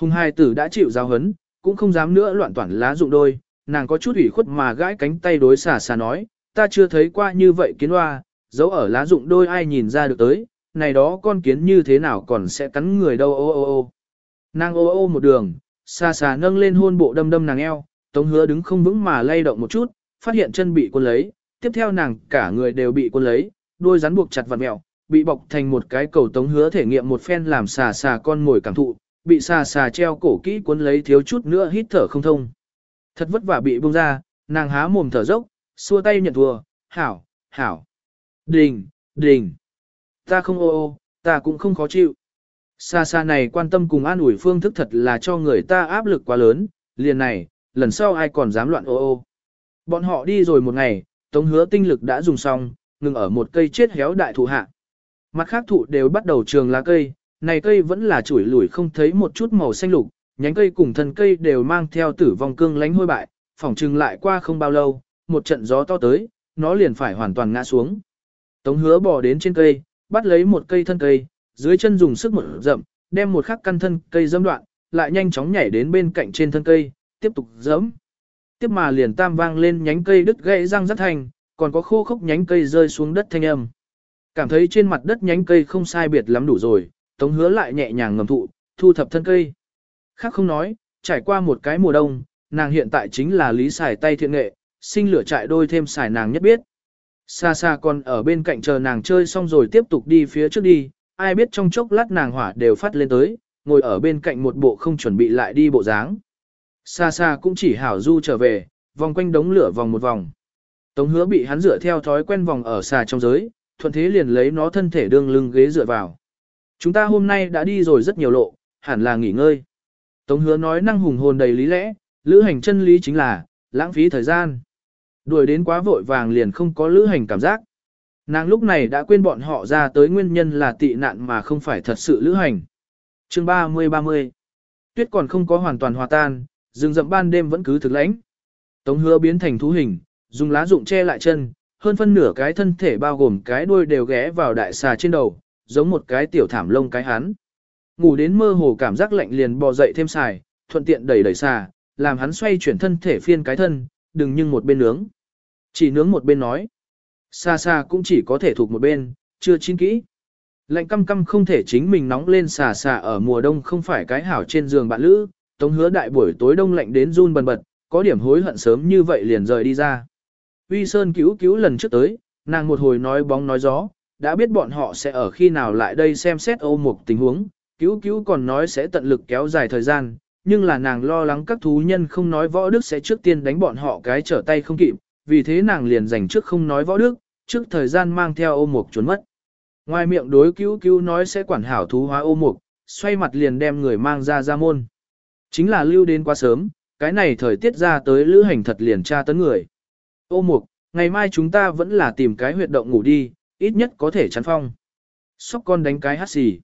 Hùng hai tử đã chịu giáo hấn, cũng không dám nữa loạn toàn lá dụng đôi, nàng có chút ủy khuất mà gãi cánh tay đối xà xà nói, ta chưa thấy qua như vậy kiến hoa, giấu ở lá dụng đôi ai nhìn ra được tới, này đó con kiến như thế nào còn sẽ cắn người đâu ô ô ô. Nàng ô ô một đường, xà xà nâng lên hôn bộ đâm đâm nàng eo, tống hứa đứng không vững mà lay động một chút, phát hiện chân bị quân lấy, tiếp theo nàng cả người đều bị quân lấy, đuôi rắn buộc chặt vặt mẹo, bị bọc thành một cái cầu tống hứa thể nghiệm một phen làm xà xà con ngồi cảm thụ, bị xà xà treo cổ kỹ cuốn lấy thiếu chút nữa hít thở không thông. Thật vất vả bị buông ra, nàng há mồm thở dốc, xua tay nhận thua, hảo, hảo. Đình, đình. Ta không ô ô, ta cũng không khó chịu. Xa xa này quan tâm cùng an ủi phương thức thật là cho người ta áp lực quá lớn, liền này, lần sau ai còn dám loạn ô ô. Bọn họ đi rồi một ngày, tống hứa tinh lực đã dùng xong, ngừng ở một cây chết héo đại thụ hạ. Mặt khác thụ đều bắt đầu trường lá cây, này cây vẫn là chuỗi lủi không thấy một chút màu xanh lục, nhánh cây cùng thân cây đều mang theo tử vong cương lánh hôi bại, phỏng trừng lại qua không bao lâu, một trận gió to tới, nó liền phải hoàn toàn ngã xuống. Tống hứa bò đến trên cây, bắt lấy một cây thân cây, dưới chân dùng sức một dậm, đem một khắc căn thân cây dâm đoạn, lại nhanh chóng nhảy đến bên cạnh trên thân cây, tiếp tục dẫm. Tiếp mà liền tam vang lên nhánh cây đứt gãy răng rất thành, còn có khô khốc nhánh cây rơi xuống đất thanh âm. Cảm thấy trên mặt đất nhánh cây không sai biệt lắm đủ rồi, Tống hứa lại nhẹ nhàng ngầm thụ, thu thập thân cây. Khác không nói, trải qua một cái mùa đông, nàng hiện tại chính là lý xài tay thiện nghệ, sinh lửa trại đôi thêm xài nàng nhất biết. Xa xa còn ở bên cạnh chờ nàng chơi xong rồi tiếp tục đi phía trước đi, ai biết trong chốc lát nàng hỏa đều phát lên tới, ngồi ở bên cạnh một bộ không chuẩn bị lại đi bộ dáng. Xa xa cũng chỉ hảo du trở về, vòng quanh đống lửa vòng một vòng. Tống hứa bị hắn dựa theo thói quen vòng ở xà trong giới, thuận thế liền lấy nó thân thể đương lưng ghế dựa vào. Chúng ta hôm nay đã đi rồi rất nhiều lộ, hẳn là nghỉ ngơi. Tống hứa nói năng hùng hồn đầy lý lẽ, lữ hành chân lý chính là, lãng phí thời gian. Đuổi đến quá vội vàng liền không có lữ hành cảm giác. Nàng lúc này đã quên bọn họ ra tới nguyên nhân là tị nạn mà không phải thật sự lữ hành. chương 30-30 Tuyết còn không có hoàn toàn hòa tan, rừng rậm ban đêm vẫn cứ thực lãnh. Tống hứa biến thành thú hình, dùng lá rụng che lại chân, hơn phân nửa cái thân thể bao gồm cái đuôi đều ghé vào đại xà trên đầu, giống một cái tiểu thảm lông cái hắn. Ngủ đến mơ hồ cảm giác lạnh liền bò dậy thêm xài, thuận tiện đẩy đẩy xà, làm hắn xoay chuyển thân thể phiên cái thân, đừng nhưng một bên nướng. Chỉ nướng một bên nói. Xa xa cũng chỉ có thể thuộc một bên, chưa chín kỹ. Lạnh căm căm không thể chính mình nóng lên xà xà ở mùa đông không phải cái hảo trên giường bạn lữ, tống hứa đại buổi tối đông lạnh đến run bần bật, có điểm hối hận sớm như vậy liền rời đi ra. Uy Sơn cứu cứu lần trước tới, nàng một hồi nói bóng nói gió, đã biết bọn họ sẽ ở khi nào lại đây xem xét ô mục tình huống, cứu cứu còn nói sẽ tận lực kéo dài thời gian, nhưng là nàng lo lắng các thú nhân không nói võ đức sẽ trước tiên đánh bọn họ cái trở tay không kịp, vì thế nàng liền dành trước không nói võ đức, trước thời gian mang theo ô mục trốn mất. Ngoài miệng đối cứu cứu nói sẽ quản hảo thú hóa ô mục, xoay mặt liền đem người mang ra ra môn. Chính là lưu đến quá sớm, cái này thời tiết ra tới lữ hành thật liền tra tấn người. Ô mục, ngày mai chúng ta vẫn là tìm cái huyệt động ngủ đi, ít nhất có thể chắn phong. Sóc con đánh cái hát xì.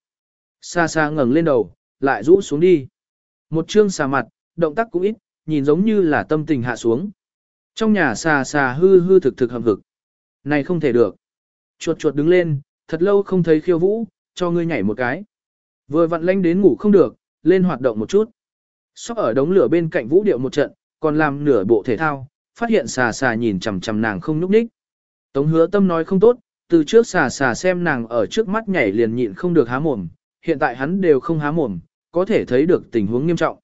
Xa xa ngẩng lên đầu, lại rũ xuống đi. Một chương xà mặt, động tác cũng ít, nhìn giống như là tâm tình hạ xuống. Trong nhà xà xà hư hư thực thực hầm hực. Này không thể được. Chuột chuột đứng lên, thật lâu không thấy khiêu vũ, cho ngươi nhảy một cái. Vừa vặn lanh đến ngủ không được, lên hoạt động một chút. Sóc ở đống lửa bên cạnh vũ điệu một trận, còn làm nửa bộ thể thao, phát hiện xà xà nhìn chằm chằm nàng không nhúc nhích. Tống hứa tâm nói không tốt, từ trước xà xà xem nàng ở trước mắt nhảy liền nhịn không được há mồm, hiện tại hắn đều không há mồm, có thể thấy được tình huống nghiêm trọng.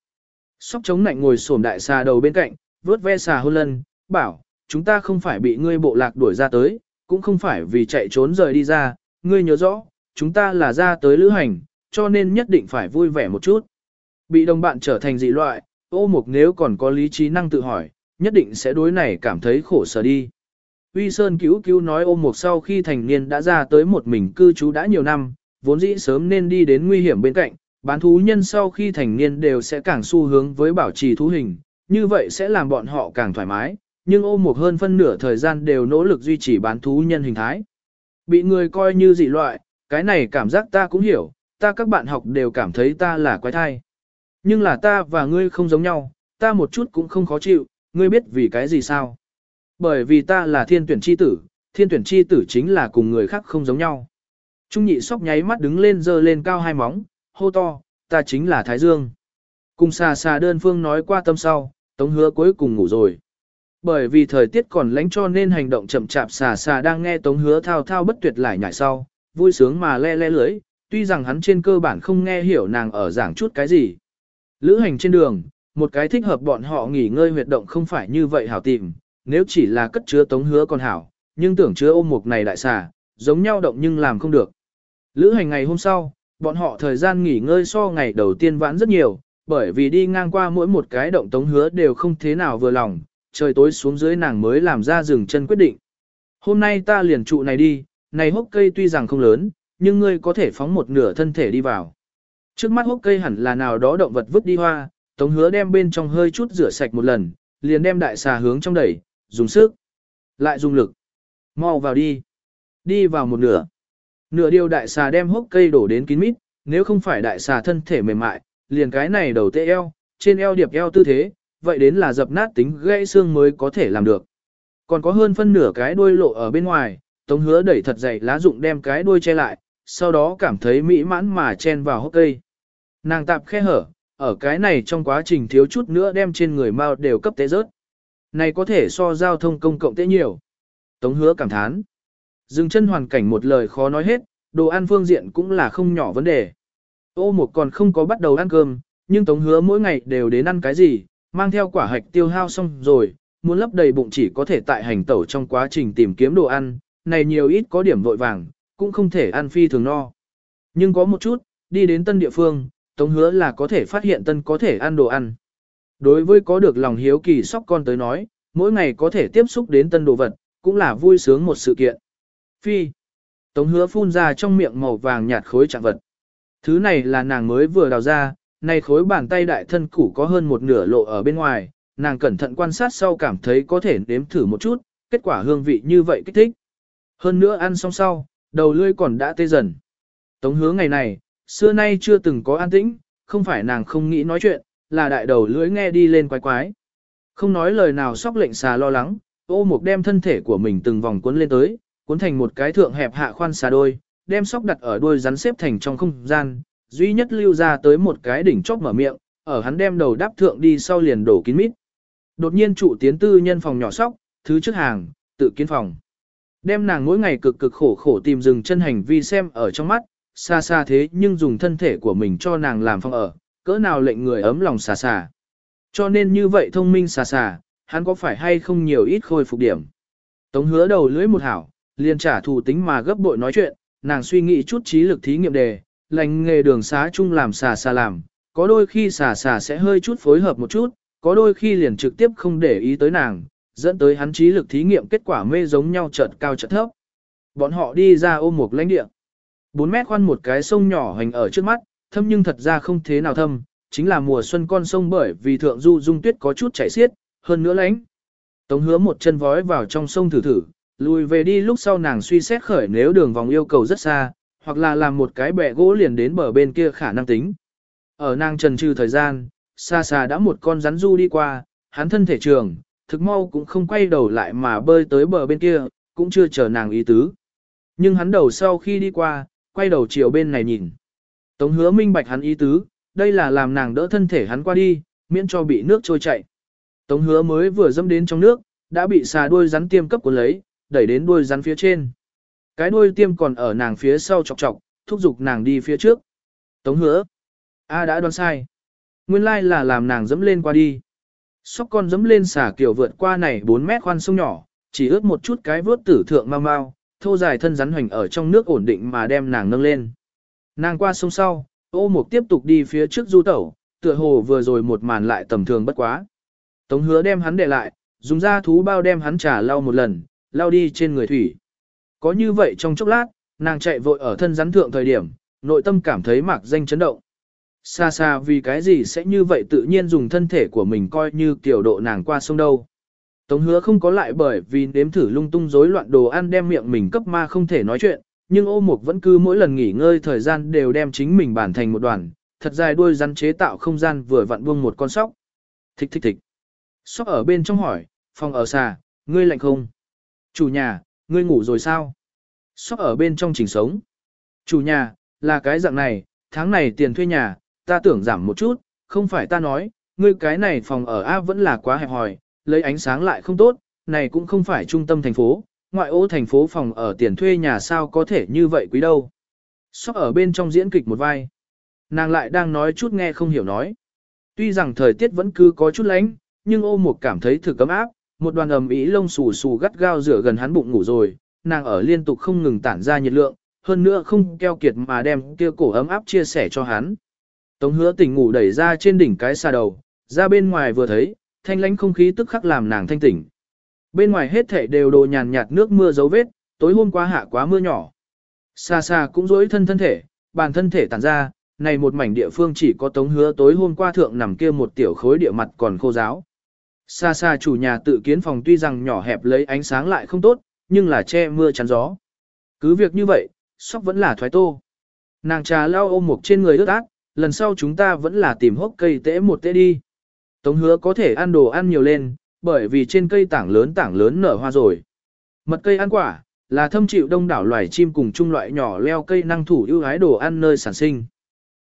Sóc chống nạnh ngồi xổm đại xà đầu bên cạnh, vớt ve xà hôn lân, bảo, chúng ta không phải bị ngươi bộ lạc đuổi ra tới, cũng không phải vì chạy trốn rời đi ra, ngươi nhớ rõ, chúng ta là ra tới lữ hành, cho nên nhất định phải vui vẻ một chút. Bị đồng bạn trở thành dị loại, ô mục nếu còn có lý trí năng tự hỏi, nhất định sẽ đối này cảm thấy khổ sở đi. Uy Sơn cứu cứu nói ôm một sau khi thành niên đã ra tới một mình cư trú đã nhiều năm, vốn dĩ sớm nên đi đến nguy hiểm bên cạnh, bán thú nhân sau khi thành niên đều sẽ càng xu hướng với bảo trì thú hình, như vậy sẽ làm bọn họ càng thoải mái, nhưng ôm một hơn phân nửa thời gian đều nỗ lực duy trì bán thú nhân hình thái. Bị người coi như dị loại, cái này cảm giác ta cũng hiểu, ta các bạn học đều cảm thấy ta là quái thai. Nhưng là ta và ngươi không giống nhau, ta một chút cũng không khó chịu, ngươi biết vì cái gì sao? Bởi vì ta là thiên tuyển chi tử, thiên tuyển chi tử chính là cùng người khác không giống nhau. Trung nhị sóc nháy mắt đứng lên dơ lên cao hai móng, hô to, ta chính là Thái Dương. Cùng xà xà đơn phương nói qua tâm sau, tống hứa cuối cùng ngủ rồi. Bởi vì thời tiết còn lánh cho nên hành động chậm chạp xà xà đang nghe tống hứa thao thao bất tuyệt lại nhảy sau, vui sướng mà le le lưới, tuy rằng hắn trên cơ bản không nghe hiểu nàng ở giảng chút cái gì. Lữ hành trên đường, một cái thích hợp bọn họ nghỉ ngơi huyệt động không phải như vậy hảo tìm, nếu chỉ là cất chứa tống hứa còn hảo, nhưng tưởng chứa ôm mục này đại xà, giống nhau động nhưng làm không được. Lữ hành ngày hôm sau, bọn họ thời gian nghỉ ngơi so ngày đầu tiên vãn rất nhiều, bởi vì đi ngang qua mỗi một cái động tống hứa đều không thế nào vừa lòng, trời tối xuống dưới nàng mới làm ra dừng chân quyết định. Hôm nay ta liền trụ này đi, này hốc cây tuy rằng không lớn, nhưng ngươi có thể phóng một nửa thân thể đi vào. Trước mắt hốc cây hẳn là nào đó động vật vứt đi hoa, tống hứa đem bên trong hơi chút rửa sạch một lần, liền đem đại xà hướng trong đẩy, dùng sức, lại dùng lực. Mau vào đi. Đi vào một nửa. Nửa điều đại xà đem hốc cây đổ đến kín mít, nếu không phải đại xà thân thể mềm mại, liền cái này đầu tê eo, trên eo điệp eo tư thế, vậy đến là dập nát tính gãy xương mới có thể làm được. Còn có hơn phân nửa cái đuôi lộ ở bên ngoài, Tống Hứa đẩy thật dày lá dụng đem cái đuôi che lại, sau đó cảm thấy mỹ mãn mà chen vào hốc cây. Nàng tạp khe hở, ở cái này trong quá trình thiếu chút nữa đem trên người mau đều cấp tế rớt. Này có thể so giao thông công cộng tệ nhiều. Tống Hứa cảm thán. Dừng chân hoàn cảnh một lời khó nói hết, đồ ăn phương diện cũng là không nhỏ vấn đề. Ô một còn không có bắt đầu ăn cơm, nhưng Tống Hứa mỗi ngày đều đến ăn cái gì, mang theo quả hạch tiêu hao xong rồi, muốn lấp đầy bụng chỉ có thể tại hành tẩu trong quá trình tìm kiếm đồ ăn, này nhiều ít có điểm vội vàng, cũng không thể ăn phi thường no. Nhưng có một chút, đi đến tân địa phương, Tống Hứa là có thể phát hiện tân có thể ăn đồ ăn. Đối với có được lòng hiếu kỳ sóc con tới nói, mỗi ngày có thể tiếp xúc đến tân đồ vật, cũng là vui sướng một sự kiện. Phi. Tống hứa phun ra trong miệng màu vàng nhạt khối trạng vật. Thứ này là nàng mới vừa đào ra, này khối bàn tay đại thân củ có hơn một nửa lộ ở bên ngoài, nàng cẩn thận quan sát sau cảm thấy có thể nếm thử một chút, kết quả hương vị như vậy kích thích. Hơn nữa ăn xong sau, đầu lưỡi còn đã tê dần. Tống hứa ngày này, xưa nay chưa từng có an tĩnh, không phải nàng không nghĩ nói chuyện, là đại đầu lưỡi nghe đi lên quái quái. Không nói lời nào sóc lệnh xà lo lắng, ô mục đem thân thể của mình từng vòng cuốn lên tới, cuốn thành một cái thượng hẹp hạ khoan xà đôi, đem sóc đặt ở đuôi rắn xếp thành trong không gian, duy nhất lưu ra tới một cái đỉnh chóp mở miệng, ở hắn đem đầu đáp thượng đi sau liền đổ kín mít. Đột nhiên trụ tiến tư nhân phòng nhỏ sóc, thứ trước hàng, tự kiến phòng. Đem nàng mỗi ngày cực cực khổ khổ tìm dừng chân hành vi xem ở trong mắt, xa xa thế nhưng dùng thân thể của mình cho nàng làm phòng ở, cỡ nào lệnh người ấm lòng xà xà. Cho nên như vậy thông minh xà xà, hắn có phải hay không nhiều ít khôi phục điểm. Tống hứa đầu lưỡi một hảo, liền trả thù tính mà gấp bội nói chuyện, nàng suy nghĩ chút trí lực thí nghiệm đề, lành nghề đường xá chung làm xà xà làm, có đôi khi xà xà sẽ hơi chút phối hợp một chút, có đôi khi liền trực tiếp không để ý tới nàng, dẫn tới hắn trí lực thí nghiệm kết quả mê giống nhau chợt cao chợt thấp. Bọn họ đi ra ôm một lãnh địa. 4 mét khoan một cái sông nhỏ hành ở trước mắt, thâm nhưng thật ra không thế nào thâm, chính là mùa xuân con sông bởi vì thượng du dung tuyết có chút chảy xiết, hơn nữa lánh. Tống hứa một chân vói vào trong sông thử thử, lùi về đi lúc sau nàng suy xét khởi nếu đường vòng yêu cầu rất xa, hoặc là làm một cái bẹ gỗ liền đến bờ bên kia khả năng tính. Ở nàng trần trừ thời gian, xa xa đã một con rắn du đi qua, hắn thân thể trường, thực mau cũng không quay đầu lại mà bơi tới bờ bên kia, cũng chưa chờ nàng ý tứ. Nhưng hắn đầu sau khi đi qua, quay đầu chiều bên này nhìn. Tống hứa minh bạch hắn ý tứ, đây là làm nàng đỡ thân thể hắn qua đi, miễn cho bị nước trôi chạy. Tống hứa mới vừa dâm đến trong nước, đã bị xà đuôi rắn tiêm cấp của lấy, đẩy đến đuôi rắn phía trên. Cái đuôi tiêm còn ở nàng phía sau chọc chọc, thúc giục nàng đi phía trước. Tống hứa. A đã đoán sai. Nguyên lai là làm nàng dẫm lên qua đi. Sóc con dẫm lên xả kiểu vượt qua này 4 mét khoan sông nhỏ, chỉ ướt một chút cái vớt tử thượng mau mau, thô dài thân rắn hoành ở trong nước ổn định mà đem nàng nâng lên. Nàng qua sông sau, ô mục tiếp tục đi phía trước du tẩu, tựa hồ vừa rồi một màn lại tầm thường bất quá. Tống hứa đem hắn để lại, dùng ra thú bao đem hắn trả lau một lần, lau đi trên người thủy. Có như vậy trong chốc lát, nàng chạy vội ở thân rắn thượng thời điểm, nội tâm cảm thấy mạc danh chấn động. Xa xa vì cái gì sẽ như vậy tự nhiên dùng thân thể của mình coi như kiểu độ nàng qua sông đâu. Tống hứa không có lại bởi vì nếm thử lung tung rối loạn đồ ăn đem miệng mình cấp ma không thể nói chuyện, nhưng ô mục vẫn cứ mỗi lần nghỉ ngơi thời gian đều đem chính mình bản thành một đoàn, thật dài đuôi rắn chế tạo không gian vừa vặn buông một con sóc. Thích thích thích. Sóc ở bên trong hỏi, phòng ở xa, ngươi lạnh không? Chủ nhà, ngươi ngủ rồi sao? Sóc ở bên trong chỉnh sống. Chủ nhà, là cái dạng này, tháng này tiền thuê nhà, ta tưởng giảm một chút, không phải ta nói, ngươi cái này phòng ở A vẫn là quá hẹp hòi, lấy ánh sáng lại không tốt, này cũng không phải trung tâm thành phố, ngoại ô thành phố phòng ở tiền thuê nhà sao có thể như vậy quý đâu. Sóc ở bên trong diễn kịch một vai. Nàng lại đang nói chút nghe không hiểu nói. Tuy rằng thời tiết vẫn cứ có chút lạnh, nhưng ô một cảm thấy thực cấm áp, một đoàn ầm ý lông xù xù gắt gao rửa gần hắn bụng ngủ rồi, nàng ở liên tục không ngừng tản ra nhiệt lượng, hơn nữa không keo kiệt mà đem kia cổ ấm áp chia sẻ cho hắn. Tống hứa tỉnh ngủ đẩy ra trên đỉnh cái xa đầu, ra bên ngoài vừa thấy, thanh lãnh không khí tức khắc làm nàng thanh tỉnh. Bên ngoài hết thảy đều đồ nhàn nhạt nước mưa dấu vết, tối hôm qua hạ quá mưa nhỏ. Xa xa cũng rỗi thân thân thể, bàn thân thể tản ra, này một mảnh địa phương chỉ có tống hứa tối hôm qua thượng nằm kia một tiểu khối địa mặt còn khô giáo. Xa xa chủ nhà tự kiến phòng tuy rằng nhỏ hẹp lấy ánh sáng lại không tốt, nhưng là che mưa chắn gió. Cứ việc như vậy, sóc vẫn là thoái tô. Nàng trà lao ôm một trên người ướt át, lần sau chúng ta vẫn là tìm hốc cây tễ một tễ đi. Tống hứa có thể ăn đồ ăn nhiều lên, bởi vì trên cây tảng lớn tảng lớn nở hoa rồi. Mật cây ăn quả, là thâm chịu đông đảo loài chim cùng chung loại nhỏ leo cây năng thủ ưu ái đồ ăn nơi sản sinh.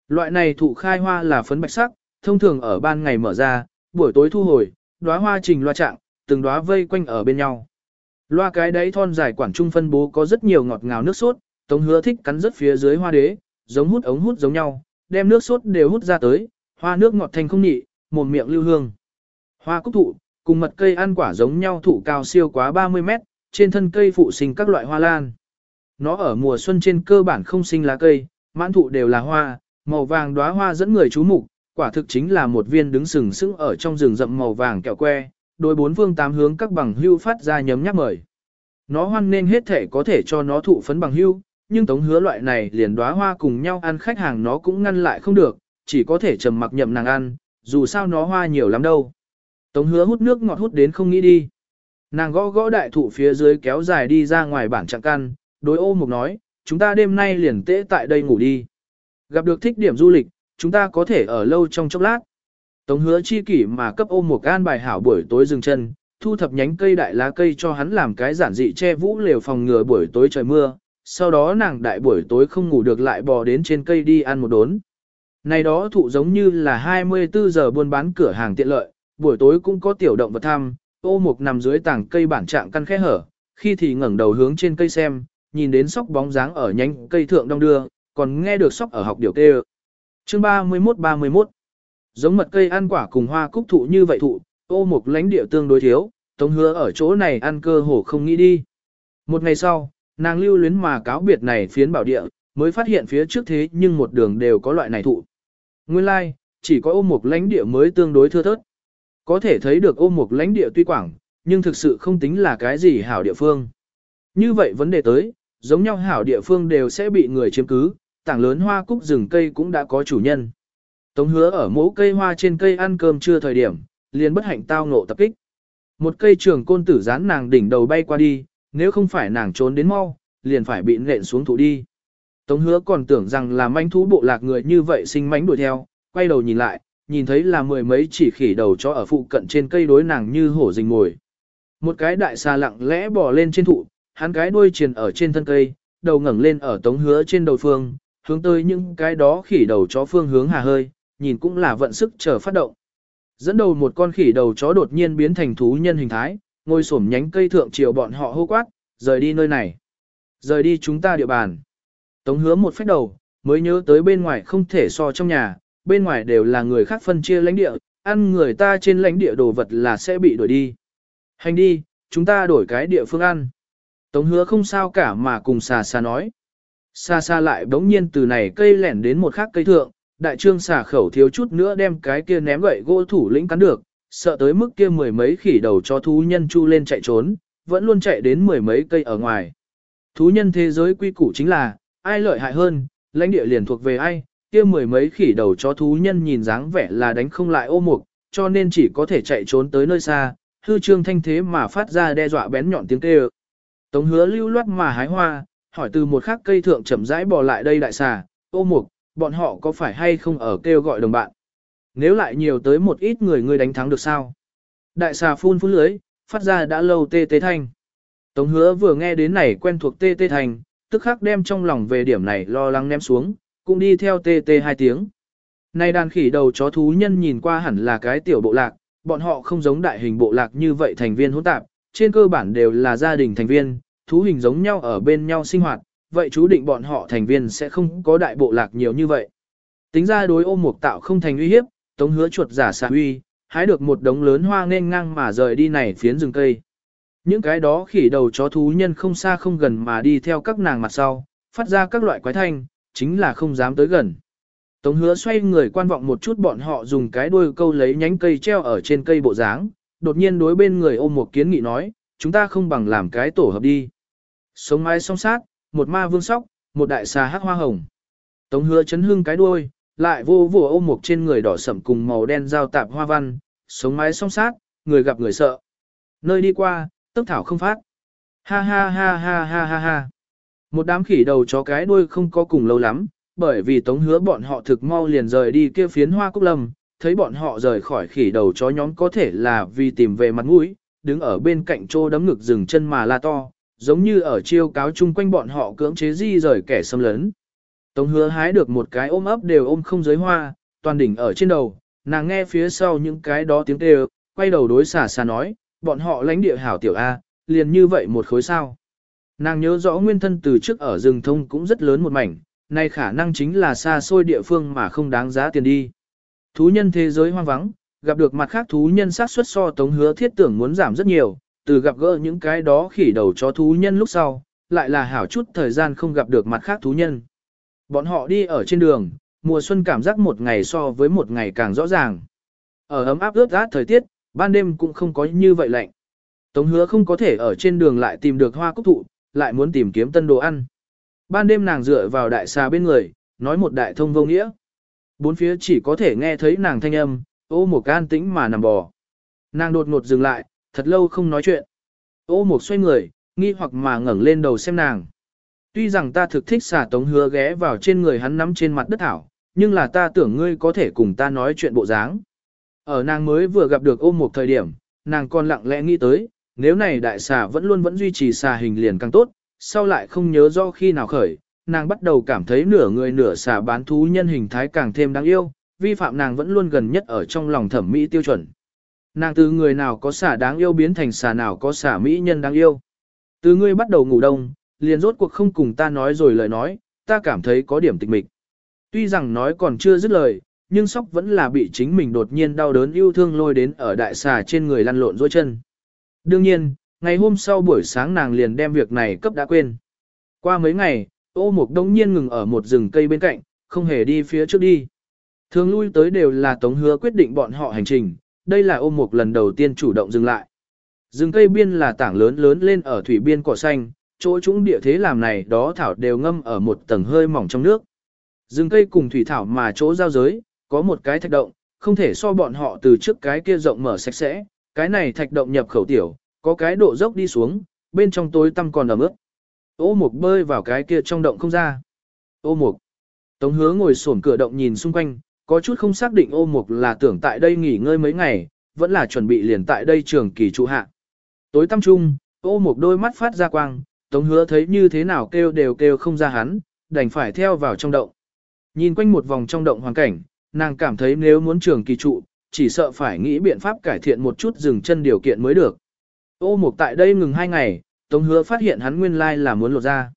Loại này thụ khai hoa là phấn bạch sắc, thông thường ở ban ngày mở ra, buổi tối thu hồi, đóa hoa trình loa trạng, từng đóa vây quanh ở bên nhau. Loa cái đấy thon dài quản trung phân bố có rất nhiều ngọt ngào nước sốt, Tống Hứa thích cắn rất phía dưới hoa đế, giống hút ống hút giống nhau, đem nước sốt đều hút ra tới, hoa nước ngọt thanh không nhị, mồm miệng lưu hương. Hoa cúc thụ, cùng mật cây ăn quả giống nhau thụ cao siêu quá 30 mét, trên thân cây phụ sinh các loại hoa lan. Nó ở mùa xuân trên cơ bản không sinh lá cây, mãn thụ đều là hoa, màu vàng đóa hoa dẫn người chú mục, quả thực chính là một viên đứng sừng sững ở trong rừng rậm màu vàng kẹo que, đôi bốn phương tám hướng các bằng hưu phát ra nhấm nhắc mời. Nó hoan nên hết thể có thể cho nó thụ phấn bằng hưu, nhưng tống hứa loại này liền đóa hoa cùng nhau ăn khách hàng nó cũng ngăn lại không được, chỉ có thể trầm mặc nhậm nàng ăn, dù sao nó hoa nhiều lắm đâu. Tống hứa hút nước ngọt hút đến không nghĩ đi. Nàng gõ gõ đại thụ phía dưới kéo dài đi ra ngoài bản trạng căn, đối ô mục nói, chúng ta đêm nay liền tễ tại đây ngủ đi. Gặp được thích điểm du lịch, chúng ta có thể ở lâu trong chốc lát. Tống hứa chi kỷ mà cấp ô mục an bài hảo buổi tối dừng chân, thu thập nhánh cây đại lá cây cho hắn làm cái giản dị che vũ lều phòng ngừa buổi tối trời mưa, sau đó nàng đại buổi tối không ngủ được lại bò đến trên cây đi ăn một đốn. Này đó thụ giống như là 24 giờ buôn bán cửa hàng tiện lợi, buổi tối cũng có tiểu động vật thăm, ô mục nằm dưới tảng cây bản trạng căn khẽ hở, khi thì ngẩng đầu hướng trên cây xem, nhìn đến sóc bóng dáng ở nhánh cây thượng đông đưa, còn nghe được sóc ở học điều kê. Chương 31-31 Giống mật cây ăn quả cùng hoa cúc thụ như vậy thụ, ô mục lãnh địa tương đối thiếu, tống hứa ở chỗ này ăn cơ hồ không nghĩ đi. Một ngày sau, nàng lưu luyến mà cáo biệt này phiến bảo địa, mới phát hiện phía trước thế nhưng một đường đều có loại này thụ. Nguyên lai, like, chỉ có ô mục lãnh địa mới tương đối thưa thớt. Có thể thấy được ô mục lãnh địa tuy quảng, nhưng thực sự không tính là cái gì hảo địa phương. Như vậy vấn đề tới, giống nhau hảo địa phương đều sẽ bị người chiếm cứ, tảng lớn hoa cúc rừng cây cũng đã có chủ nhân. Tống hứa ở mẫu cây hoa trên cây ăn cơm chưa thời điểm, liền bất hạnh tao ngộ tập kích. Một cây trường côn tử dán nàng đỉnh đầu bay qua đi, nếu không phải nàng trốn đến mau, liền phải bị nện xuống thủ đi. Tống hứa còn tưởng rằng là manh thú bộ lạc người như vậy sinh mánh đuổi theo, quay đầu nhìn lại, nhìn thấy là mười mấy chỉ khỉ đầu chó ở phụ cận trên cây đối nàng như hổ rình ngồi. Một cái đại xà lặng lẽ bò lên trên thụ, hắn cái đuôi triền ở trên thân cây, đầu ngẩng lên ở tống hứa trên đầu phương, hướng tới những cái đó khỉ đầu chó phương hướng hà hơi, nhìn cũng là vận sức chờ phát động. Dẫn đầu một con khỉ đầu chó đột nhiên biến thành thú nhân hình thái, ngồi xổm nhánh cây thượng chiều bọn họ hô quát, rời đi nơi này. Rời đi chúng ta địa bàn. Tống hứa một phép đầu, mới nhớ tới bên ngoài không thể so trong nhà, bên ngoài đều là người khác phân chia lãnh địa, ăn người ta trên lãnh địa đồ vật là sẽ bị đuổi đi. Hành đi, chúng ta đổi cái địa phương ăn. Tống hứa không sao cả mà cùng xà xà nói. Xa xa lại bỗng nhiên từ này cây lẻn đến một khác cây thượng, đại trương xà khẩu thiếu chút nữa đem cái kia ném gậy gỗ thủ lĩnh cắn được, sợ tới mức kia mười mấy khỉ đầu cho thú nhân chu lên chạy trốn, vẫn luôn chạy đến mười mấy cây ở ngoài. Thú nhân thế giới quy củ chính là, ai lợi hại hơn, lãnh địa liền thuộc về ai, kia mười mấy khỉ đầu chó thú nhân nhìn dáng vẻ là đánh không lại ô mục, cho nên chỉ có thể chạy trốn tới nơi xa, hư trương thanh thế mà phát ra đe dọa bén nhọn tiếng kêu. Tống hứa lưu loát mà hái hoa, hỏi từ một khắc cây thượng chậm rãi bò lại đây đại xà, ô mục, bọn họ có phải hay không ở kêu gọi đồng bạn? Nếu lại nhiều tới một ít người ngươi đánh thắng được sao? Đại xà phun phun lưới, phát ra đã lâu tê tê thanh. Tống hứa vừa nghe đến này quen thuộc tê tê thanh, tức khắc đem trong lòng về điểm này lo lắng ném xuống, cũng đi theo tê tê hai tiếng. nay đàn khỉ đầu chó thú nhân nhìn qua hẳn là cái tiểu bộ lạc, bọn họ không giống đại hình bộ lạc như vậy thành viên hỗn tạp, trên cơ bản đều là gia đình thành viên, thú hình giống nhau ở bên nhau sinh hoạt, vậy chú định bọn họ thành viên sẽ không có đại bộ lạc nhiều như vậy. Tính ra đối ôm mục tạo không thành uy hiếp, tống hứa chuột giả xạ uy, hái được một đống lớn hoa nên ngang mà rời đi này phiến rừng cây. Những cái đó khỉ đầu chó thú nhân không xa không gần mà đi theo các nàng mặt sau, phát ra các loại quái thanh, chính là không dám tới gần. Tống hứa xoay người quan vọng một chút bọn họ dùng cái đuôi câu lấy nhánh cây treo ở trên cây bộ dáng, đột nhiên đối bên người ôm một kiến nghị nói, chúng ta không bằng làm cái tổ hợp đi. Sống mái song sát, một ma vương sóc, một đại xà hắc hoa hồng. Tống hứa chấn hưng cái đuôi, lại vô vùa ôm một trên người đỏ sậm cùng màu đen giao tạp hoa văn, sống mái song sát, người gặp người sợ. Nơi đi qua, tức thảo không phát. Ha ha ha ha ha ha ha. Một đám khỉ đầu chó cái đuôi không có cùng lâu lắm, bởi vì tống hứa bọn họ thực mau liền rời đi kia phiến hoa cúc lâm, thấy bọn họ rời khỏi khỉ đầu chó nhóm có thể là vì tìm về mặt mũi, đứng ở bên cạnh trô đấm ngực dừng chân mà la to, giống như ở chiêu cáo chung quanh bọn họ cưỡng chế di rời kẻ xâm lấn. Tống hứa hái được một cái ôm ấp đều ôm không giới hoa, toàn đỉnh ở trên đầu, nàng nghe phía sau những cái đó tiếng kêu, quay đầu đối xả xả nói, bọn họ lãnh địa hảo tiểu A, liền như vậy một khối sao. Nàng nhớ rõ nguyên thân từ trước ở rừng thông cũng rất lớn một mảnh, nay khả năng chính là xa xôi địa phương mà không đáng giá tiền đi. Thú nhân thế giới hoang vắng, gặp được mặt khác thú nhân sát xuất so tống hứa thiết tưởng muốn giảm rất nhiều, từ gặp gỡ những cái đó khỉ đầu cho thú nhân lúc sau, lại là hảo chút thời gian không gặp được mặt khác thú nhân. Bọn họ đi ở trên đường, mùa xuân cảm giác một ngày so với một ngày càng rõ ràng. Ở ấm áp ướt át thời tiết, ban đêm cũng không có như vậy lạnh. Tống hứa không có thể ở trên đường lại tìm được hoa cúc thụ, lại muốn tìm kiếm tân đồ ăn. Ban đêm nàng dựa vào đại xà bên người, nói một đại thông vô nghĩa. Bốn phía chỉ có thể nghe thấy nàng thanh âm, ô một can tĩnh mà nằm bò. Nàng đột ngột dừng lại, thật lâu không nói chuyện. Ô một xoay người, nghi hoặc mà ngẩng lên đầu xem nàng. Tuy rằng ta thực thích xà tống hứa ghé vào trên người hắn nắm trên mặt đất thảo, nhưng là ta tưởng ngươi có thể cùng ta nói chuyện bộ dáng. Ở nàng mới vừa gặp được ôm một thời điểm, nàng còn lặng lẽ nghĩ tới, nếu này đại xà vẫn luôn vẫn duy trì xà hình liền càng tốt, sau lại không nhớ do khi nào khởi, nàng bắt đầu cảm thấy nửa người nửa xà bán thú nhân hình thái càng thêm đáng yêu, vi phạm nàng vẫn luôn gần nhất ở trong lòng thẩm mỹ tiêu chuẩn. Nàng từ người nào có xà đáng yêu biến thành xà nào có xà mỹ nhân đáng yêu. Từ ngươi bắt đầu ngủ đông, liền rốt cuộc không cùng ta nói rồi lời nói, ta cảm thấy có điểm tịch mịch. Tuy rằng nói còn chưa dứt lời, nhưng sóc vẫn là bị chính mình đột nhiên đau đớn yêu thương lôi đến ở đại xà trên người lăn lộn dối chân. Đương nhiên, ngày hôm sau buổi sáng nàng liền đem việc này cấp đã quên. Qua mấy ngày, ô mục đông nhiên ngừng ở một rừng cây bên cạnh, không hề đi phía trước đi. Thường lui tới đều là tống hứa quyết định bọn họ hành trình, đây là ô mục lần đầu tiên chủ động dừng lại. Rừng cây biên là tảng lớn lớn lên ở thủy biên cỏ xanh, chỗ chúng địa thế làm này đó thảo đều ngâm ở một tầng hơi mỏng trong nước. Rừng cây cùng thủy thảo mà chỗ giao giới, có một cái thạch động, không thể so bọn họ từ trước cái kia rộng mở sạch sẽ, cái này thạch động nhập khẩu tiểu, có cái độ dốc đi xuống, bên trong tối tăm còn ẩm ướt. Ô mục bơi vào cái kia trong động không ra. Ô mục. Tống hứa ngồi sổn cửa động nhìn xung quanh, có chút không xác định ô mục là tưởng tại đây nghỉ ngơi mấy ngày, vẫn là chuẩn bị liền tại đây trường kỳ trụ hạ. Tối tăm trung, ô mục đôi mắt phát ra quang, tống hứa thấy như thế nào kêu đều kêu không ra hắn, đành phải theo vào trong động. Nhìn quanh một vòng trong động hoàn cảnh, nàng cảm thấy nếu muốn trường kỳ trụ, chỉ sợ phải nghĩ biện pháp cải thiện một chút dừng chân điều kiện mới được. Ô mục tại đây ngừng hai ngày, Tống hứa phát hiện hắn nguyên lai là muốn lột ra.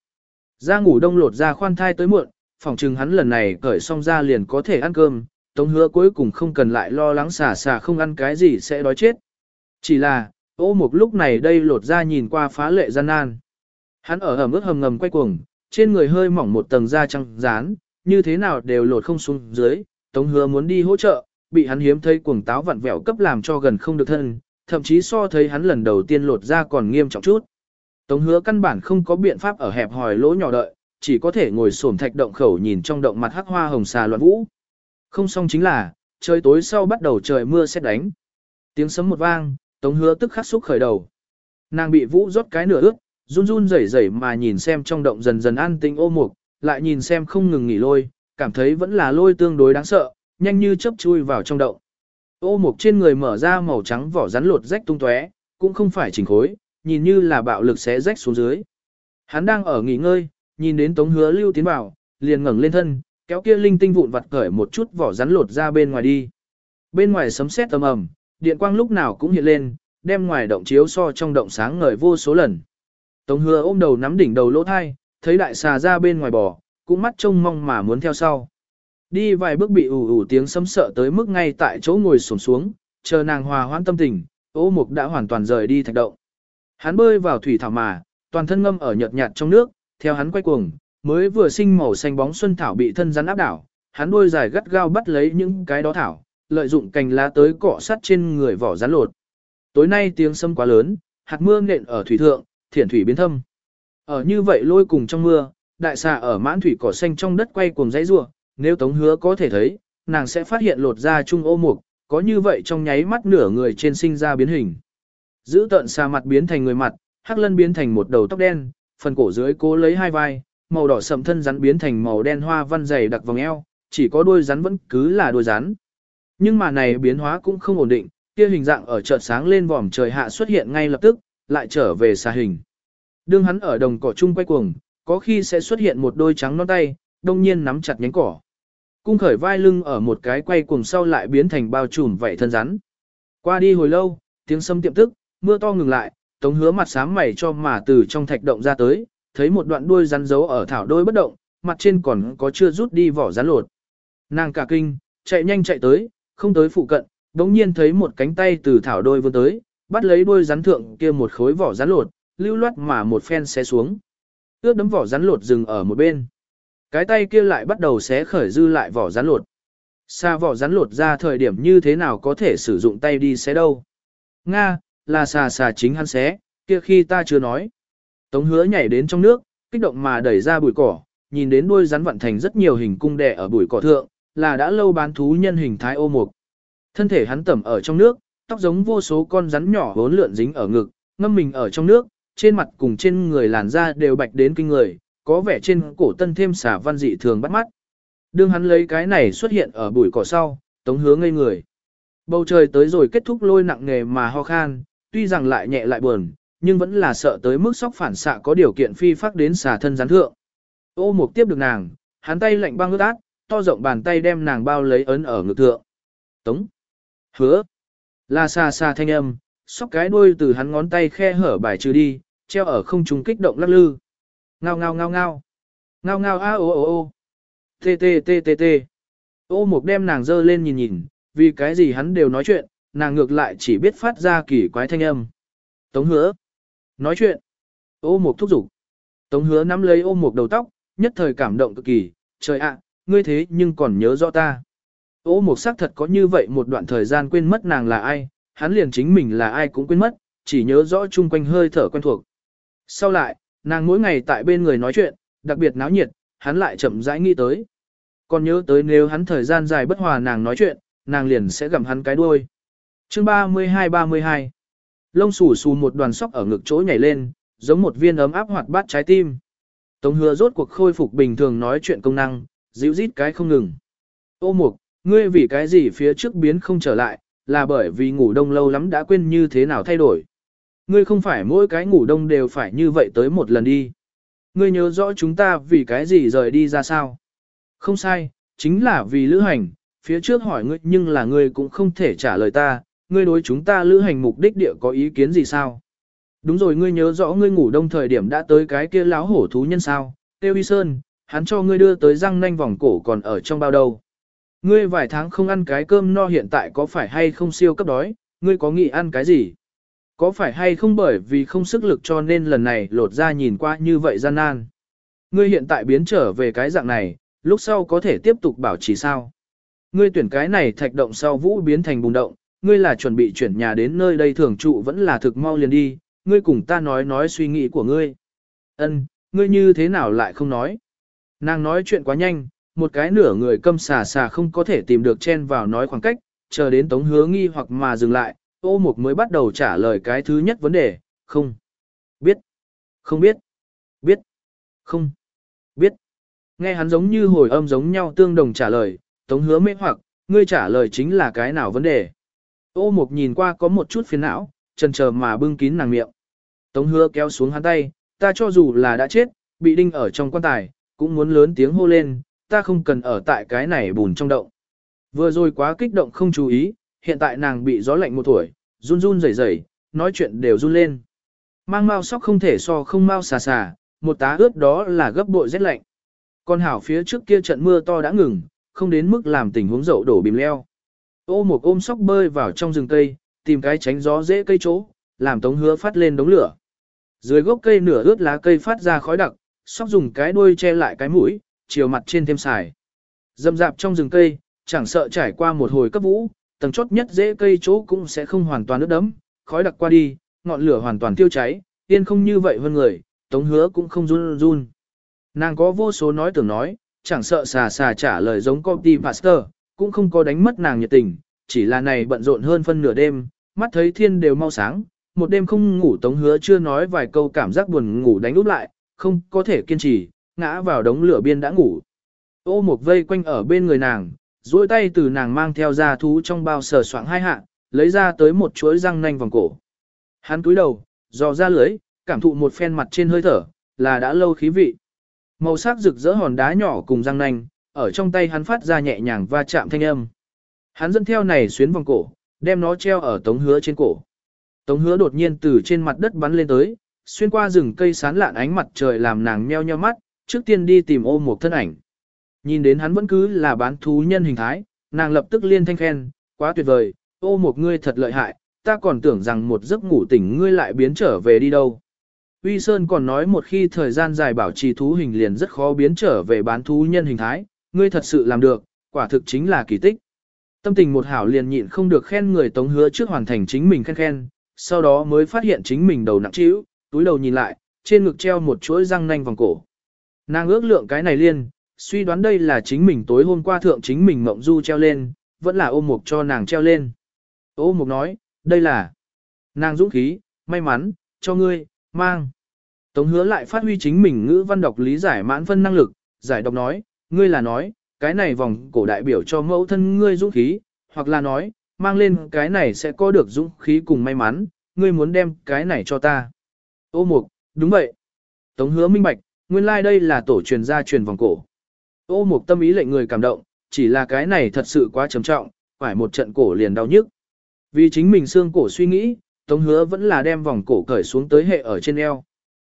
Ra ngủ đông lột ra khoan thai tới muộn, phòng chừng hắn lần này cởi xong ra liền có thể ăn cơm, Tống hứa cuối cùng không cần lại lo lắng xả xả không ăn cái gì sẽ đói chết. Chỉ là, ô mục lúc này đây lột ra nhìn qua phá lệ gian nan. Hắn ở hầm ướt hầm ngầm quay cuồng, trên người hơi mỏng một tầng da trắng dán, như thế nào đều lột không xuống dưới, Tống hứa muốn đi hỗ trợ, bị hắn hiếm thấy cuồng táo vặn vẹo cấp làm cho gần không được thân, thậm chí so thấy hắn lần đầu tiên lột ra còn nghiêm trọng chút. Tống hứa căn bản không có biện pháp ở hẹp hòi lỗ nhỏ đợi, chỉ có thể ngồi xổm thạch động khẩu nhìn trong động mặt hắc hoa hồng xà loạn vũ. Không xong chính là, trời tối sau bắt đầu trời mưa xét đánh. Tiếng sấm một vang, tống hứa tức khắc xúc khởi đầu. Nàng bị vũ rót cái nửa ướt, run run rẩy rẩy mà nhìn xem trong động dần dần an tĩnh ô mục, lại nhìn xem không ngừng nghỉ lôi, cảm thấy vẫn là lôi tương đối đáng sợ, nhanh như chớp chui vào trong động. Ô mục trên người mở ra màu trắng vỏ rắn lột rách tung tóe, cũng không phải chỉnh khối, nhìn như là bạo lực xé rách xuống dưới. Hắn đang ở nghỉ ngơi, nhìn đến Tống Hứa Lưu tiến vào, liền ngẩng lên thân, Kéo kia linh tinh vụn vặt cởi một chút vỏ rắn lột ra bên ngoài đi. Bên ngoài sấm sét âm ầm, điện quang lúc nào cũng hiện lên, đem ngoài động chiếu so trong động sáng ngời vô số lần. Tống hứa ôm đầu nắm đỉnh đầu lỗ thai, thấy đại xà ra bên ngoài bò, cũng mắt trông mong mà muốn theo sau. Đi vài bước bị ủ ủ tiếng sấm sợ tới mức ngay tại chỗ ngồi xổm xuống, chờ nàng hòa hoãn tâm tình, ô mục đã hoàn toàn rời đi thạch động. Hắn bơi vào thủy thảo mà, toàn thân ngâm ở nhợt nhạt trong nước, theo hắn quay cuồng, mới vừa sinh màu xanh bóng xuân thảo bị thân rắn áp đảo, hắn đôi dài gắt gao bắt lấy những cái đó thảo, lợi dụng cành lá tới cọ sắt trên người vỏ rắn lột. Tối nay tiếng sấm quá lớn, hạt mưa nện ở thủy thượng, thiển thủy biến thâm. Ở như vậy lôi cùng trong mưa, đại xà ở mãn thủy cỏ xanh trong đất quay cuồng dãy rua, nếu Tống Hứa có thể thấy, nàng sẽ phát hiện lột ra trung ô mục, có như vậy trong nháy mắt nửa người trên sinh ra biến hình. Giữ tận xà mặt biến thành người mặt, hắc lân biến thành một đầu tóc đen, phần cổ dưới cố lấy hai vai, màu đỏ sậm thân rắn biến thành màu đen hoa văn dày đặc vòng eo, chỉ có đuôi rắn vẫn cứ là đuôi rắn. Nhưng mà này biến hóa cũng không ổn định, kia hình dạng ở chợt sáng lên vòm trời hạ xuất hiện ngay lập tức, lại trở về xa hình. Đương hắn ở đồng cỏ chung quay cuồng, có khi sẽ xuất hiện một đôi trắng non tay, đông nhiên nắm chặt nhánh cỏ. Cung khởi vai lưng ở một cái quay cuồng sau lại biến thành bao trùm vậy thân rắn. Qua đi hồi lâu, tiếng sâm tiệm tức, mưa to ngừng lại, tống hứa mặt sám mày cho mà từ trong thạch động ra tới, thấy một đoạn đuôi rắn giấu ở thảo đôi bất động, mặt trên còn có chưa rút đi vỏ rắn lột. Nàng cả kinh, chạy nhanh chạy tới, không tới phụ cận, đống nhiên thấy một cánh tay từ thảo đôi vươn tới, bắt lấy đuôi rắn thượng kia một khối vỏ rắn lột, lưu loát mà một phen xé xuống. Ước đấm vỏ rắn lột dừng ở một bên. Cái tay kia lại bắt đầu xé khởi dư lại vỏ rắn lột. Xa vỏ rắn lột ra thời điểm như thế nào có thể sử dụng tay đi xé đâu. Nga, là xà xà chính hắn xé, kia khi ta chưa nói. Tống hứa nhảy đến trong nước, kích động mà đẩy ra bụi cỏ, nhìn đến đuôi rắn vận thành rất nhiều hình cung đẻ ở bụi cỏ thượng, là đã lâu bán thú nhân hình thái ô mục. Thân thể hắn tẩm ở trong nước, tóc giống vô số con rắn nhỏ vốn lượn dính ở ngực, ngâm mình ở trong nước, trên mặt cùng trên người làn da đều bạch đến kinh người, có vẻ trên cổ tân thêm xả văn dị thường bắt mắt. Đương hắn lấy cái này xuất hiện ở bụi cỏ sau, tống hứa ngây người. Bầu trời tới rồi kết thúc lôi nặng nghề mà ho khan, tuy rằng lại nhẹ lại buồn, nhưng vẫn là sợ tới mức sóc phản xạ có điều kiện phi phát đến xả thân gián thượng. Ô mục tiếp được nàng, hắn tay lạnh băng ướt át, to rộng bàn tay đem nàng bao lấy ấn ở ngực thượng. Tống. Hứa. Là xa xa thanh âm, sóc cái đuôi từ hắn ngón tay khe hở bài trừ đi, treo ở không trung kích động lắc lư. Ngao ngao ngao ngao. Ngao ngao a ô ô ô. Tê tê tê tê tê. Ô mục đem nàng dơ lên nhìn nhìn, vì cái gì hắn đều nói chuyện, nàng ngược lại chỉ biết phát ra kỳ quái thanh âm. Tống hứa. Nói chuyện. Ô mục thúc giục. Tống hứa nắm lấy ô mục đầu tóc, nhất thời cảm động cực kỳ, trời ạ, ngươi thế nhưng còn nhớ rõ ta. Ô mục xác thật có như vậy một đoạn thời gian quên mất nàng là ai, hắn liền chính mình là ai cũng quên mất, chỉ nhớ rõ chung quanh hơi thở quen thuộc. Sau lại, nàng mỗi ngày tại bên người nói chuyện, đặc biệt náo nhiệt, hắn lại chậm rãi nghĩ tới. Còn nhớ tới nếu hắn thời gian dài bất hòa nàng nói chuyện, nàng liền sẽ gặm hắn cái đuôi. Chương 32-32 Lông xù xù một đoàn sóc ở ngực chỗ nhảy lên, giống một viên ấm áp hoạt bát trái tim. Tống hứa rốt cuộc khôi phục bình thường nói chuyện công năng, dịu rít cái không ngừng. Ô mục, ngươi vì cái gì phía trước biến không trở lại, là bởi vì ngủ đông lâu lắm đã quên như thế nào thay đổi. Ngươi không phải mỗi cái ngủ đông đều phải như vậy tới một lần đi. Ngươi nhớ rõ chúng ta vì cái gì rời đi ra sao. Không sai, chính là vì lữ hành, phía trước hỏi ngươi nhưng là ngươi cũng không thể trả lời ta, ngươi đối chúng ta lữ hành mục đích địa có ý kiến gì sao? Đúng rồi ngươi nhớ rõ ngươi ngủ đông thời điểm đã tới cái kia láo hổ thú nhân sao, Tiêu Y Sơn, hắn cho ngươi đưa tới răng nanh vòng cổ còn ở trong bao đâu. Ngươi vài tháng không ăn cái cơm no hiện tại có phải hay không siêu cấp đói, ngươi có nghĩ ăn cái gì? Có phải hay không bởi vì không sức lực cho nên lần này lột ra nhìn qua như vậy gian nan? Ngươi hiện tại biến trở về cái dạng này, lúc sau có thể tiếp tục bảo trì sao? Ngươi tuyển cái này thạch động sau vũ biến thành bùng động, ngươi là chuẩn bị chuyển nhà đến nơi đây thường trụ vẫn là thực mau liền đi, ngươi cùng ta nói nói suy nghĩ của ngươi. Ân, ngươi như thế nào lại không nói? Nàng nói chuyện quá nhanh, một cái nửa người câm xà xà không có thể tìm được chen vào nói khoảng cách, chờ đến tống hứa nghi hoặc mà dừng lại, ô mục mới bắt đầu trả lời cái thứ nhất vấn đề, không, biết, không biết, biết, không, biết. Nghe hắn giống như hồi âm giống nhau tương đồng trả lời, tống hứa mê hoặc, ngươi trả lời chính là cái nào vấn đề. Ô mục nhìn qua có một chút phiền não, chần chờ mà bưng kín nàng miệng. Tống hứa kéo xuống hắn tay, ta cho dù là đã chết, bị đinh ở trong quan tài, cũng muốn lớn tiếng hô lên, ta không cần ở tại cái này bùn trong động. Vừa rồi quá kích động không chú ý, hiện tại nàng bị gió lạnh một tuổi, run run rẩy rẩy, nói chuyện đều run lên. Mang mau sóc không thể so không mau xà xà, một tá ướt đó là gấp bội rét lạnh. Con hảo phía trước kia trận mưa to đã ngừng, không đến mức làm tình huống dậu đổ bìm leo. Ô một ôm sóc bơi vào trong rừng cây, tìm cái tránh gió dễ cây chỗ, làm tống hứa phát lên đống lửa. Dưới gốc cây nửa ướt lá cây phát ra khói đặc, sóc dùng cái đuôi che lại cái mũi, chiều mặt trên thêm xài. Dâm dạp trong rừng cây, chẳng sợ trải qua một hồi cấp vũ, tầng chốt nhất dễ cây chỗ cũng sẽ không hoàn toàn ướt đẫm, khói đặc qua đi, ngọn lửa hoàn toàn tiêu cháy, yên không như vậy hơn người, tống hứa cũng không run run. Nàng có vô số nói tưởng nói, chẳng sợ xà xà trả lời giống copy pastor, cũng không có đánh mất nàng nhiệt tình, chỉ là này bận rộn hơn phân nửa đêm, mắt thấy thiên đều mau sáng, một đêm không ngủ tống hứa chưa nói vài câu cảm giác buồn ngủ đánh úp lại, không có thể kiên trì, ngã vào đống lửa biên đã ngủ. Ô một vây quanh ở bên người nàng, duỗi tay từ nàng mang theo ra thú trong bao sờ soạng hai hạ, lấy ra tới một chuỗi răng nanh vòng cổ. Hắn túi đầu, dò ra lưới, cảm thụ một phen mặt trên hơi thở, là đã lâu khí vị. Màu sắc rực rỡ hòn đá nhỏ cùng răng nanh, ở trong tay hắn phát ra nhẹ nhàng va chạm thanh âm. Hắn dẫn theo này xuyến vòng cổ, đem nó treo ở tống hứa trên cổ. Tống hứa đột nhiên từ trên mặt đất bắn lên tới, xuyên qua rừng cây sán lạn ánh mặt trời làm nàng meo nheo mắt, trước tiên đi tìm ô một thân ảnh. Nhìn đến hắn vẫn cứ là bán thú nhân hình thái, nàng lập tức liên thanh khen, quá tuyệt vời, ô một ngươi thật lợi hại, ta còn tưởng rằng một giấc ngủ tỉnh ngươi lại biến trở về đi đâu. Uy Sơn còn nói một khi thời gian dài bảo trì thú hình liền rất khó biến trở về bán thú nhân hình thái, ngươi thật sự làm được, quả thực chính là kỳ tích. Tâm tình một hảo liền nhịn không được khen người tống hứa trước hoàn thành chính mình khen khen, sau đó mới phát hiện chính mình đầu nặng trĩu, túi đầu nhìn lại, trên ngực treo một chuỗi răng nanh vòng cổ. Nàng ước lượng cái này liên, suy đoán đây là chính mình tối hôm qua thượng chính mình mộng du treo lên, vẫn là Ô mục cho nàng treo lên. Ô mục nói, đây là nàng dũng khí, may mắn, cho ngươi, mang. Tống hứa lại phát huy chính mình ngữ văn đọc lý giải mãn phân năng lực, giải đọc nói, ngươi là nói, cái này vòng cổ đại biểu cho mẫu thân ngươi dũng khí, hoặc là nói, mang lên cái này sẽ có được dũng khí cùng may mắn, ngươi muốn đem cái này cho ta. Ô mục, đúng vậy. Tống hứa minh bạch, nguyên lai like đây là tổ truyền gia truyền vòng cổ. Ô mục tâm ý lệnh người cảm động, chỉ là cái này thật sự quá trầm trọng, phải một trận cổ liền đau nhức. Vì chính mình xương cổ suy nghĩ, Tống hứa vẫn là đem vòng cổ cởi xuống tới hệ ở trên eo.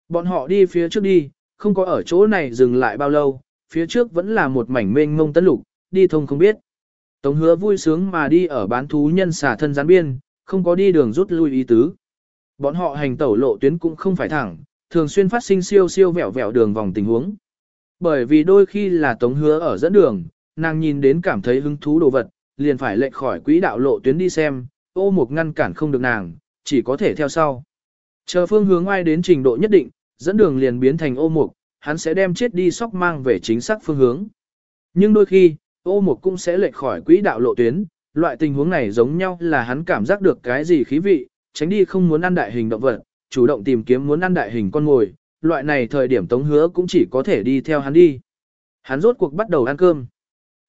Bọn họ đi phía trước đi, không có ở chỗ này dừng lại bao lâu, phía trước vẫn là một mảnh mênh mông tấn lục, đi thông không biết. Tống hứa vui sướng mà đi ở bán thú nhân xả thân gián biên, không có đi đường rút lui ý tứ. Bọn họ hành tẩu lộ tuyến cũng không phải thẳng, thường xuyên phát sinh siêu siêu vẹo vẹo đường vòng tình huống. Bởi vì đôi khi là tống hứa ở dẫn đường, nàng nhìn đến cảm thấy hứng thú đồ vật, liền phải lệch khỏi quỹ đạo lộ tuyến đi xem, ô mục ngăn cản không được nàng, chỉ có thể theo sau. Chờ phương hướng ai đến trình độ nhất định, dẫn đường liền biến thành ô mục, hắn sẽ đem chết đi sóc mang về chính xác phương hướng. Nhưng đôi khi, ô mục cũng sẽ lệch khỏi quỹ đạo lộ tuyến, loại tình huống này giống nhau là hắn cảm giác được cái gì khí vị, tránh đi không muốn ăn đại hình động vật, chủ động tìm kiếm muốn ăn đại hình con mồi, loại này thời điểm tống hứa cũng chỉ có thể đi theo hắn đi. Hắn rốt cuộc bắt đầu ăn cơm.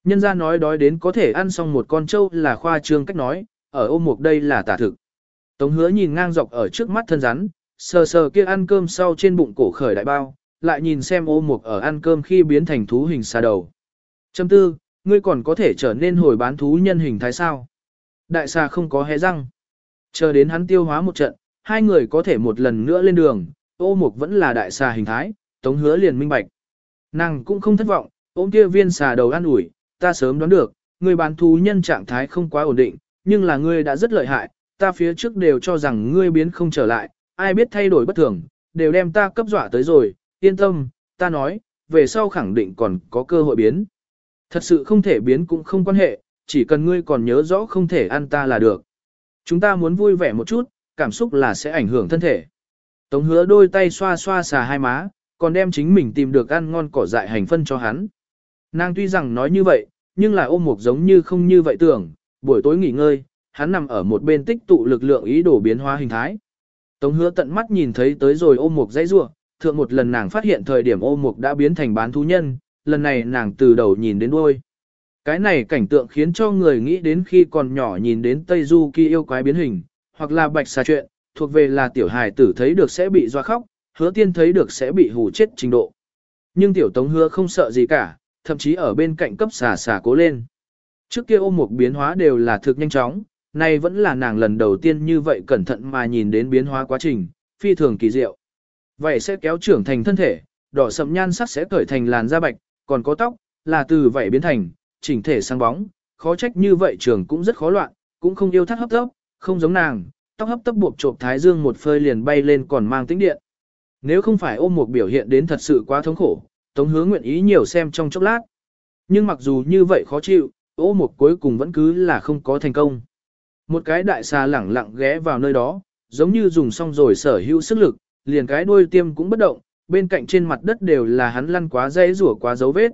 Nhân ra nói đói đến có thể ăn xong một con trâu là khoa trương cách nói, ở ô mục đây là tả thực. Tống hứa nhìn ngang dọc ở trước mắt thân rắn, sờ sờ kia ăn cơm sau trên bụng cổ khởi đại bao, lại nhìn xem ô mục ở ăn cơm khi biến thành thú hình xa đầu. Châm tư, ngươi còn có thể trở nên hồi bán thú nhân hình thái sao. Đại xà không có hé răng. Chờ đến hắn tiêu hóa một trận, hai người có thể một lần nữa lên đường, ô mục vẫn là đại xà hình thái, tống hứa liền minh bạch. Nàng cũng không thất vọng, ôm kia viên xà đầu an ủi, ta sớm đoán được, người bán thú nhân trạng thái không quá ổn định, nhưng là ngươi đã rất lợi hại, ta phía trước đều cho rằng ngươi biến không trở lại, ai biết thay đổi bất thường, đều đem ta cấp dọa tới rồi, yên tâm, ta nói, về sau khẳng định còn có cơ hội biến. Thật sự không thể biến cũng không quan hệ, chỉ cần ngươi còn nhớ rõ không thể ăn ta là được. Chúng ta muốn vui vẻ một chút, cảm xúc là sẽ ảnh hưởng thân thể. Tống hứa đôi tay xoa xoa xà hai má, còn đem chính mình tìm được ăn ngon cỏ dại hành phân cho hắn. Nàng tuy rằng nói như vậy, nhưng là ôm mục giống như không như vậy tưởng, buổi tối nghỉ ngơi, hắn nằm ở một bên tích tụ lực lượng ý đồ biến hóa hình thái. Tống hứa tận mắt nhìn thấy tới rồi ôm mục dãy rua, thượng một lần nàng phát hiện thời điểm ôm mục đã biến thành bán thú nhân, lần này nàng từ đầu nhìn đến đuôi. Cái này cảnh tượng khiến cho người nghĩ đến khi còn nhỏ nhìn đến Tây Du Kỳ yêu quái biến hình, hoặc là bạch xà chuyện, thuộc về là tiểu hài tử thấy được sẽ bị doa khóc, hứa tiên thấy được sẽ bị hù chết trình độ. Nhưng tiểu tống hứa không sợ gì cả, thậm chí ở bên cạnh cấp xà xà cố lên. Trước kia ôm một biến hóa đều là thực nhanh chóng, nay vẫn là nàng lần đầu tiên như vậy cẩn thận mà nhìn đến biến hóa quá trình, phi thường kỳ diệu. Vậy sẽ kéo trưởng thành thân thể, đỏ sậm nhan sắc sẽ cởi thành làn da bạch, còn có tóc, là từ vậy biến thành, chỉnh thể sang bóng, khó trách như vậy trưởng cũng rất khó loạn, cũng không yêu thắt hấp tốc, không giống nàng, tóc hấp tấp buộc chộp thái dương một phơi liền bay lên còn mang tính điện. Nếu không phải ôm một biểu hiện đến thật sự quá thống khổ, Tống Hứa nguyện ý nhiều xem trong chốc lát. Nhưng mặc dù như vậy khó chịu, ô một cuối cùng vẫn cứ là không có thành công. Một cái đại xà lẳng lặng ghé vào nơi đó, giống như dùng xong rồi sở hữu sức lực, liền cái đuôi tiêm cũng bất động, bên cạnh trên mặt đất đều là hắn lăn quá dây rủa quá dấu vết.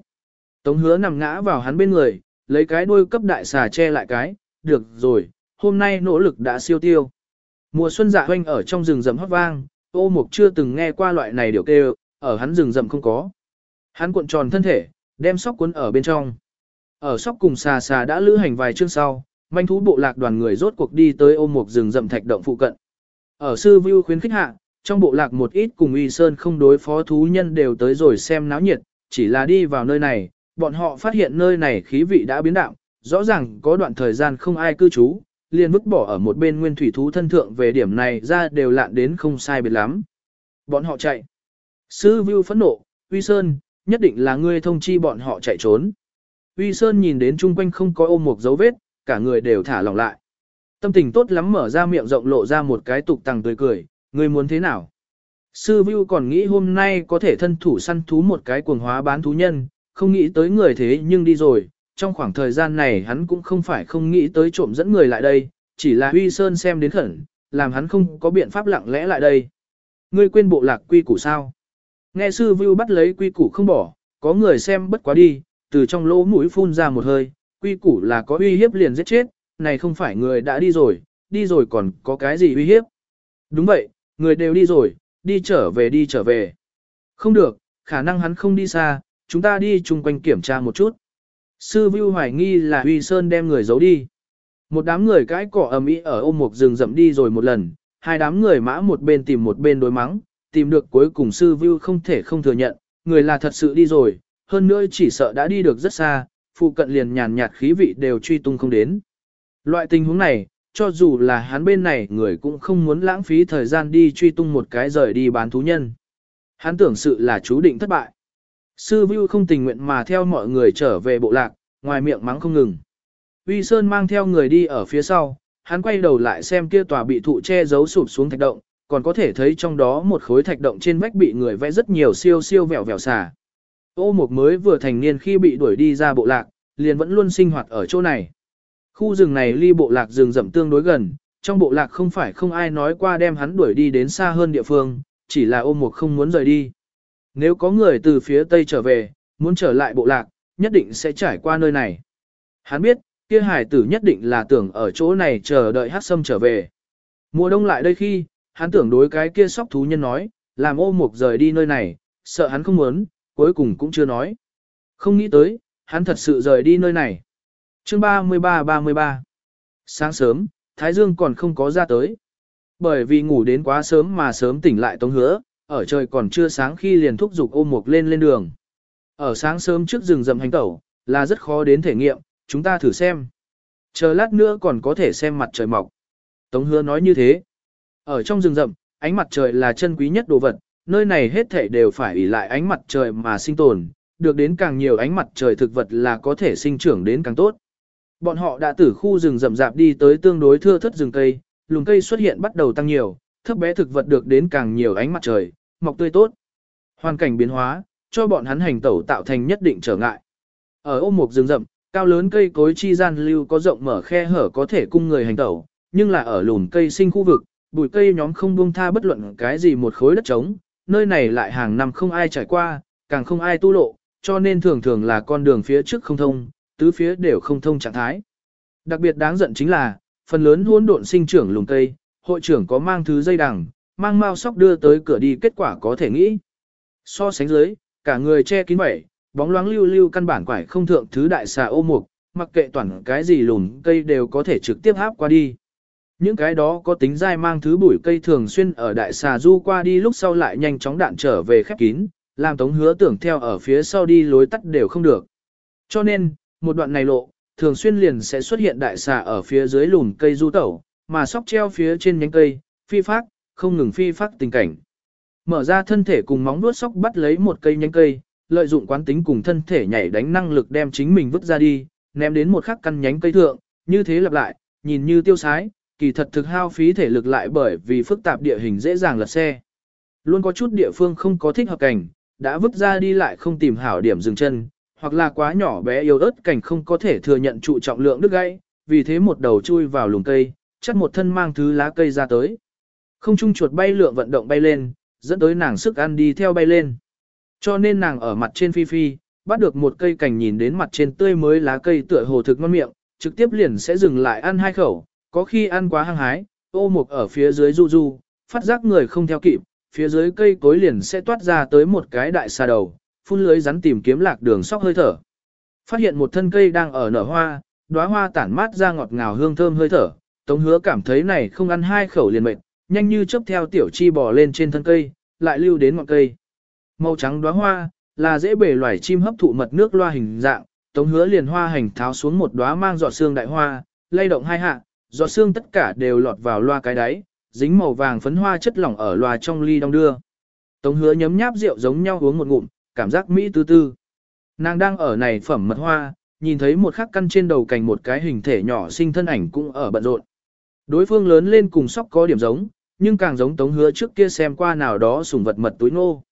Tống hứa nằm ngã vào hắn bên người, lấy cái đuôi cấp đại xà che lại cái, được rồi, hôm nay nỗ lực đã siêu tiêu. Mùa xuân dạ hoanh ở trong rừng rậm hót vang, ô mục chưa từng nghe qua loại này điều kêu, ở hắn rừng rậm không có. Hắn cuộn tròn thân thể, đem sóc cuốn ở bên trong. Ở sóc cùng xà xà đã lữ hành vài chương sau, manh thú bộ lạc đoàn người rốt cuộc đi tới ôm mục rừng rậm thạch động phụ cận. Ở sư view khuyến khích hạ, trong bộ lạc một ít cùng uy sơn không đối phó thú nhân đều tới rồi xem náo nhiệt, chỉ là đi vào nơi này, bọn họ phát hiện nơi này khí vị đã biến đạo, rõ ràng có đoạn thời gian không ai cư trú, liền vứt bỏ ở một bên nguyên thủy thú thân thượng về điểm này ra đều lạn đến không sai biệt lắm. Bọn họ chạy. Sư Vưu phẫn nộ, Uy Sơn, nhất định là ngươi thông chi bọn họ chạy trốn. Uy Sơn nhìn đến chung quanh không có ôm một dấu vết, cả người đều thả lỏng lại. Tâm tình tốt lắm mở ra miệng rộng lộ ra một cái tục tằng tươi cười, ngươi muốn thế nào? Sư Vưu còn nghĩ hôm nay có thể thân thủ săn thú một cái cuồng hóa bán thú nhân, không nghĩ tới người thế nhưng đi rồi, trong khoảng thời gian này hắn cũng không phải không nghĩ tới trộm dẫn người lại đây, chỉ là Huy Sơn xem đến khẩn, làm hắn không có biện pháp lặng lẽ lại đây. Ngươi quên bộ lạc quy củ sao? Nghe sư Vưu bắt lấy quy củ không bỏ, có người xem bất quá đi, từ trong lỗ mũi phun ra một hơi, quy củ là có uy hiếp liền giết chết, này không phải người đã đi rồi, đi rồi còn có cái gì uy hiếp. Đúng vậy, người đều đi rồi, đi trở về đi trở về. Không được, khả năng hắn không đi xa, chúng ta đi chung quanh kiểm tra một chút. Sư Vưu hoài nghi là Huy Sơn đem người giấu đi. Một đám người cãi cỏ ầm ĩ ở ôm một rừng rậm đi rồi một lần, hai đám người mã một bên tìm một bên đối mắng, tìm được cuối cùng Sư Vưu không thể không thừa nhận, người là thật sự đi rồi, hơn nữa chỉ sợ đã đi được rất xa, phụ cận liền nhàn nhạt khí vị đều truy tung không đến. Loại tình huống này, cho dù là hắn bên này người cũng không muốn lãng phí thời gian đi truy tung một cái rời đi bán thú nhân. Hắn tưởng sự là chú định thất bại. Sư Vưu không tình nguyện mà theo mọi người trở về bộ lạc, ngoài miệng mắng không ngừng. Uy Sơn mang theo người đi ở phía sau, hắn quay đầu lại xem kia tòa bị thụ che giấu sụp xuống thạch động, còn có thể thấy trong đó một khối thạch động trên vách bị người vẽ rất nhiều siêu siêu vẹo vẹo xà. Ô Mục mới vừa thành niên khi bị đuổi đi ra bộ lạc, liền vẫn luôn sinh hoạt ở chỗ này. Khu rừng này ly bộ lạc rừng rậm tương đối gần, trong bộ lạc không phải không ai nói qua đem hắn đuổi đi đến xa hơn địa phương, chỉ là Ô Mục không muốn rời đi. Nếu có người từ phía tây trở về, muốn trở lại bộ lạc, nhất định sẽ trải qua nơi này. Hắn biết, kia hải tử nhất định là tưởng ở chỗ này chờ đợi hát sâm trở về. Mùa đông lại đây khi, hắn tưởng đối cái kia sóc thú nhân nói, làm ô mục rời đi nơi này, sợ hắn không muốn, cuối cùng cũng chưa nói. Không nghĩ tới, hắn thật sự rời đi nơi này. Chương 33-33 Sáng sớm, Thái Dương còn không có ra tới. Bởi vì ngủ đến quá sớm mà sớm tỉnh lại Tống Hứa, ở trời còn chưa sáng khi liền thúc giục ôm mục lên lên đường. Ở sáng sớm trước rừng rậm hành tẩu, là rất khó đến thể nghiệm, chúng ta thử xem. Chờ lát nữa còn có thể xem mặt trời mọc. Tống Hứa nói như thế. Ở trong rừng rậm, ánh mặt trời là chân quý nhất đồ vật, nơi này hết thảy đều phải ỷ lại ánh mặt trời mà sinh tồn, được đến càng nhiều ánh mặt trời thực vật là có thể sinh trưởng đến càng tốt. Bọn họ đã từ khu rừng rậm rạp đi tới tương đối thưa thất rừng cây, lùm cây xuất hiện bắt đầu tăng nhiều, thấp bé thực vật được đến càng nhiều ánh mặt trời, mọc tươi tốt. Hoàn cảnh biến hóa, cho bọn hắn hành tẩu tạo thành nhất định trở ngại. Ở ôm một rừng rậm, cao lớn cây cối chi gian lưu có rộng mở khe hở có thể cung người hành tẩu, nhưng là ở lùn cây sinh khu vực, bụi cây nhóm không buông tha bất luận cái gì một khối đất trống, nơi này lại hàng năm không ai trải qua, càng không ai tu lộ, cho nên thường thường là con đường phía trước không thông, tứ phía đều không thông trạng thái. Đặc biệt đáng giận chính là, phần lớn hỗn độn sinh trưởng lùn cây, hội trưởng có mang thứ dây đằng, mang mao sóc đưa tới cửa đi kết quả có thể nghĩ. So sánh dưới, cả người che kín bảy, bóng loáng lưu lưu căn bản quải không thượng thứ đại xà ô mục, mặc kệ toàn cái gì lùn cây đều có thể trực tiếp háp qua đi. Những cái đó có tính dai mang thứ bụi cây thường xuyên ở đại xà du qua đi lúc sau lại nhanh chóng đạn trở về khép kín, làm tống hứa tưởng theo ở phía sau đi lối tắt đều không được. Cho nên, một đoạn này lộ, thường xuyên liền sẽ xuất hiện đại xà ở phía dưới lùn cây du tẩu, mà sóc treo phía trên nhánh cây, phi phát, không ngừng phi phát tình cảnh. Mở ra thân thể cùng móng vuốt sóc bắt lấy một cây nhánh cây, lợi dụng quán tính cùng thân thể nhảy đánh năng lực đem chính mình vứt ra đi, ném đến một khắc căn nhánh cây thượng, như thế lặp lại, nhìn như tiêu sái, kỳ thật thực hao phí thể lực lại bởi vì phức tạp địa hình dễ dàng lật xe. Luôn có chút địa phương không có thích hợp cảnh, đã vứt ra đi lại không tìm hảo điểm dừng chân, hoặc là quá nhỏ bé yếu ớt cảnh không có thể thừa nhận trụ trọng lượng đứt gãy, vì thế một đầu chui vào lùm cây, chắc một thân mang thứ lá cây ra tới. Không trung chuột bay lượng vận động bay lên, dẫn tới nàng sức ăn đi theo bay lên. Cho nên nàng ở mặt trên phi phi, bắt được một cây cành nhìn đến mặt trên tươi mới lá cây tựa hồ thực ngon miệng, trực tiếp liền sẽ dừng lại ăn hai khẩu, có khi ăn quá hăng hái, ô mục ở phía dưới du du, phát giác người không theo kịp, phía dưới cây cối liền sẽ toát ra tới một cái đại xà đầu, phun lưới rắn tìm kiếm lạc đường sóc hơi thở. Phát hiện một thân cây đang ở nở hoa, đóa hoa tản mát ra ngọt ngào hương thơm hơi thở, Tống Hứa cảm thấy này không ăn hai khẩu liền mệt, nhanh như chớp theo tiểu chi bò lên trên thân cây, lại lưu đến ngọn cây. Màu trắng đóa hoa, là dễ bể loài chim hấp thụ mật nước loa hình dạng, Tống Hứa liền hoa hành tháo xuống một đóa mang giọt xương đại hoa, lay động hai hạ, giọt xương tất cả đều lọt vào loa cái đáy, dính màu vàng phấn hoa chất lỏng ở loa trong ly đong đưa. Tống Hứa nhấm nháp rượu giống nhau uống một ngụm, cảm giác mỹ tư tư. Nàng đang ở này phẩm mật hoa, nhìn thấy một khắc căn trên đầu cành một cái hình thể nhỏ sinh thân ảnh cũng ở bận rộn. Đối phương lớn lên cùng sóc có điểm giống, nhưng càng giống tống hứa trước kia xem qua nào đó sủng vật mật túi ngô.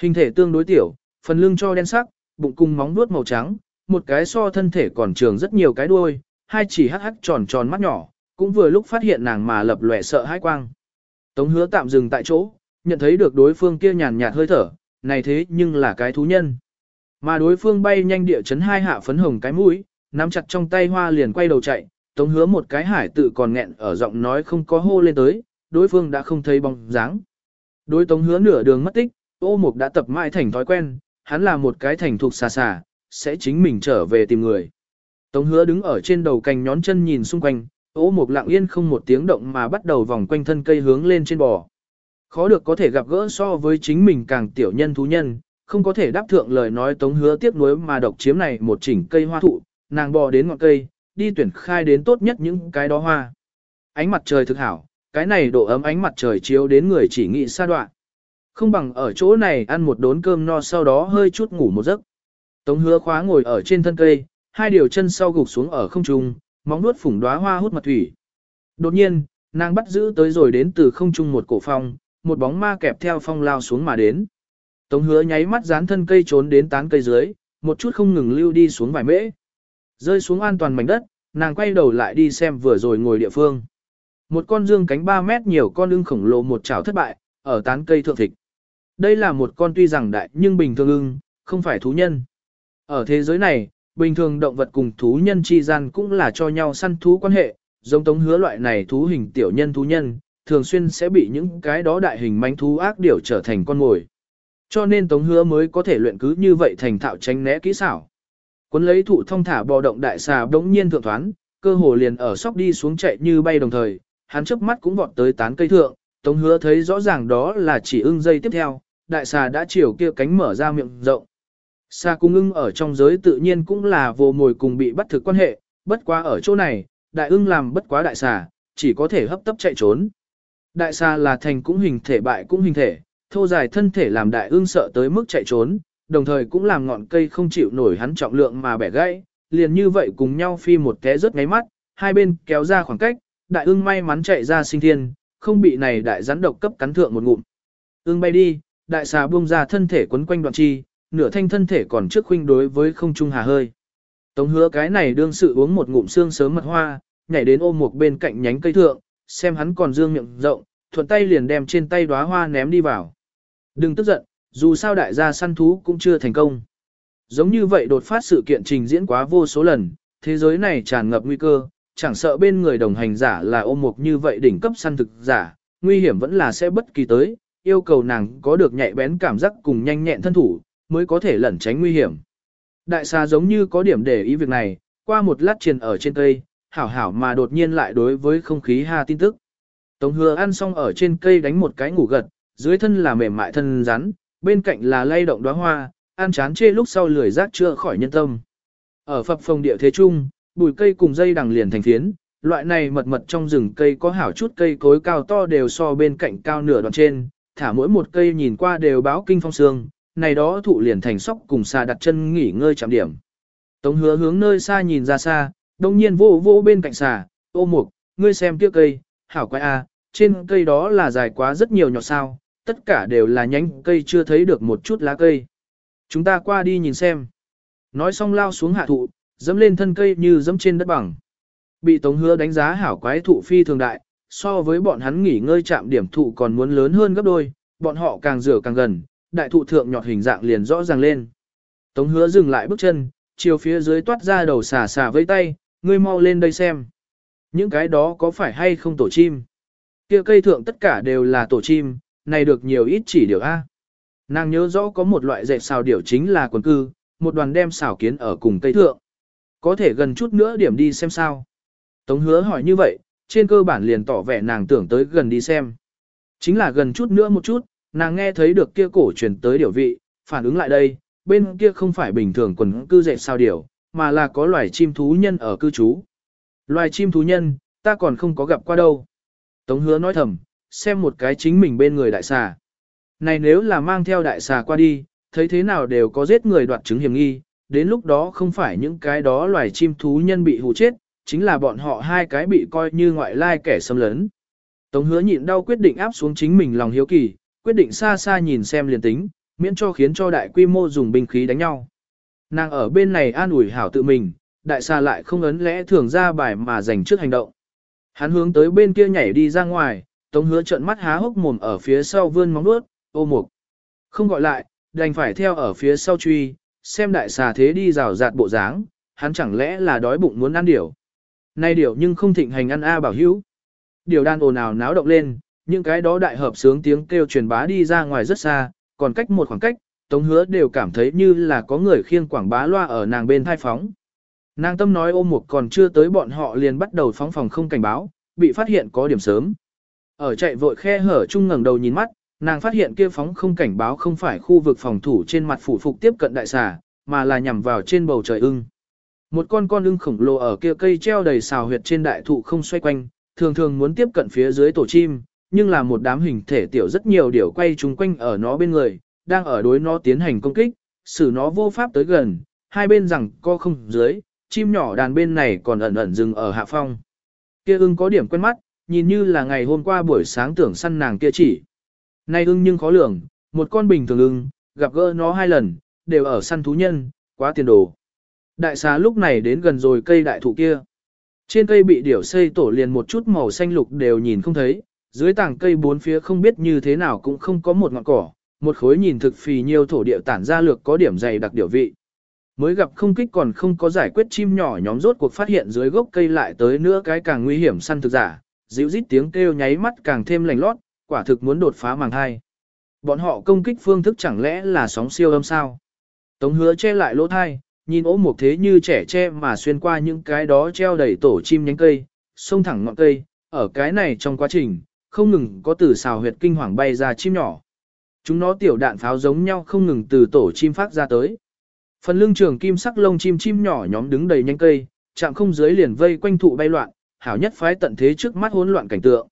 Hình thể tương đối tiểu, phần lưng cho đen sắc, bụng cùng móng vuốt màu trắng, một cái so thân thể còn trường rất nhiều cái đuôi, hai chỉ hắc hắc tròn tròn mắt nhỏ, cũng vừa lúc phát hiện nàng mà lập lòe sợ hãi quang. Tống hứa tạm dừng tại chỗ, nhận thấy được đối phương kia nhàn nhạt hơi thở, này thế nhưng là cái thú nhân. Mà đối phương bay nhanh địa chấn hai hạ phấn hồng cái mũi, nắm chặt trong tay hoa liền quay đầu chạy, tống hứa một cái hải tự còn nghẹn ở giọng nói không có hô lên tới, đối phương đã không thấy bóng dáng. Đối tống hứa nửa đường mất tích, ô mục đã tập mãi thành thói quen, hắn là một cái thành thục xà xà, sẽ chính mình trở về tìm người. Tống hứa đứng ở trên đầu cành nhón chân nhìn xung quanh, ô mục lặng yên không một tiếng động mà bắt đầu vòng quanh thân cây hướng lên trên bò. Khó được có thể gặp gỡ so với chính mình càng tiểu nhân thú nhân, không có thể đáp thượng lời nói tống hứa tiếc nuối mà độc chiếm này một chỉnh cây hoa thụ, nàng bò đến ngọn cây, đi tuyển khai đến tốt nhất những cái đó hoa. Ánh mặt trời thực hảo, cái này độ ấm ánh mặt trời chiếu đến người chỉ nghĩ xa đoạn. Không bằng ở chỗ này ăn một đốn cơm no sau đó hơi chút ngủ một giấc. Tống hứa khóa ngồi ở trên thân cây, hai điều chân sau gục xuống ở không trung, móng nuốt phủng đóa hoa hút mật thủy. Đột nhiên, nàng bắt giữ tới rồi đến từ không trung một cổ phong, một bóng ma kẹp theo phong lao xuống mà đến. Tống hứa nháy mắt dán thân cây trốn đến tán cây dưới, một chút không ngừng lưu đi xuống vài mễ. Rơi xuống an toàn mảnh đất, nàng quay đầu lại đi xem vừa rồi ngồi địa phương. Một con dương cánh 3 mét nhiều con ưng khổng lồ một chảo thất bại, ở tán cây thượng thịt. Đây là một con tuy rằng đại nhưng bình thường ưng, không phải thú nhân. Ở thế giới này, bình thường động vật cùng thú nhân chi gian cũng là cho nhau săn thú quan hệ, giống tống hứa loại này thú hình tiểu nhân thú nhân, thường xuyên sẽ bị những cái đó đại hình manh thú ác điểu trở thành con mồi. Cho nên Tống Hứa mới có thể luyện cứ như vậy thành thạo tránh né kỹ xảo. cuốn lấy thụ thông thả bò động đại xà đống nhiên thượng thoán, cơ hồ liền ở sóc đi xuống chạy như bay đồng thời, hắn chớp mắt cũng vọt tới tán cây thượng, Tống Hứa thấy rõ ràng đó là chỉ ưng dây tiếp theo, đại xà đã chiều kia cánh mở ra miệng rộng. Xà cung ưng ở trong giới tự nhiên cũng là vô mồi cùng bị bắt thực quan hệ, bất quá ở chỗ này, đại ưng làm bất quá đại xà, chỉ có thể hấp tấp chạy trốn. Đại xà là thành cũng hình thể bại cũng hình thể, thô dài thân thể làm đại ương sợ tới mức chạy trốn, đồng thời cũng làm ngọn cây không chịu nổi hắn trọng lượng mà bẻ gãy, liền như vậy cùng nhau phi một té rất ngáy mắt, hai bên kéo ra khoảng cách, đại ưng may mắn chạy ra sinh thiên, không bị này đại rắn độc cấp cắn thượng một ngụm. Ưng bay đi, đại xà buông ra thân thể quấn quanh đoạn chi, nửa thanh thân thể còn trước khuynh đối với không trung hà hơi. Tống hứa cái này đương sự uống một ngụm xương sớm mật hoa, nhảy đến ôm một bên cạnh nhánh cây thượng, xem hắn còn dương miệng rộng, thuận tay liền đem trên tay đóa hoa ném đi vào. Đừng tức giận, dù sao đại gia săn thú cũng chưa thành công. Giống như vậy đột phát sự kiện trình diễn quá vô số lần, thế giới này tràn ngập nguy cơ, chẳng sợ bên người đồng hành giả là ôm mục như vậy đỉnh cấp săn thực giả, nguy hiểm vẫn là sẽ bất kỳ tới, yêu cầu nàng có được nhạy bén cảm giác cùng nhanh nhẹn thân thủ, mới có thể lẩn tránh nguy hiểm. Đại xà giống như có điểm để ý việc này, qua một lát triền ở trên cây, hảo hảo mà đột nhiên lại đối với không khí ha tin tức. Tống hứa ăn xong ở trên cây đánh một cái ngủ gật, dưới thân là mềm mại thân rắn, bên cạnh là lay động đóa hoa, ăn chán chê lúc sau lười rác chưa khỏi nhân tâm. Ở phập phòng địa thế trung, bùi cây cùng dây đằng liền thành phiến, loại này mật mật trong rừng cây có hảo chút cây cối cao to đều so bên cạnh cao nửa đoạn trên, thả mỗi một cây nhìn qua đều báo kinh phong sương, này đó thụ liền thành sóc cùng xa đặt chân nghỉ ngơi chạm điểm. Tống hứa hướng nơi xa nhìn ra xa, đồng nhiên vô vô bên cạnh xà, ô mục, ngươi xem kia cây, hảo quái a, trên cây đó là dài quá rất nhiều nhọt sao, tất cả đều là nhánh cây chưa thấy được một chút lá cây. Chúng ta qua đi nhìn xem. Nói xong lao xuống hạ thụ, dẫm lên thân cây như dẫm trên đất bằng. Bị Tống Hứa đánh giá hảo quái thụ phi thường đại, so với bọn hắn nghỉ ngơi chạm điểm thụ còn muốn lớn hơn gấp đôi, bọn họ càng rửa càng gần, đại thụ thượng nhọt hình dạng liền rõ ràng lên. Tống Hứa dừng lại bước chân, chiều phía dưới toát ra đầu xà xà với tay, ngươi mau lên đây xem. Những cái đó có phải hay không tổ chim? Kia cây thượng tất cả đều là tổ chim, này được nhiều ít chỉ điều A. Nàng nhớ rõ có một loại dệt xào điểu chính là quần cư, một đoàn đem xào kiến ở cùng cây thượng. Có thể gần chút nữa điểm đi xem sao. Tống hứa hỏi như vậy, trên cơ bản liền tỏ vẻ nàng tưởng tới gần đi xem. Chính là gần chút nữa một chút, nàng nghe thấy được kia cổ truyền tới điều vị, phản ứng lại đây, bên kia không phải bình thường quần cư dệt sao điều, mà là có loài chim thú nhân ở cư trú. Loài chim thú nhân, ta còn không có gặp qua đâu. Tống hứa nói thầm, xem một cái chính mình bên người đại xà. Này nếu là mang theo đại xà qua đi, thấy thế nào đều có giết người đoạt chứng hiểm nghi, đến lúc đó không phải những cái đó loài chim thú nhân bị hù chết, chính là bọn họ hai cái bị coi như ngoại lai kẻ xâm lấn. Tống hứa nhịn đau quyết định áp xuống chính mình lòng hiếu kỳ, quyết định xa xa nhìn xem liền tính, miễn cho khiến cho đại quy mô dùng binh khí đánh nhau. Nàng ở bên này an ủi hảo tự mình, đại xa lại không ấn lẽ thường ra bài mà dành trước hành động. Hắn hướng tới bên kia nhảy đi ra ngoài, tống hứa trợn mắt há hốc mồm ở phía sau vươn móng nuốt, ô mục. Không gọi lại, đành phải theo ở phía sau truy, xem đại xà thế đi rào rạt bộ dáng, hắn chẳng lẽ là đói bụng muốn ăn điểu. Nay điểu nhưng không thịnh hành ăn A bảo hữu. Điều đan ồn ào náo động lên, những cái đó đại hợp sướng tiếng kêu truyền bá đi ra ngoài rất xa, còn cách một khoảng cách, Tống Hứa đều cảm thấy như là có người khiêng quảng bá loa ở nàng bên thai phóng. Nàng tâm nói ôm một còn chưa tới bọn họ liền bắt đầu phóng phòng không cảnh báo, bị phát hiện có điểm sớm. Ở chạy vội khe hở chung ngẩng đầu nhìn mắt, nàng phát hiện kia phóng không cảnh báo không phải khu vực phòng thủ trên mặt phủ phục tiếp cận đại xà, mà là nhằm vào trên bầu trời ưng. Một con con ưng khổng lồ ở kia cây treo đầy xào huyệt trên đại thụ không xoay quanh, thường thường muốn tiếp cận phía dưới tổ chim, nhưng là một đám hình thể tiểu rất nhiều điều quay chung quanh ở nó bên người, đang ở đối nó tiến hành công kích, xử nó vô pháp tới gần, hai bên rằng co không dưới, chim nhỏ đàn bên này còn ẩn ẩn dừng ở hạ phong. Kia ưng có điểm quen mắt, nhìn như là ngày hôm qua buổi sáng tưởng săn nàng kia chỉ. Nay ưng nhưng khó lường, một con bình thường ưng, gặp gỡ nó hai lần, đều ở săn thú nhân, quá tiền đồ. Đại xá lúc này đến gần rồi cây đại thụ kia. Trên cây bị điểu xây tổ liền một chút màu xanh lục đều nhìn không thấy, dưới tảng cây bốn phía không biết như thế nào cũng không có một ngọn cỏ, một khối nhìn thực phì nhiều thổ địa tản ra lược có điểm dày đặc điểu vị. Mới gặp không kích còn không có giải quyết chim nhỏ nhóm rốt cuộc phát hiện dưới gốc cây lại tới nữa cái càng nguy hiểm săn thực giả, dịu rít tiếng kêu nháy mắt càng thêm lành lót, quả thực muốn đột phá màng thai. Bọn họ công kích phương thức chẳng lẽ là sóng siêu âm sao? Tống hứa che lại lỗ thai, nhìn ố một thế như trẻ che mà xuyên qua những cái đó treo đầy tổ chim nhánh cây, xông thẳng ngọn cây, ở cái này trong quá trình, không ngừng có từ xào huyệt kinh hoàng bay ra chim nhỏ. Chúng nó tiểu đạn pháo giống nhau không ngừng từ tổ chim phát ra tới. Phần lưng trường kim sắc lông chim chim nhỏ nhóm đứng đầy nhánh cây, chạm không dưới liền vây quanh thụ bay loạn, hảo nhất phái tận thế trước mắt hỗn loạn cảnh tượng.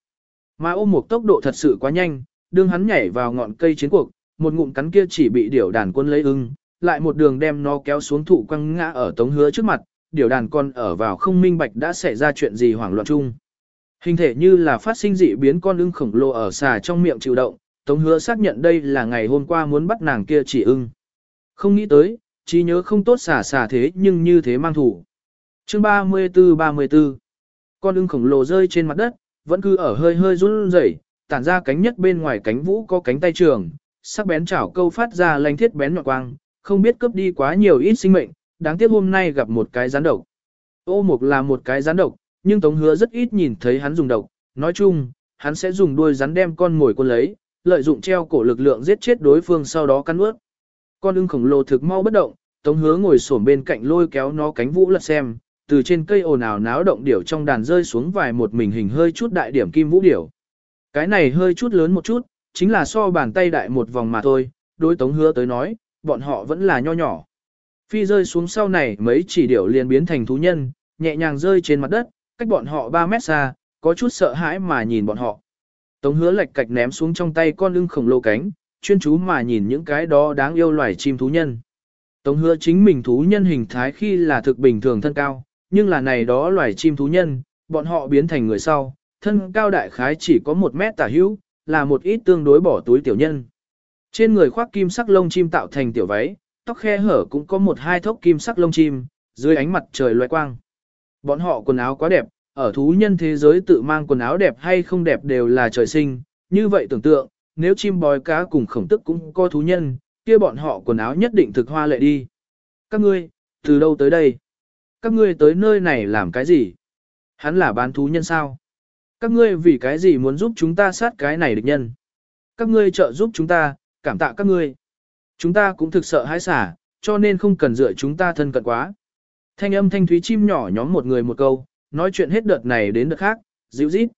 Mà ôm một tốc độ thật sự quá nhanh, đương hắn nhảy vào ngọn cây chiến cuộc, một ngụm cắn kia chỉ bị điểu đàn quân lấy ưng, lại một đường đem nó kéo xuống thụ quăng ngã ở tống hứa trước mặt, điểu đàn con ở vào không minh bạch đã xảy ra chuyện gì hoảng loạn chung. Hình thể như là phát sinh dị biến con ưng khổng lồ ở xà trong miệng chịu động, tống hứa xác nhận đây là ngày hôm qua muốn bắt nàng kia chỉ ưng. Không nghĩ tới, trí nhớ không tốt xà xà thế nhưng như thế mang thủ. Chương 34-34 Con ưng khổng lồ rơi trên mặt đất, vẫn cứ ở hơi hơi run rẩy, tản ra cánh nhất bên ngoài cánh vũ có cánh tay trường, sắc bén chảo câu phát ra lanh thiết bén nhọn quang, không biết cướp đi quá nhiều ít sinh mệnh, đáng tiếc hôm nay gặp một cái gián độc. Ô mục là một cái gián độc, nhưng Tống Hứa rất ít nhìn thấy hắn dùng độc, nói chung, hắn sẽ dùng đuôi rắn đem con mồi quân lấy, lợi dụng treo cổ lực lượng giết chết đối phương sau đó cắn nuốt. Con ưng khổng lồ thực mau bất động, Tống Hứa ngồi xổm bên cạnh lôi kéo nó cánh vũ lật xem, từ trên cây ồn ào náo động điểu trong đàn rơi xuống vài một mình hình hơi chút đại điểm kim vũ điểu. Cái này hơi chút lớn một chút, chính là so bàn tay đại một vòng mà thôi, đối Tống Hứa tới nói, bọn họ vẫn là nho nhỏ. Phi rơi xuống sau này mấy chỉ điểu liền biến thành thú nhân, nhẹ nhàng rơi trên mặt đất, cách bọn họ 3 mét xa, có chút sợ hãi mà nhìn bọn họ. Tống hứa lệch cạch ném xuống trong tay con lưng khổng lồ cánh, chuyên chú mà nhìn những cái đó đáng yêu loài chim thú nhân. Tống hứa chính mình thú nhân hình thái khi là thực bình thường thân cao, nhưng là này đó loài chim thú nhân, bọn họ biến thành người sau, thân cao đại khái chỉ có một mét tả hữu, là một ít tương đối bỏ túi tiểu nhân. Trên người khoác kim sắc lông chim tạo thành tiểu váy, tóc khe hở cũng có một hai thốc kim sắc lông chim, dưới ánh mặt trời loe quang. Bọn họ quần áo quá đẹp, ở thú nhân thế giới tự mang quần áo đẹp hay không đẹp đều là trời sinh, như vậy tưởng tượng, nếu chim bói cá cùng khổng tức cũng có thú nhân, kia bọn họ quần áo nhất định thực hoa lệ đi. Các ngươi, từ đâu tới đây? Các ngươi tới nơi này làm cái gì? Hắn là bán thú nhân sao? Các ngươi vì cái gì muốn giúp chúng ta sát cái này địch nhân? Các ngươi trợ giúp chúng ta, cảm tạ các ngươi. Chúng ta cũng thực sợ hãi xả, cho nên không cần dựa chúng ta thân cận quá. Thanh âm thanh thúy chim nhỏ nhóm một người một câu, nói chuyện hết đợt này đến đợt khác, dịu rít.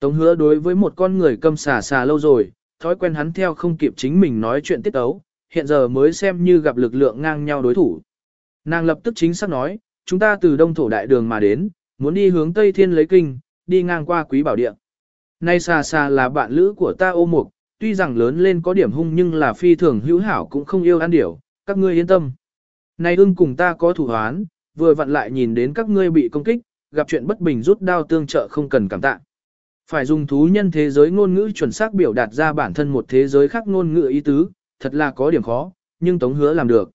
Tống hứa đối với một con người câm xà xà lâu rồi, thói quen hắn theo không kịp chính mình nói chuyện tiết tấu, hiện giờ mới xem như gặp lực lượng ngang nhau đối thủ. Nàng lập tức chính xác nói, chúng ta từ đông thổ đại đường mà đến, muốn đi hướng Tây Thiên lấy kinh, đi ngang qua quý bảo địa. Nay xà xà là bạn lữ của ta ô mục, tuy rằng lớn lên có điểm hung nhưng là phi thường hữu hảo cũng không yêu ăn điểu, các ngươi yên tâm. Nay ưng cùng ta có thủ hoán, vừa vặn lại nhìn đến các ngươi bị công kích, gặp chuyện bất bình rút đao tương trợ không cần cảm tạ. Phải dùng thú nhân thế giới ngôn ngữ chuẩn xác biểu đạt ra bản thân một thế giới khác ngôn ngữ ý tứ, thật là có điểm khó, nhưng Tống hứa làm được.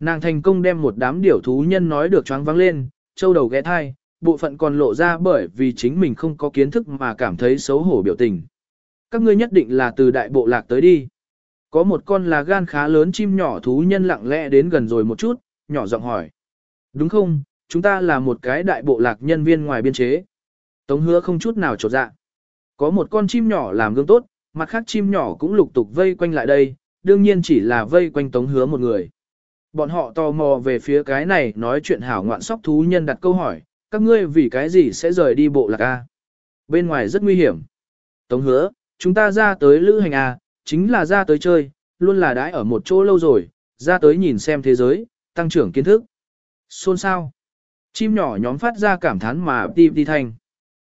Nàng thành công đem một đám điểu thú nhân nói được choáng vắng lên, châu đầu ghé thai, bộ phận còn lộ ra bởi vì chính mình không có kiến thức mà cảm thấy xấu hổ biểu tình. Các ngươi nhất định là từ đại bộ lạc tới đi. Có một con là gan khá lớn chim nhỏ thú nhân lặng lẽ đến gần rồi một chút, nhỏ giọng hỏi. Đúng không, chúng ta là một cái đại bộ lạc nhân viên ngoài biên chế. Tống hứa không chút nào trột dạ. Có một con chim nhỏ làm gương tốt, mặt khác chim nhỏ cũng lục tục vây quanh lại đây, đương nhiên chỉ là vây quanh tống hứa một người. Bọn họ tò mò về phía cái này nói chuyện hảo ngoạn sóc thú nhân đặt câu hỏi, các ngươi vì cái gì sẽ rời đi bộ lạc A. Bên ngoài rất nguy hiểm. Tống hứa, chúng ta ra tới lữ hành A, chính là ra tới chơi, luôn là đãi ở một chỗ lâu rồi, ra tới nhìn xem thế giới, tăng trưởng kiến thức. Xôn sao? Chim nhỏ nhóm phát ra cảm thán mà đi đi thành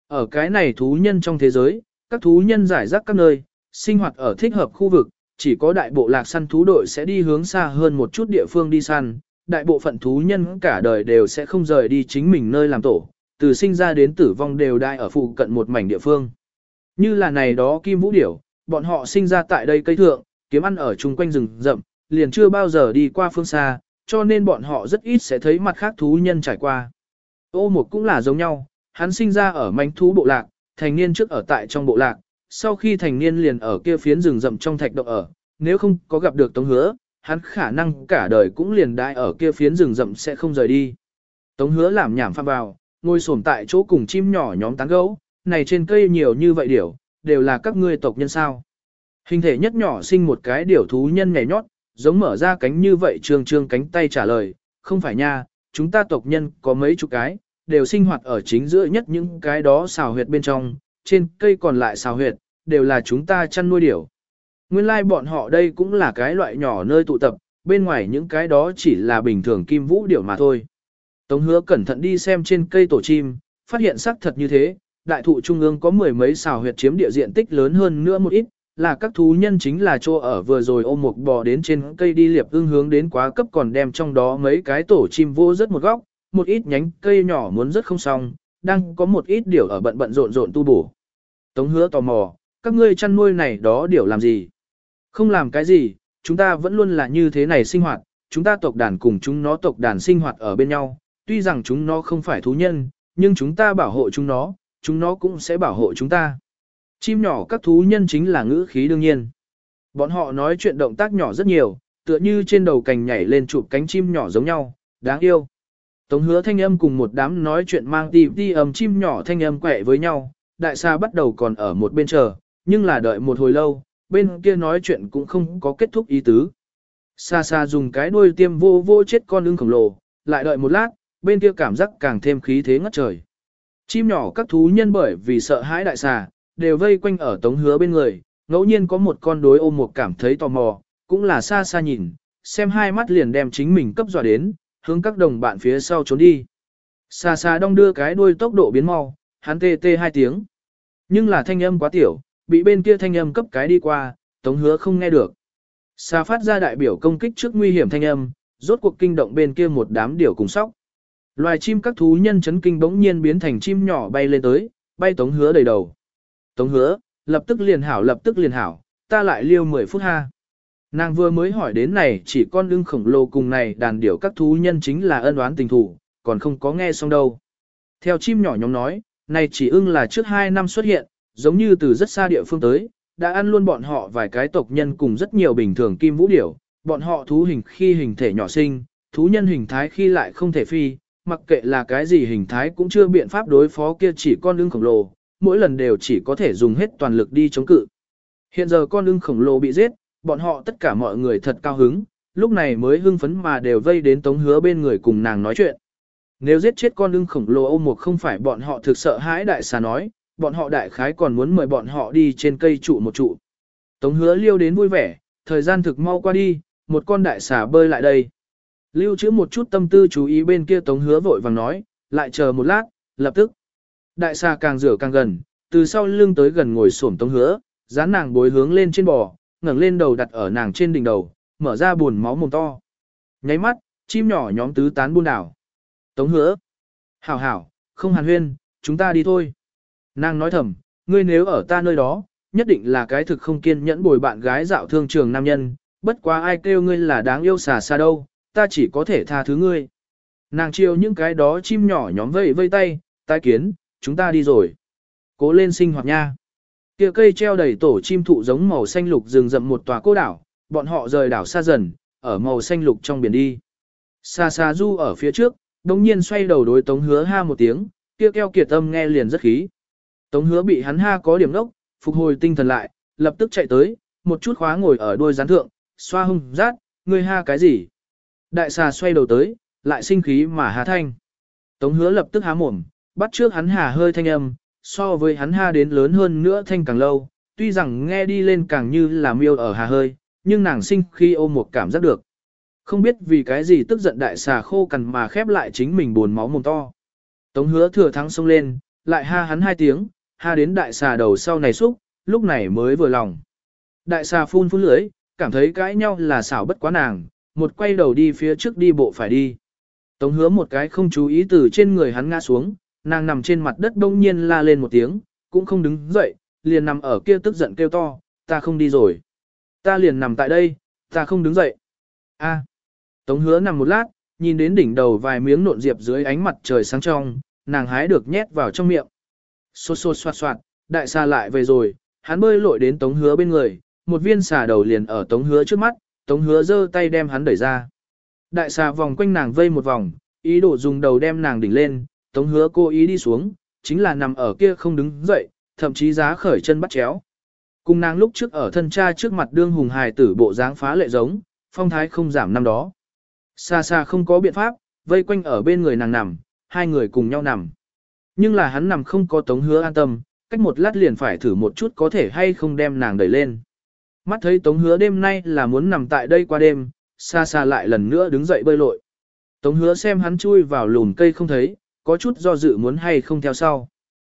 Ở cái này thú nhân trong thế giới, các thú nhân giải rác các nơi, sinh hoạt ở thích hợp khu vực, chỉ có đại bộ lạc săn thú đội sẽ đi hướng xa hơn một chút địa phương đi săn, đại bộ phận thú nhân cả đời đều sẽ không rời đi chính mình nơi làm tổ, từ sinh ra đến tử vong đều đại ở phụ cận một mảnh địa phương. Như là này đó kim vũ điểu, bọn họ sinh ra tại đây cây thượng, kiếm ăn ở chung quanh rừng rậm, liền chưa bao giờ đi qua phương xa, cho nên bọn họ rất ít sẽ thấy mặt khác thú nhân trải qua. Ô một cũng là giống nhau, hắn sinh ra ở manh thú bộ lạc, thành niên trước ở tại trong bộ lạc, sau khi thành niên liền ở kia phiến rừng rậm trong thạch động ở, nếu không có gặp được Tống Hứa, hắn khả năng cả đời cũng liền đại ở kia phiến rừng rậm sẽ không rời đi. Tống Hứa làm nhảm pha vào, ngồi xổm tại chỗ cùng chim nhỏ nhóm tán gấu, này trên cây nhiều như vậy điểu, đều là các ngươi tộc nhân sao. Hình thể nhất nhỏ sinh một cái điểu thú nhân nhảy nhót, giống mở ra cánh như vậy trương trương cánh tay trả lời, không phải nha, chúng ta tộc nhân có mấy chục cái, đều sinh hoạt ở chính giữa nhất những cái đó xào huyệt bên trong, trên cây còn lại xào huyệt, đều là chúng ta chăn nuôi điểu. Nguyên lai like bọn họ đây cũng là cái loại nhỏ nơi tụ tập, bên ngoài những cái đó chỉ là bình thường kim vũ điểu mà thôi. Tống hứa cẩn thận đi xem trên cây tổ chim, phát hiện xác thật như thế, đại thụ trung ương có mười mấy xào huyệt chiếm địa diện tích lớn hơn nữa một ít, là các thú nhân chính là chỗ ở vừa rồi ôm một bò đến trên cây đi liệp ưng hướng đến quá cấp còn đem trong đó mấy cái tổ chim vô rất một góc, một ít nhánh cây nhỏ muốn rất không xong, đang có một ít điều ở bận bận rộn rộn tu bổ. Tống hứa tò mò, các ngươi chăn nuôi này đó điều làm gì? Không làm cái gì, chúng ta vẫn luôn là như thế này sinh hoạt, chúng ta tộc đàn cùng chúng nó tộc đàn sinh hoạt ở bên nhau, tuy rằng chúng nó không phải thú nhân, nhưng chúng ta bảo hộ chúng nó, chúng nó cũng sẽ bảo hộ chúng ta. Chim nhỏ các thú nhân chính là ngữ khí đương nhiên. Bọn họ nói chuyện động tác nhỏ rất nhiều, tựa như trên đầu cành nhảy lên chụp cánh chim nhỏ giống nhau, đáng yêu. Tống hứa thanh âm cùng một đám nói chuyện mang đi đi ầm chim nhỏ thanh âm quẹ với nhau, đại xa bắt đầu còn ở một bên chờ, nhưng là đợi một hồi lâu, bên kia nói chuyện cũng không có kết thúc ý tứ. Xa xa dùng cái đuôi tiêm vô vô chết con ưng khổng lồ, lại đợi một lát, bên kia cảm giác càng thêm khí thế ngất trời. Chim nhỏ các thú nhân bởi vì sợ hãi đại xà, đều vây quanh ở tống hứa bên người, ngẫu nhiên có một con đối ôm một cảm thấy tò mò, cũng là xa xa nhìn, xem hai mắt liền đem chính mình cấp dọa đến, hướng các đồng bạn phía sau trốn đi. Xa xa đong đưa cái đuôi tốc độ biến mau, hắn tê tê hai tiếng. Nhưng là thanh âm quá tiểu, bị bên kia thanh âm cấp cái đi qua, tống hứa không nghe được. Xa phát ra đại biểu công kích trước nguy hiểm thanh âm, rốt cuộc kinh động bên kia một đám điểu cùng sóc. Loài chim các thú nhân chấn kinh bỗng nhiên biến thành chim nhỏ bay lên tới, bay tống hứa đầy đầu. Tống hứa, lập tức liền hảo lập tức liền hảo, ta lại liêu 10 phút ha. Nàng vừa mới hỏi đến này chỉ con lưng khổng lồ cùng này đàn điểu các thú nhân chính là ân oán tình thủ, còn không có nghe xong đâu. Theo chim nhỏ nhóm nói, này chỉ ưng là trước 2 năm xuất hiện, giống như từ rất xa địa phương tới, đã ăn luôn bọn họ vài cái tộc nhân cùng rất nhiều bình thường kim vũ điểu, bọn họ thú hình khi hình thể nhỏ sinh, thú nhân hình thái khi lại không thể phi, mặc kệ là cái gì hình thái cũng chưa biện pháp đối phó kia chỉ con ưng khổng lồ, mỗi lần đều chỉ có thể dùng hết toàn lực đi chống cự. Hiện giờ con ưng khổng lồ bị giết, bọn họ tất cả mọi người thật cao hứng, lúc này mới hưng phấn mà đều vây đến tống hứa bên người cùng nàng nói chuyện. Nếu giết chết con ưng khổng lồ ô mục không phải bọn họ thực sợ hãi đại xà nói, bọn họ đại khái còn muốn mời bọn họ đi trên cây trụ một trụ. Tống hứa liêu đến vui vẻ, thời gian thực mau qua đi, một con đại xà bơi lại đây. Lưu trữ một chút tâm tư chú ý bên kia tống hứa vội vàng nói, lại chờ một lát, lập tức. Đại xà càng rửa càng gần, từ sau lưng tới gần ngồi xổm tống hứa, dán nàng bối hướng lên trên bò, ngẩng lên đầu đặt ở nàng trên đỉnh đầu, mở ra buồn máu mồm to. Nháy mắt, chim nhỏ nhóm tứ tán buôn đảo. Tống hứa. Hảo hảo, không hàn huyên, chúng ta đi thôi. Nàng nói thầm, ngươi nếu ở ta nơi đó, nhất định là cái thực không kiên nhẫn bồi bạn gái dạo thương trường nam nhân, bất quá ai kêu ngươi là đáng yêu xà xa đâu, ta chỉ có thể tha thứ ngươi. Nàng chiều những cái đó chim nhỏ nhóm vây vây tay, tai kiến, chúng ta đi rồi. Cố lên sinh hoạt nha. Kia cây treo đầy tổ chim thụ giống màu xanh lục rừng rậm một tòa cô đảo, bọn họ rời đảo xa dần, ở màu xanh lục trong biển đi. Xa xa du ở phía trước, đồng nhiên xoay đầu đối tống hứa ha một tiếng, kia keo kiệt âm nghe liền rất khí. Tống hứa bị hắn ha có điểm nốc, phục hồi tinh thần lại, lập tức chạy tới, một chút khóa ngồi ở đuôi gián thượng, xoa hung rát, ngươi ha cái gì? Đại xà xoay đầu tới, lại sinh khí mà hà thanh. Tống hứa lập tức há mồm, bắt trước hắn hà hơi thanh âm, so với hắn ha đến lớn hơn nữa thanh càng lâu, tuy rằng nghe đi lên càng như là miêu ở hà hơi, nhưng nàng sinh khi ôm một cảm giác được. Không biết vì cái gì tức giận đại xà khô cằn mà khép lại chính mình buồn máu mồm to. Tống hứa thừa thắng xông lên, lại ha hắn hai tiếng, ha đến đại xà đầu sau này xúc, lúc này mới vừa lòng. Đại xà phun phun lưới, cảm thấy cãi nhau là xảo bất quá nàng, một quay đầu đi phía trước đi bộ phải đi. Tống hứa một cái không chú ý từ trên người hắn ngã xuống, nàng nằm trên mặt đất đông nhiên la lên một tiếng, cũng không đứng dậy, liền nằm ở kia tức giận kêu to, ta không đi rồi. Ta liền nằm tại đây, ta không đứng dậy. A. Tống hứa nằm một lát, nhìn đến đỉnh đầu vài miếng nộn diệp dưới ánh mặt trời sáng trong, nàng hái được nhét vào trong miệng. Xôn xôn xoạt xoạt, đại xà lại về rồi, hắn bơi lội đến tống hứa bên người, một viên xà đầu liền ở tống hứa trước mắt, tống hứa giơ tay đem hắn đẩy ra. Đại xà vòng quanh nàng vây một vòng, ý đồ dùng đầu đem nàng đỉnh lên, tống hứa cô ý đi xuống, chính là nằm ở kia không đứng dậy, thậm chí giá khởi chân bắt chéo. Cùng nàng lúc trước ở thân cha trước mặt đương hùng hài tử bộ dáng phá lệ giống, phong thái không giảm năm đó. Xa xa không có biện pháp, vây quanh ở bên người nàng nằm, hai người cùng nhau nằm. Nhưng là hắn nằm không có tống hứa an tâm, cách một lát liền phải thử một chút có thể hay không đem nàng đẩy lên. Mắt thấy tống hứa đêm nay là muốn nằm tại đây qua đêm, xa xa lại lần nữa đứng dậy bơi lội. Tống hứa xem hắn chui vào lùn cây không thấy, có chút do dự muốn hay không theo sau.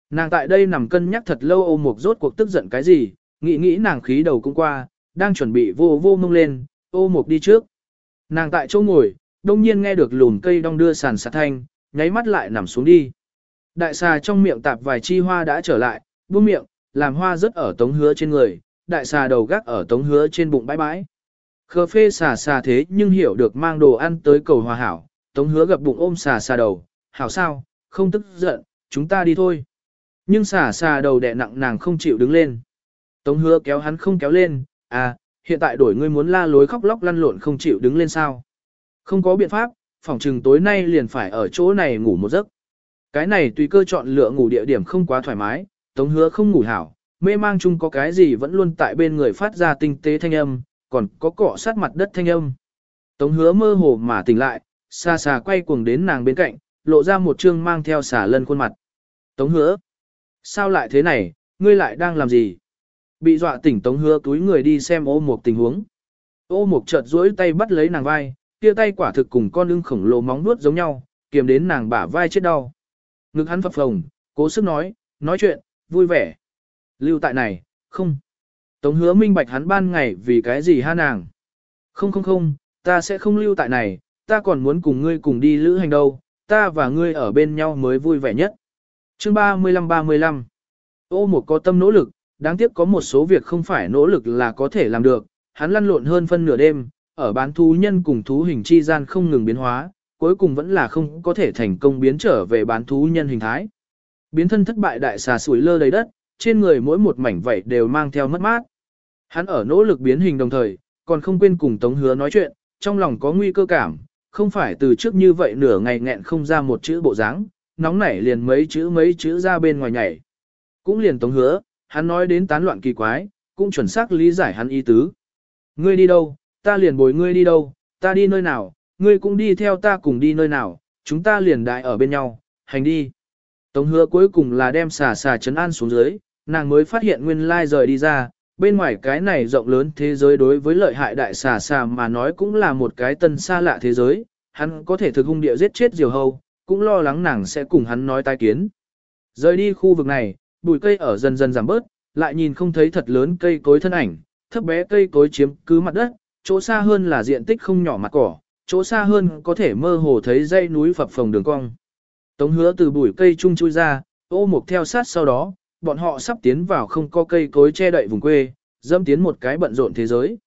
Nàng tại đây nằm cân nhắc thật lâu ô mục rốt cuộc tức giận cái gì, nghĩ nghĩ nàng khí đầu cũng qua, đang chuẩn bị vô vô mông lên, ô mục đi trước. Nàng tại chỗ ngồi, đông nhiên nghe được lùn cây đong đưa sàn sạt thanh, nháy mắt lại nằm xuống đi. Đại xà trong miệng tạp vài chi hoa đã trở lại, buông miệng, làm hoa rớt ở tống hứa trên người, đại xà đầu gác ở tống hứa trên bụng bãi bãi. Khờ phê xà xà thế nhưng hiểu được mang đồ ăn tới cầu hòa hảo, tống hứa gặp bụng ôm xà xà đầu, hảo sao, không tức giận, chúng ta đi thôi. Nhưng xà xà đầu đẻ nặng nàng không chịu đứng lên. Tống hứa kéo hắn không kéo lên, à, hiện tại đổi ngươi muốn la lối khóc lóc lăn lộn không chịu đứng lên sao. Không có biện pháp, phòng trừng tối nay liền phải ở chỗ này ngủ một giấc. Cái này tùy cơ chọn lựa ngủ địa điểm không quá thoải mái, tống hứa không ngủ hảo, mê mang chung có cái gì vẫn luôn tại bên người phát ra tinh tế thanh âm, còn có cọ sát mặt đất thanh âm. Tống hứa mơ hồ mà tỉnh lại, xa xa quay cuồng đến nàng bên cạnh, lộ ra một chương mang theo xả lân khuôn mặt. Tống hứa, sao lại thế này, ngươi lại đang làm gì? Bị dọa tỉnh tống hứa túi người đi xem ô một tình huống. Ô mục chợt duỗi tay bắt lấy nàng vai, kia tay quả thực cùng con lưng khổng lồ móng nuốt giống nhau, kiềm đến nàng bả vai chết đau. Ngực hắn phập phồng, cố sức nói, nói chuyện, vui vẻ. Lưu tại này, không. Tống hứa minh bạch hắn ban ngày vì cái gì ha nàng. Không không không, ta sẽ không lưu tại này, ta còn muốn cùng ngươi cùng đi lữ hành đâu, ta và ngươi ở bên nhau mới vui vẻ nhất. Chương 35-35 Ô một có tâm nỗ lực, đáng tiếc có một số việc không phải nỗ lực là có thể làm được, hắn lăn lộn hơn phân nửa đêm, ở bán thú nhân cùng thú hình chi gian không ngừng biến hóa, cuối cùng vẫn là không có thể thành công biến trở về bán thú nhân hình thái. Biến thân thất bại đại xà sủi lơ đầy đất, trên người mỗi một mảnh vảy đều mang theo mất mát. Hắn ở nỗ lực biến hình đồng thời, còn không quên cùng Tống Hứa nói chuyện, trong lòng có nguy cơ cảm, không phải từ trước như vậy nửa ngày nghẹn không ra một chữ bộ dáng, nóng nảy liền mấy chữ mấy chữ ra bên ngoài nhảy. Cũng liền Tống Hứa, hắn nói đến tán loạn kỳ quái, cũng chuẩn xác lý giải hắn ý tứ. Ngươi đi đâu, ta liền bồi ngươi đi đâu, ta đi nơi nào, ngươi cũng đi theo ta cùng đi nơi nào, chúng ta liền đại ở bên nhau, hành đi. Tống hứa cuối cùng là đem xà xà chấn an xuống dưới, nàng mới phát hiện nguyên lai rời đi ra, bên ngoài cái này rộng lớn thế giới đối với lợi hại đại xà xà mà nói cũng là một cái tân xa lạ thế giới, hắn có thể thực hung địa giết chết diều hâu, cũng lo lắng nàng sẽ cùng hắn nói tai kiến. Rời đi khu vực này, bụi cây ở dần dần giảm bớt, lại nhìn không thấy thật lớn cây cối thân ảnh, thấp bé cây cối chiếm cứ mặt đất, chỗ xa hơn là diện tích không nhỏ mặt cỏ, chỗ xa hơn có thể mơ hồ thấy dãy núi phập phồng đường cong. Tống hứa từ bụi cây chung chui ra, ô mục theo sát sau đó, bọn họ sắp tiến vào không có cây cối che đậy vùng quê, dâm tiến một cái bận rộn thế giới.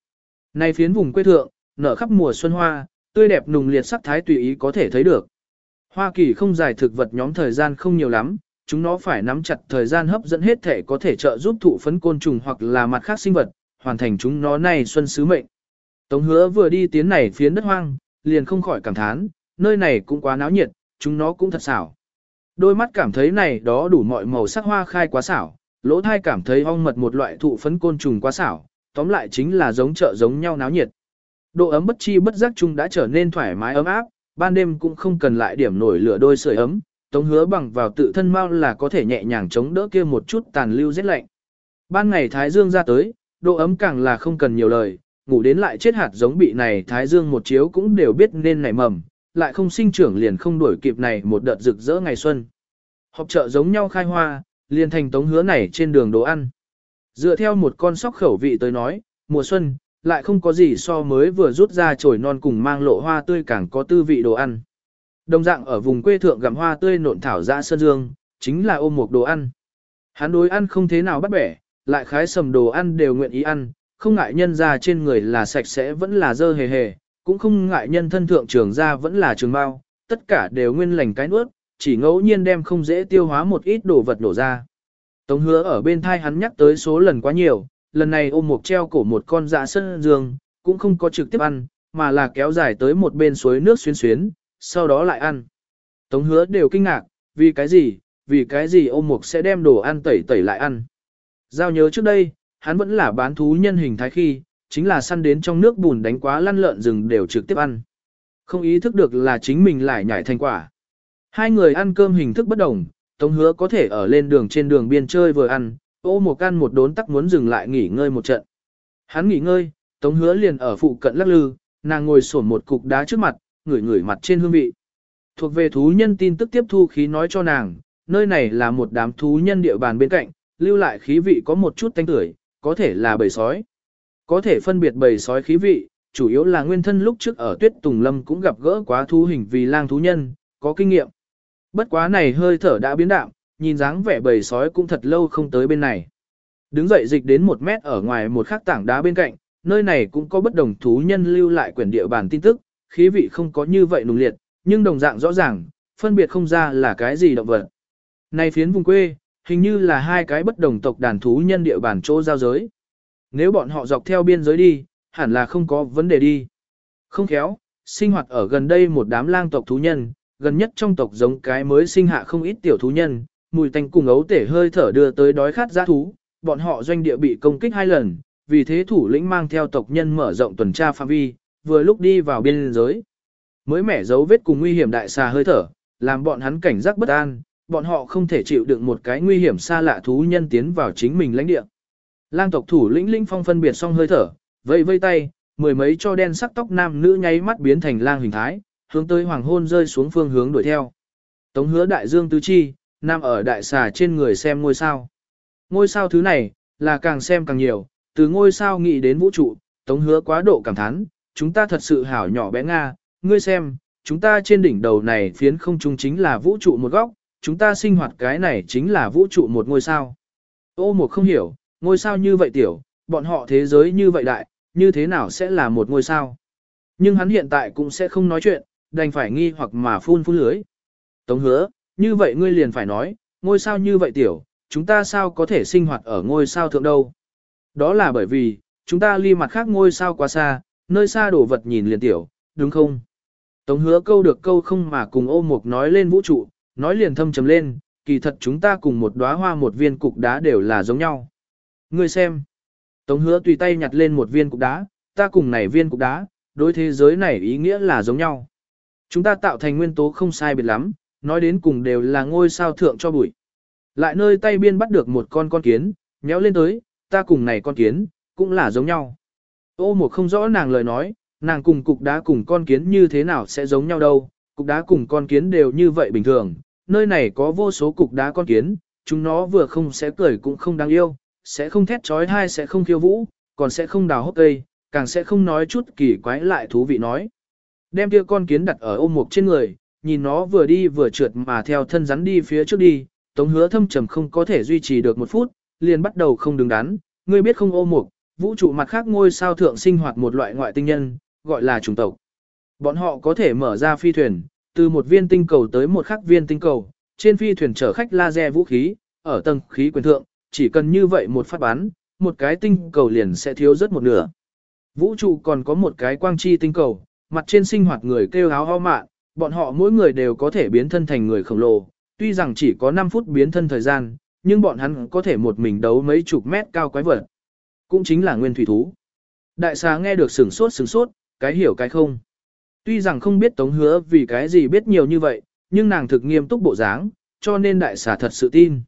Này phiến vùng quê thượng, nở khắp mùa xuân hoa, tươi đẹp nùng liệt sắc thái tùy ý có thể thấy được. Hoa kỳ không dài thực vật nhóm thời gian không nhiều lắm, chúng nó phải nắm chặt thời gian hấp dẫn hết thể có thể trợ giúp thụ phấn côn trùng hoặc là mặt khác sinh vật, hoàn thành chúng nó này xuân sứ mệnh. Tống hứa vừa đi tiến này phiến đất hoang, liền không khỏi cảm thán, nơi này cũng quá náo nhiệt, chúng nó cũng thật xảo. Đôi mắt cảm thấy này đó đủ mọi màu sắc hoa khai quá xảo, lỗ thai cảm thấy ong mật một loại thụ phấn côn trùng quá xảo, tóm lại chính là giống chợ giống nhau náo nhiệt. Độ ấm bất chi bất giác chung đã trở nên thoải mái ấm áp, ban đêm cũng không cần lại điểm nổi lửa đôi sưởi ấm, tống hứa bằng vào tự thân mau là có thể nhẹ nhàng chống đỡ kia một chút tàn lưu rét lạnh. Ban ngày thái dương ra tới, độ ấm càng là không cần nhiều lời, ngủ đến lại chết hạt giống bị này thái dương một chiếu cũng đều biết nên nảy mầm, lại không sinh trưởng liền không đuổi kịp này một đợt rực rỡ ngày xuân. Họp chợ giống nhau khai hoa, liền thành tống hứa này trên đường đồ ăn. Dựa theo một con sóc khẩu vị tới nói, mùa xuân, lại không có gì so mới vừa rút ra chổi non cùng mang lộ hoa tươi càng có tư vị đồ ăn. Đồng dạng ở vùng quê thượng gặm hoa tươi nộn thảo ra sơn dương, chính là ôm một đồ ăn. Hắn đối ăn không thế nào bắt bẻ, lại khái sầm đồ ăn đều nguyện ý ăn, không ngại nhân ra trên người là sạch sẽ vẫn là dơ hề hề, cũng không ngại nhân thân thượng trường ra vẫn là trường bao, tất cả đều nguyên lành cái nuốt, chỉ ngẫu nhiên đem không dễ tiêu hóa một ít đồ vật đổ ra. Tống hứa ở bên thai hắn nhắc tới số lần quá nhiều, lần này ôm một treo cổ một con dạ sân dương cũng không có trực tiếp ăn, mà là kéo dài tới một bên suối nước xuyên xuyến, sau đó lại ăn. Tống hứa đều kinh ngạc, vì cái gì, vì cái gì ôm mục sẽ đem đồ ăn tẩy tẩy lại ăn. Giao nhớ trước đây, hắn vẫn là bán thú nhân hình thái khi, chính là săn đến trong nước bùn đánh quá lăn lợn rừng đều trực tiếp ăn. Không ý thức được là chính mình lại nhảy thành quả. Hai người ăn cơm hình thức bất đồng, Tống hứa có thể ở lên đường trên đường biên chơi vừa ăn, ô một ăn một đốn tắc muốn dừng lại nghỉ ngơi một trận. Hắn nghỉ ngơi, Tống hứa liền ở phụ cận lắc lư, nàng ngồi sổn một cục đá trước mặt, ngửi ngửi mặt trên hương vị. Thuộc về thú nhân tin tức tiếp thu khí nói cho nàng, nơi này là một đám thú nhân địa bàn bên cạnh, lưu lại khí vị có một chút tanh tưởi, có thể là bầy sói. Có thể phân biệt bầy sói khí vị, chủ yếu là nguyên thân lúc trước ở tuyết tùng lâm cũng gặp gỡ quá thú hình vì lang thú nhân, có kinh nghiệm. Bất quá này hơi thở đã biến đạm, nhìn dáng vẻ bầy sói cũng thật lâu không tới bên này. Đứng dậy dịch đến một mét ở ngoài một khắc tảng đá bên cạnh, nơi này cũng có bất đồng thú nhân lưu lại quyển địa bàn tin tức, khí vị không có như vậy nùng liệt, nhưng đồng dạng rõ ràng, phân biệt không ra là cái gì động vật. Này phiến vùng quê, hình như là hai cái bất đồng tộc đàn thú nhân địa bàn chỗ giao giới. Nếu bọn họ dọc theo biên giới đi, hẳn là không có vấn đề đi. Không khéo, sinh hoạt ở gần đây một đám lang tộc thú nhân, gần nhất trong tộc giống cái mới sinh hạ không ít tiểu thú nhân, mùi tanh cùng ấu tể hơi thở đưa tới đói khát giá thú, bọn họ doanh địa bị công kích hai lần, vì thế thủ lĩnh mang theo tộc nhân mở rộng tuần tra phạm vi, vừa lúc đi vào biên giới. Mới mẻ dấu vết cùng nguy hiểm đại xà hơi thở, làm bọn hắn cảnh giác bất an, bọn họ không thể chịu đựng một cái nguy hiểm xa lạ thú nhân tiến vào chính mình lãnh địa. Lang tộc thủ lĩnh linh phong phân biệt xong hơi thở, vây vây tay, mười mấy cho đen sắc tóc nam nữ nháy mắt biến thành lang hình thái, hướng tới hoàng hôn rơi xuống phương hướng đuổi theo. Tống hứa đại dương tứ chi, nam ở đại xà trên người xem ngôi sao. Ngôi sao thứ này, là càng xem càng nhiều, từ ngôi sao nghĩ đến vũ trụ, tống hứa quá độ cảm thán, chúng ta thật sự hảo nhỏ bé Nga, ngươi xem, chúng ta trên đỉnh đầu này phiến không trung chính là vũ trụ một góc, chúng ta sinh hoạt cái này chính là vũ trụ một ngôi sao. Ô một không hiểu, ngôi sao như vậy tiểu, bọn họ thế giới như vậy đại, như thế nào sẽ là một ngôi sao. Nhưng hắn hiện tại cũng sẽ không nói chuyện, đành phải nghi hoặc mà phun phun lưới. Tống hứa, như vậy ngươi liền phải nói, ngôi sao như vậy tiểu, chúng ta sao có thể sinh hoạt ở ngôi sao thượng đâu. Đó là bởi vì, chúng ta ly mặt khác ngôi sao quá xa, nơi xa đổ vật nhìn liền tiểu, đúng không? Tống hứa câu được câu không mà cùng ô mục nói lên vũ trụ, nói liền thâm trầm lên, kỳ thật chúng ta cùng một đóa hoa một viên cục đá đều là giống nhau. Ngươi xem. Tống hứa tùy tay nhặt lên một viên cục đá, ta cùng này viên cục đá, đối thế giới này ý nghĩa là giống nhau. Chúng ta tạo thành nguyên tố không sai biệt lắm, nói đến cùng đều là ngôi sao thượng cho bụi. Lại nơi tay biên bắt được một con con kiến, nhéo lên tới, ta cùng này con kiến, cũng là giống nhau. Ô một không rõ nàng lời nói, nàng cùng cục đá cùng con kiến như thế nào sẽ giống nhau đâu, cục đá cùng con kiến đều như vậy bình thường, nơi này có vô số cục đá con kiến, chúng nó vừa không sẽ cười cũng không đáng yêu, sẽ không thét trói hay sẽ không khiêu vũ, còn sẽ không đào hốc cây, càng sẽ không nói chút kỳ quái lại thú vị nói. Đem kia con kiến đặt ở ôm mục trên người, nhìn nó vừa đi vừa trượt mà theo thân rắn đi phía trước đi, tống hứa thâm trầm không có thể duy trì được một phút, liền bắt đầu không đứng đắn, ngươi biết không ôm mục, vũ trụ mặt khác ngôi sao thượng sinh hoạt một loại ngoại tinh nhân, gọi là chủng tộc. Bọn họ có thể mở ra phi thuyền, từ một viên tinh cầu tới một khắc viên tinh cầu, trên phi thuyền chở khách laser vũ khí, ở tầng khí quyển thượng, chỉ cần như vậy một phát bắn, một cái tinh cầu liền sẽ thiếu rất một nửa. Vũ trụ còn có một cái quang chi tinh cầu, mặt trên sinh hoạt người kêu áo ho mạn, bọn họ mỗi người đều có thể biến thân thành người khổng lồ, tuy rằng chỉ có 5 phút biến thân thời gian, nhưng bọn hắn có thể một mình đấu mấy chục mét cao quái vật. Cũng chính là nguyên thủy thú. Đại xà nghe được sửng sốt sửng sốt, cái hiểu cái không. Tuy rằng không biết Tống Hứa vì cái gì biết nhiều như vậy, nhưng nàng thực nghiêm túc bộ dáng, cho nên đại xà thật sự tin.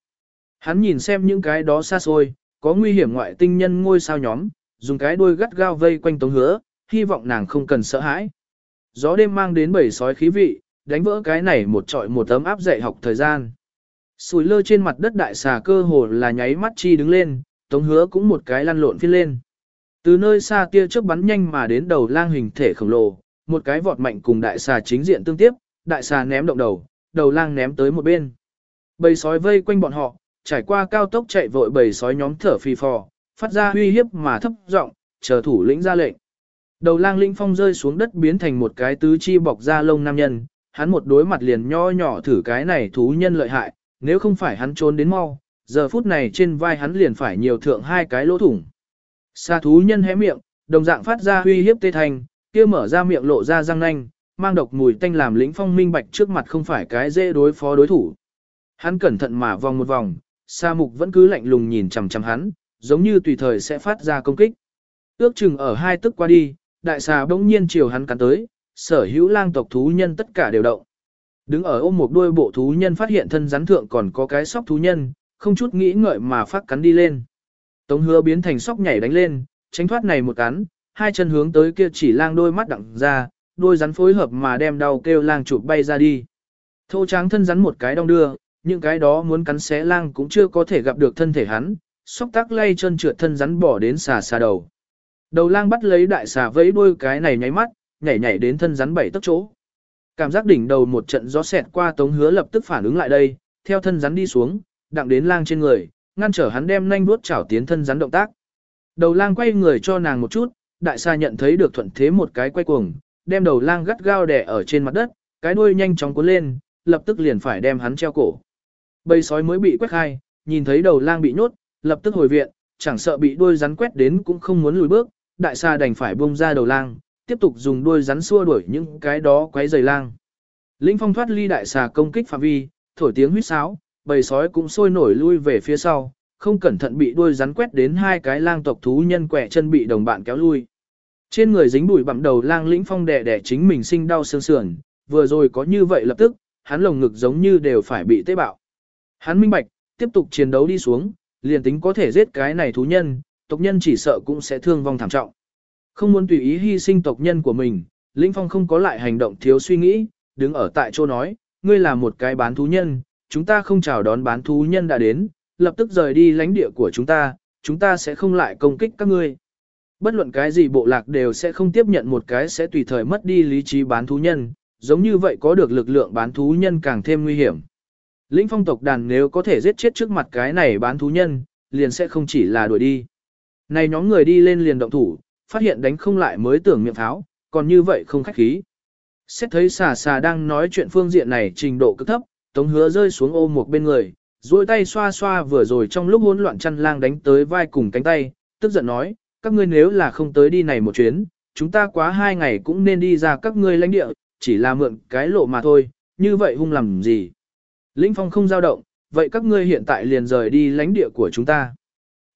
Hắn nhìn xem những cái đó xa xôi, có nguy hiểm ngoại tinh nhân ngôi sao nhóm, dùng cái đuôi gắt gao vây quanh Tống Hứa, hy vọng nàng không cần sợ hãi. Gió đêm mang đến bầy sói khí vị, đánh vỡ cái này một trọi một tấm áp dạy học thời gian. Sùi lơ trên mặt đất đại xà cơ hồ là nháy mắt chi đứng lên, Tống Hứa cũng một cái lăn lộn phiên lên. Từ nơi xa tia chớp bắn nhanh mà đến đầu lang hình thể khổng lồ, một cái vọt mạnh cùng đại xà chính diện tương tiếp, đại xà ném động đầu, đầu lang ném tới một bên. Bầy sói vây quanh bọn họ, trải qua cao tốc chạy vội bầy sói nhóm thở phì phò, phát ra uy hiếp mà thấp giọng, chờ thủ lĩnh ra lệnh. Đầu lang Linh phong rơi xuống đất biến thành một cái tứ chi bọc da lông nam nhân, hắn một đối mặt liền nho nhỏ thử cái này thú nhân lợi hại, nếu không phải hắn trốn đến mau, giờ phút này trên vai hắn liền phải nhiều thượng hai cái lỗ thủng. Sa thú nhân hé miệng, đồng dạng phát ra uy hiếp tê thành, kia mở ra miệng lộ ra răng nanh, mang độc mùi tanh làm lĩnh phong minh bạch trước mặt không phải cái dễ đối phó đối thủ. Hắn cẩn thận mà vòng một vòng, sa mục vẫn cứ lạnh lùng nhìn chằm chằm hắn, giống như tùy thời sẽ phát ra công kích. Ước chừng ở hai tức qua đi, đại xà bỗng nhiên chiều hắn cắn tới, sở hữu lang tộc thú nhân tất cả đều động. Đứng ở ôm một đuôi bộ thú nhân phát hiện thân rắn thượng còn có cái sóc thú nhân, không chút nghĩ ngợi mà phát cắn đi lên. Tống hứa biến thành sóc nhảy đánh lên, tránh thoát này một cắn, hai chân hướng tới kia chỉ lang đôi mắt đặng ra, đôi rắn phối hợp mà đem đau kêu lang chụp bay ra đi. Thô tráng thân rắn một cái đong đưa, những cái đó muốn cắn xé lang cũng chưa có thể gặp được thân thể hắn, sóc tắc lay chân trượt thân rắn bỏ đến xà xà đầu. Đầu lang bắt lấy đại xà vẫy đuôi cái này nháy mắt, nhảy nhảy đến thân rắn bảy tấc chỗ. Cảm giác đỉnh đầu một trận gió xẹt qua tống hứa lập tức phản ứng lại đây, theo thân rắn đi xuống, đặng đến lang trên người, ngăn trở hắn đem nhanh vuốt chảo tiến thân rắn động tác. Đầu lang quay người cho nàng một chút, đại xa nhận thấy được thuận thế một cái quay cuồng, đem đầu lang gắt gao đè ở trên mặt đất, cái đuôi nhanh chóng cuốn lên, lập tức liền phải đem hắn treo cổ. Bầy sói mới bị quét hai nhìn thấy đầu lang bị nhốt, lập tức hồi viện, chẳng sợ bị đuôi rắn quét đến cũng không muốn lùi bước, đại xa đành phải buông ra đầu lang, tiếp tục dùng đuôi rắn xua đuổi những cái đó quấy rầy lang. Linh phong thoát ly đại xà công kích phạm vi, thổi tiếng huýt sáo, bầy sói cũng sôi nổi lui về phía sau, không cẩn thận bị đuôi rắn quét đến hai cái lang tộc thú nhân quẻ chân bị đồng bạn kéo lui. Trên người dính bụi bặm đầu lang lĩnh phong đẻ đẻ chính mình sinh đau xương sườn, vừa rồi có như vậy lập tức, hắn lồng ngực giống như đều phải bị tế bạo. Hắn minh bạch, tiếp tục chiến đấu đi xuống, liền tính có thể giết cái này thú nhân, tộc nhân chỉ sợ cũng sẽ thương vong thảm trọng. Không muốn tùy ý hy sinh tộc nhân của mình, Linh Phong không có lại hành động thiếu suy nghĩ, đứng ở tại chỗ nói, ngươi là một cái bán thú nhân, chúng ta không chào đón bán thú nhân đã đến, lập tức rời đi lãnh địa của chúng ta, chúng ta sẽ không lại công kích các ngươi. Bất luận cái gì bộ lạc đều sẽ không tiếp nhận một cái sẽ tùy thời mất đi lý trí bán thú nhân, giống như vậy có được lực lượng bán thú nhân càng thêm nguy hiểm. lĩnh phong tộc đàn nếu có thể giết chết trước mặt cái này bán thú nhân, liền sẽ không chỉ là đuổi đi. Này nhóm người đi lên liền động thủ, phát hiện đánh không lại mới tưởng miệng pháo, còn như vậy không khách khí. Xét thấy xà xà đang nói chuyện phương diện này trình độ cực thấp, tống hứa rơi xuống ôm một bên người, duỗi tay xoa xoa vừa rồi trong lúc hỗn loạn chăn lang đánh tới vai cùng cánh tay, tức giận nói, các ngươi nếu là không tới đi này một chuyến, chúng ta quá hai ngày cũng nên đi ra các ngươi lãnh địa, chỉ là mượn cái lộ mà thôi, như vậy hung làm gì. Lĩnh phong không dao động, vậy các ngươi hiện tại liền rời đi lãnh địa của chúng ta.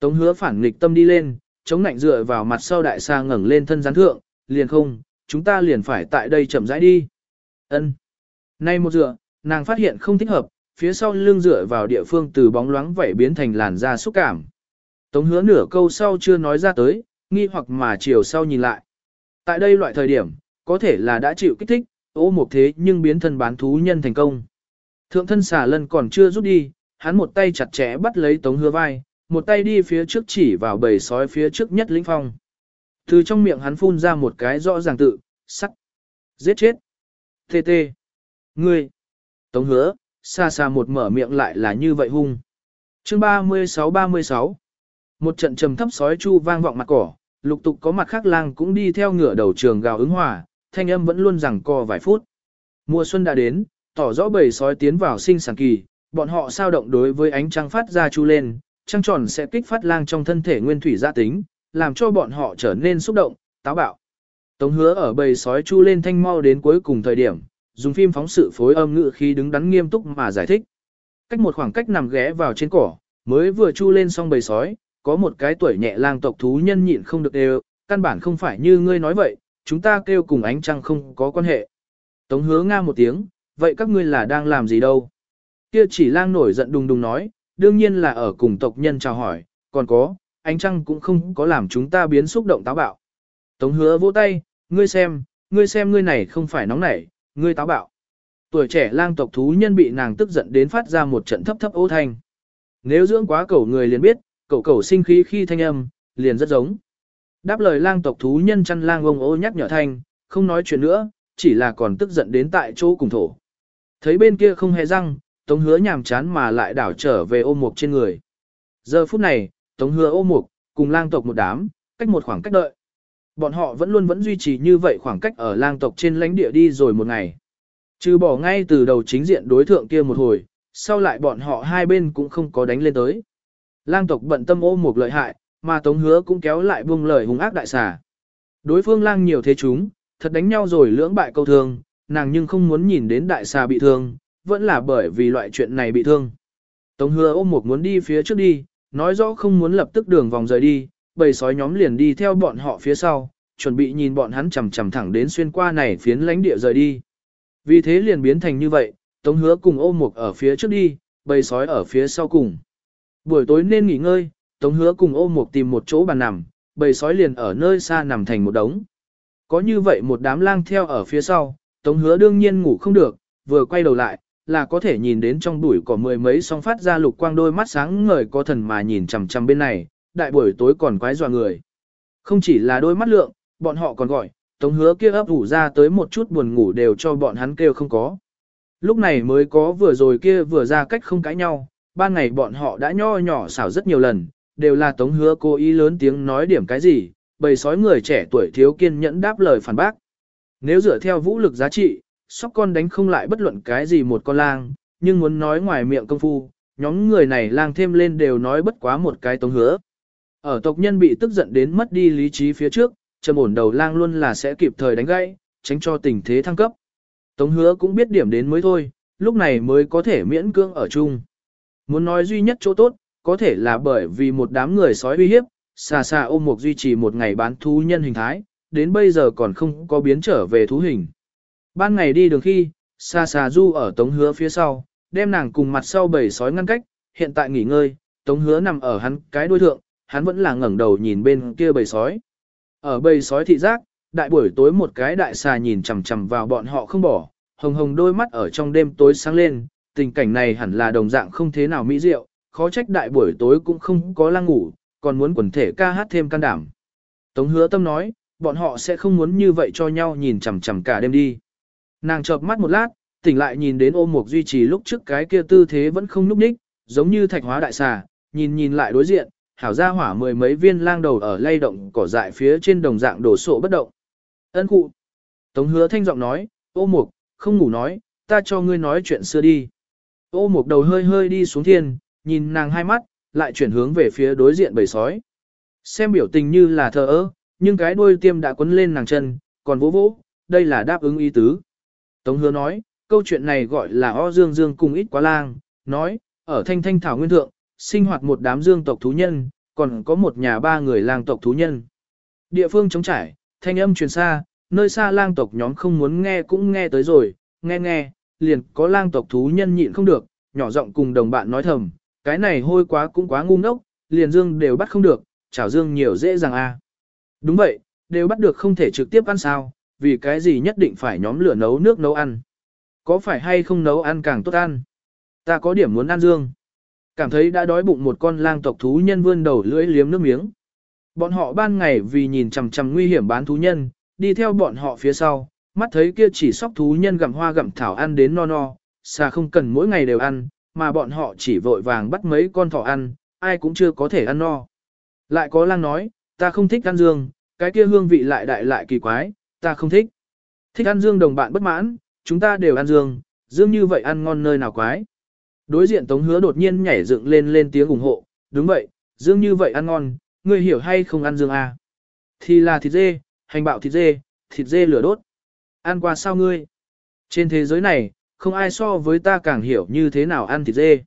Tống hứa phản nghịch tâm đi lên, chống nạnh dựa vào mặt sau đại xa ngẩng lên thân gián thượng, liền không, chúng ta liền phải tại đây chậm rãi đi. Ân. Nay một dựa, nàng phát hiện không thích hợp, phía sau lưng dựa vào địa phương từ bóng loáng vảy biến thành làn da xúc cảm. Tống hứa nửa câu sau chưa nói ra tới, nghi hoặc mà chiều sau nhìn lại. Tại đây loại thời điểm, có thể là đã chịu kích thích, ô một thế nhưng biến thân bán thú nhân thành công. Thượng thân xà lân còn chưa rút đi, hắn một tay chặt chẽ bắt lấy tống hứa vai, một tay đi phía trước chỉ vào bầy sói phía trước nhất lĩnh phong. Từ trong miệng hắn phun ra một cái rõ ràng tự, sắc. Giết chết. Tê tê. Ngươi. Tống hứa, xa xa một mở miệng lại là như vậy hung. chương 36-36. Một trận trầm thấp sói chu vang vọng mặt cỏ, lục tục có mặt khác lang cũng đi theo ngựa đầu trường gào ứng hòa, thanh âm vẫn luôn rằng co vài phút. Mùa xuân đã đến, tỏ rõ bầy sói tiến vào sinh sản kỳ, bọn họ sao động đối với ánh trăng phát ra chu lên, trăng tròn sẽ kích phát lang trong thân thể nguyên thủy gia tính, làm cho bọn họ trở nên xúc động, táo bạo. Tống hứa ở bầy sói chu lên thanh mau đến cuối cùng thời điểm, dùng phim phóng sự phối âm ngữ khi đứng đắn nghiêm túc mà giải thích. Cách một khoảng cách nằm ghé vào trên cỏ, mới vừa chu lên xong bầy sói, có một cái tuổi nhẹ lang tộc thú nhân nhịn không được đều, căn bản không phải như ngươi nói vậy, chúng ta kêu cùng ánh trăng không có quan hệ. Tống hứa nga một tiếng, vậy các ngươi là đang làm gì đâu? Kia chỉ lang nổi giận đùng đùng nói, đương nhiên là ở cùng tộc nhân chào hỏi, còn có, ánh trăng cũng không có làm chúng ta biến xúc động táo bạo. Tống hứa vỗ tay, ngươi xem, ngươi xem ngươi này không phải nóng nảy, ngươi táo bạo. Tuổi trẻ lang tộc thú nhân bị nàng tức giận đến phát ra một trận thấp thấp ô thanh. Nếu dưỡng quá cẩu người liền biết, cẩu cẩu sinh khí khi thanh âm, liền rất giống. Đáp lời lang tộc thú nhân chăn lang ông ô nhắc nhở thanh, không nói chuyện nữa, chỉ là còn tức giận đến tại chỗ cùng thổ. Thấy bên kia không hề răng, Tống hứa nhàm chán mà lại đảo trở về ôm mục trên người. Giờ phút này, Tống hứa ôm mục, cùng lang tộc một đám, cách một khoảng cách đợi. Bọn họ vẫn luôn vẫn duy trì như vậy khoảng cách ở lang tộc trên lãnh địa đi rồi một ngày. Trừ bỏ ngay từ đầu chính diện đối thượng kia một hồi, sau lại bọn họ hai bên cũng không có đánh lên tới. Lang tộc bận tâm ôm một lợi hại, mà Tống hứa cũng kéo lại buông lời hung ác đại xà. Đối phương lang nhiều thế chúng, thật đánh nhau rồi lưỡng bại câu thương, nàng nhưng không muốn nhìn đến đại xà bị thương, vẫn là bởi vì loại chuyện này bị thương. Tống hứa ôm một muốn đi phía trước đi, nói rõ không muốn lập tức đường vòng rời đi, bầy sói nhóm liền đi theo bọn họ phía sau, chuẩn bị nhìn bọn hắn chầm chầm thẳng đến xuyên qua này phiến lãnh địa rời đi. Vì thế liền biến thành như vậy, Tống hứa cùng ôm một ở phía trước đi, bầy sói ở phía sau cùng. Buổi tối nên nghỉ ngơi, Tống hứa cùng ôm một tìm một chỗ bàn nằm, bầy sói liền ở nơi xa nằm thành một đống. Có như vậy một đám lang theo ở phía sau, Tống hứa đương nhiên ngủ không được, vừa quay đầu lại, là có thể nhìn đến trong bụi cỏ mười mấy song phát ra lục quang đôi mắt sáng ngời có thần mà nhìn chằm chằm bên này, đại buổi tối còn quái dọa người. Không chỉ là đôi mắt lượng, bọn họ còn gọi, tống hứa kia ấp ủ ra tới một chút buồn ngủ đều cho bọn hắn kêu không có. Lúc này mới có vừa rồi kia vừa ra cách không cãi nhau, ban ngày bọn họ đã nho nhỏ xảo rất nhiều lần, đều là tống hứa cố ý lớn tiếng nói điểm cái gì, bầy sói người trẻ tuổi thiếu kiên nhẫn đáp lời phản bác. Nếu dựa theo vũ lực giá trị, sóc con đánh không lại bất luận cái gì một con lang, nhưng muốn nói ngoài miệng công phu, nhóm người này lang thêm lên đều nói bất quá một cái tống hứa. Ở tộc nhân bị tức giận đến mất đi lý trí phía trước, trầm ổn đầu lang luôn là sẽ kịp thời đánh gãy, tránh cho tình thế thăng cấp. Tống hứa cũng biết điểm đến mới thôi, lúc này mới có thể miễn cưỡng ở chung. Muốn nói duy nhất chỗ tốt, có thể là bởi vì một đám người sói uy hiếp, xà xà ôm một duy trì một ngày bán thú nhân hình thái, đến bây giờ còn không có biến trở về thú hình. Ban ngày đi đường khi, xa xa du ở tống hứa phía sau, đem nàng cùng mặt sau bầy sói ngăn cách, hiện tại nghỉ ngơi, tống hứa nằm ở hắn cái đuôi thượng, hắn vẫn là ngẩng đầu nhìn bên kia bầy sói. Ở bầy sói thị giác, đại buổi tối một cái đại xà nhìn chằm chằm vào bọn họ không bỏ, hồng hồng đôi mắt ở trong đêm tối sáng lên, tình cảnh này hẳn là đồng dạng không thế nào mỹ diệu, khó trách đại buổi tối cũng không có lang ngủ, còn muốn quần thể ca hát thêm can đảm. Tống hứa tâm nói, bọn họ sẽ không muốn như vậy cho nhau nhìn chằm chằm cả đêm đi. Nàng chợp mắt một lát, tỉnh lại nhìn đến ôm mục duy trì lúc trước cái kia tư thế vẫn không núp ních, giống như thạch hóa đại xà, nhìn nhìn lại đối diện, hảo ra hỏa mười mấy viên lang đầu ở lay động cỏ dại phía trên đồng dạng đổ sộ bất động. Ân cụ. Tống hứa thanh giọng nói, ô mục, không ngủ nói, ta cho ngươi nói chuyện xưa đi. Ô mục đầu hơi hơi đi xuống thiên, nhìn nàng hai mắt, lại chuyển hướng về phía đối diện bầy sói. Xem biểu tình như là thờ ơ, nhưng cái đuôi tiêm đã quấn lên nàng chân, còn vỗ vỗ, đây là đáp ứng ý tứ. Tống hứa nói, câu chuyện này gọi là o dương dương cùng ít quá lang, nói, ở thanh thanh thảo nguyên thượng, sinh hoạt một đám dương tộc thú nhân, còn có một nhà ba người lang tộc thú nhân. Địa phương chống trải, thanh âm truyền xa, nơi xa lang tộc nhóm không muốn nghe cũng nghe tới rồi, nghe nghe, liền có lang tộc thú nhân nhịn không được, nhỏ giọng cùng đồng bạn nói thầm, cái này hôi quá cũng quá ngu ngốc, liền dương đều bắt không được, chảo dương nhiều dễ dàng a. Đúng vậy, đều bắt được không thể trực tiếp ăn sao, vì cái gì nhất định phải nhóm lửa nấu nước nấu ăn. Có phải hay không nấu ăn càng tốt ăn? Ta có điểm muốn ăn dương. Cảm thấy đã đói bụng một con lang tộc thú nhân vươn đầu lưỡi liếm nước miếng. Bọn họ ban ngày vì nhìn chằm chằm nguy hiểm bán thú nhân, đi theo bọn họ phía sau, mắt thấy kia chỉ sóc thú nhân gặm hoa gặm thảo ăn đến no no, xa không cần mỗi ngày đều ăn, mà bọn họ chỉ vội vàng bắt mấy con thỏ ăn, ai cũng chưa có thể ăn no. Lại có lang nói, ta không thích ăn dương, cái kia hương vị lại đại lại kỳ quái, ta không thích. Thích ăn dương đồng bạn bất mãn, chúng ta đều ăn dương, dương như vậy ăn ngon nơi nào quái. Đối diện Tống Hứa đột nhiên nhảy dựng lên lên tiếng ủng hộ, đúng vậy, dương như vậy ăn ngon, ngươi hiểu hay không ăn dương à? Thì là thịt dê, hành bạo thịt dê, thịt dê lửa đốt. Ăn qua sao ngươi? Trên thế giới này, không ai so với ta càng hiểu như thế nào ăn thịt dê.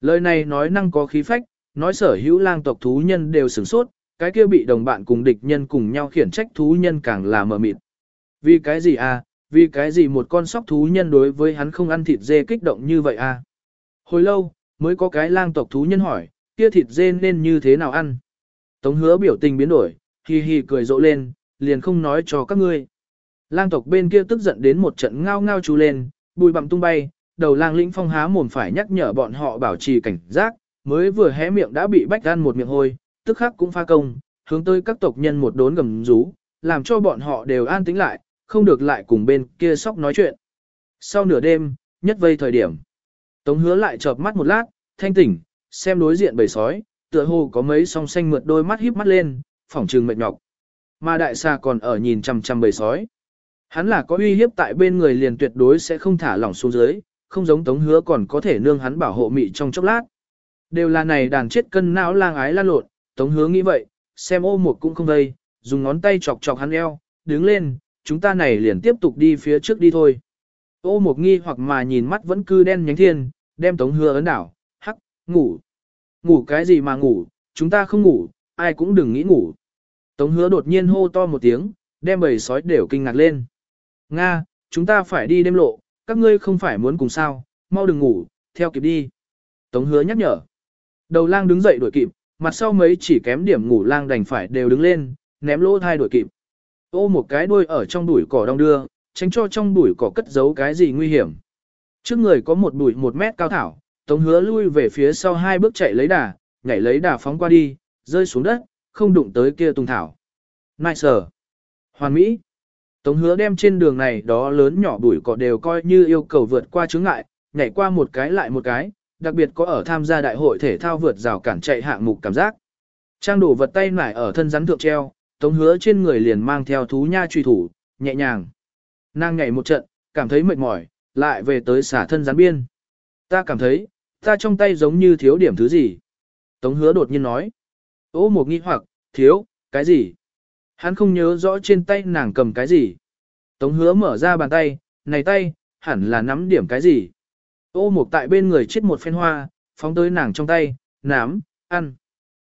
Lời này nói năng có khí phách, nói sở hữu lang tộc thú nhân đều sửng sốt, cái kia bị đồng bạn cùng địch nhân cùng nhau khiển trách thú nhân càng là mờ mịt. Vì cái gì à, vì cái gì một con sóc thú nhân đối với hắn không ăn thịt dê kích động như vậy à? Hồi lâu, mới có cái lang tộc thú nhân hỏi, kia thịt dê nên như thế nào ăn? Tống hứa biểu tình biến đổi, hì hì cười rộ lên, liền không nói cho các ngươi. Lang tộc bên kia tức giận đến một trận ngao ngao chú lên, bùi bặm tung bay, đầu lang lĩnh phong há mồm phải nhắc nhở bọn họ bảo trì cảnh giác, mới vừa hé miệng đã bị bách gan một miệng hôi, tức khắc cũng pha công, hướng tới các tộc nhân một đốn gầm rú, làm cho bọn họ đều an tĩnh lại, không được lại cùng bên kia sóc nói chuyện. Sau nửa đêm, nhất vây thời điểm, Tống hứa lại chợp mắt một lát, thanh tỉnh, xem đối diện bầy sói, tựa hồ có mấy song xanh mượt đôi mắt híp mắt lên, phỏng trừng mệt nhọc. Mà đại xà còn ở nhìn chằm chằm bầy sói. Hắn là có uy hiếp tại bên người liền tuyệt đối sẽ không thả lỏng xuống dưới, không giống tống hứa còn có thể nương hắn bảo hộ mị trong chốc lát. Đều là này đàn chết cân não lang ái lan lộn, tống hứa nghĩ vậy, xem ô một cũng không đây, dùng ngón tay chọc chọc hắn eo, đứng lên, chúng ta này liền tiếp tục đi phía trước đi thôi. Ô một nghi hoặc mà nhìn mắt vẫn cứ đen nhánh thiên, đem tống hứa ấn đảo, hắc, ngủ. Ngủ cái gì mà ngủ, chúng ta không ngủ, ai cũng đừng nghĩ ngủ. Tống hứa đột nhiên hô to một tiếng, đem bầy sói đều kinh ngạc lên. Nga, chúng ta phải đi đêm lộ, các ngươi không phải muốn cùng sao, mau đừng ngủ, theo kịp đi. Tống hứa nhắc nhở. Đầu lang đứng dậy đuổi kịp, mặt sau mấy chỉ kém điểm ngủ lang đành phải đều đứng lên, ném lỗ thai đuổi kịp. Ô một cái đuôi ở trong bụi cỏ đông đưa, tránh cho trong bụi cỏ cất giấu cái gì nguy hiểm. Trước người có một bụi một mét cao thảo, Tống hứa lui về phía sau hai bước chạy lấy đà, nhảy lấy đà phóng qua đi, rơi xuống đất, không đụng tới kia tùng thảo. Nice. Hoàn Mỹ. Tống hứa đem trên đường này đó lớn nhỏ bụi cỏ đều coi như yêu cầu vượt qua chướng ngại, nhảy qua một cái lại một cái, đặc biệt có ở tham gia đại hội thể thao vượt rào cản chạy hạng mục cảm giác. Trang đổ vật tay nải ở thân rắn thượng treo, tống hứa trên người liền mang theo thú nha truy thủ, nhẹ nhàng. Nàng nhảy một trận, cảm thấy mệt mỏi, lại về tới xả thân gián biên. Ta cảm thấy, ta trong tay giống như thiếu điểm thứ gì. Tống hứa đột nhiên nói. Ô một nghi hoặc, thiếu, cái gì? Hắn không nhớ rõ trên tay nàng cầm cái gì. Tống hứa mở ra bàn tay, này tay, hẳn là nắm điểm cái gì. Ô một tại bên người chết một phen hoa, phóng tới nàng trong tay, nắm, ăn.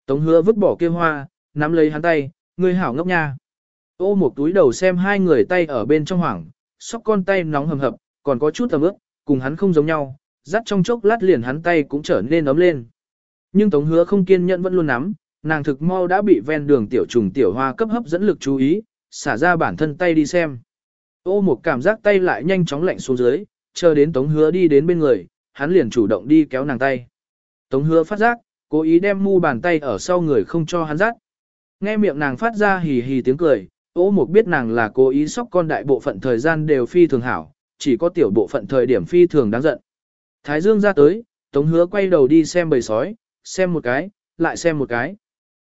Tống hứa vứt bỏ kia hoa, nắm lấy hắn tay, người hảo ngốc nha. Ô một túi đầu xem hai người tay ở bên trong hoảng, sóc con tay nóng hầm hập, còn có chút tầm ướp, cùng hắn không giống nhau, dắt trong chốc lát liền hắn tay cũng trở nên ấm lên. Nhưng Tống Hứa không kiên nhẫn vẫn luôn nắm, nàng thực mau đã bị ven đường tiểu trùng tiểu hoa cấp hấp dẫn lực chú ý, xả ra bản thân tay đi xem. Ô một cảm giác tay lại nhanh chóng lạnh xuống dưới, chờ đến Tống Hứa đi đến bên người, hắn liền chủ động đi kéo nàng tay. Tống Hứa phát giác, cố ý đem mu bàn tay ở sau người không cho hắn dắt. Nghe miệng nàng phát ra hì hì tiếng cười, ô một biết nàng là cố ý sóc con đại bộ phận thời gian đều phi thường hảo, chỉ có tiểu bộ phận thời điểm phi thường đáng giận. Thái Dương ra tới, Tống Hứa quay đầu đi xem bầy sói, xem một cái, lại xem một cái.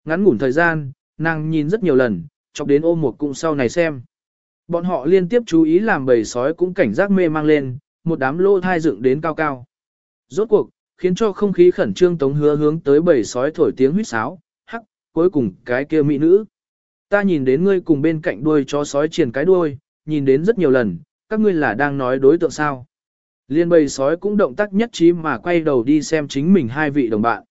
Ngắn ngủn thời gian, nàng nhìn rất nhiều lần, chọc đến ôm một cung sau này xem. Bọn họ liên tiếp chú ý làm bầy sói cũng cảnh giác mê mang lên, một đám lô thai dựng đến cao cao. Rốt cuộc, khiến cho không khí khẩn trương tống hứa hướng tới bầy sói thổi tiếng huýt sáo, hắc, cuối cùng cái kia mỹ nữ. Ta nhìn đến ngươi cùng bên cạnh đuôi chó sói triển cái đuôi, nhìn đến rất nhiều lần, các ngươi là đang nói đối tượng sao. Liên bầy sói cũng động tác nhất trí mà quay đầu đi xem chính mình hai vị đồng bạn.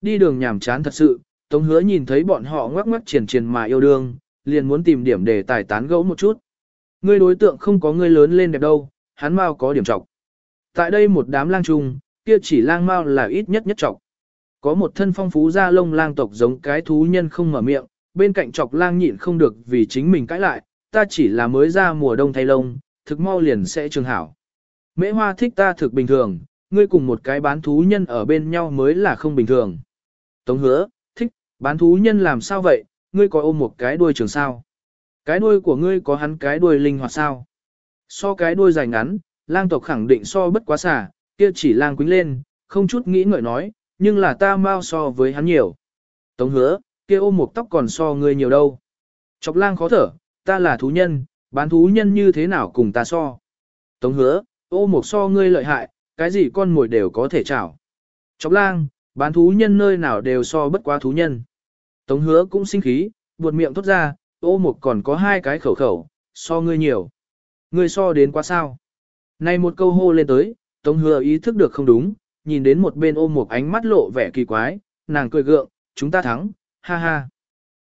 Đi đường nhàm chán thật sự, Tống hứa nhìn thấy bọn họ ngoắc ngoắc triển triển mà yêu đương, liền muốn tìm điểm để tài tán gẫu một chút. Ngươi đối tượng không có ngươi lớn lên đẹp đâu, hắn mau có điểm trọng. Tại đây một đám lang trung, kia chỉ lang mau là ít nhất nhất trọng. Có một thân phong phú da lông lang tộc giống cái thú nhân không mở miệng, bên cạnh chọc lang nhịn không được vì chính mình cãi lại, ta chỉ là mới ra mùa đông thay lông, thực mau liền sẽ trường hảo. Mễ hoa thích ta thực bình thường, ngươi cùng một cái bán thú nhân ở bên nhau mới là không bình thường. Tống hứa, thích, bán thú nhân làm sao vậy, ngươi có ôm một cái đuôi trường sao? Cái đuôi của ngươi có hắn cái đuôi linh hoạt sao? So cái đuôi dài ngắn, lang tộc khẳng định so bất quá xả, kia chỉ lang quính lên, không chút nghĩ ngợi nói, nhưng là ta mau so với hắn nhiều. Tống hứa, kia ôm một tóc còn so ngươi nhiều đâu. Chọc lang khó thở, ta là thú nhân, bán thú nhân như thế nào cùng ta so. Tống hứa, ô một so ngươi lợi hại, cái gì con mồi đều có thể chảo. Chọc lang, bán thú nhân nơi nào đều so bất quá thú nhân. Tống hứa cũng sinh khí, buột miệng thốt ra, ô một còn có hai cái khẩu khẩu, so ngươi nhiều. Ngươi so đến quá sao. Này một câu hô lên tới, Tống hứa ý thức được không đúng, nhìn đến một bên ôm một ánh mắt lộ vẻ kỳ quái, nàng cười gượng, chúng ta thắng, ha ha.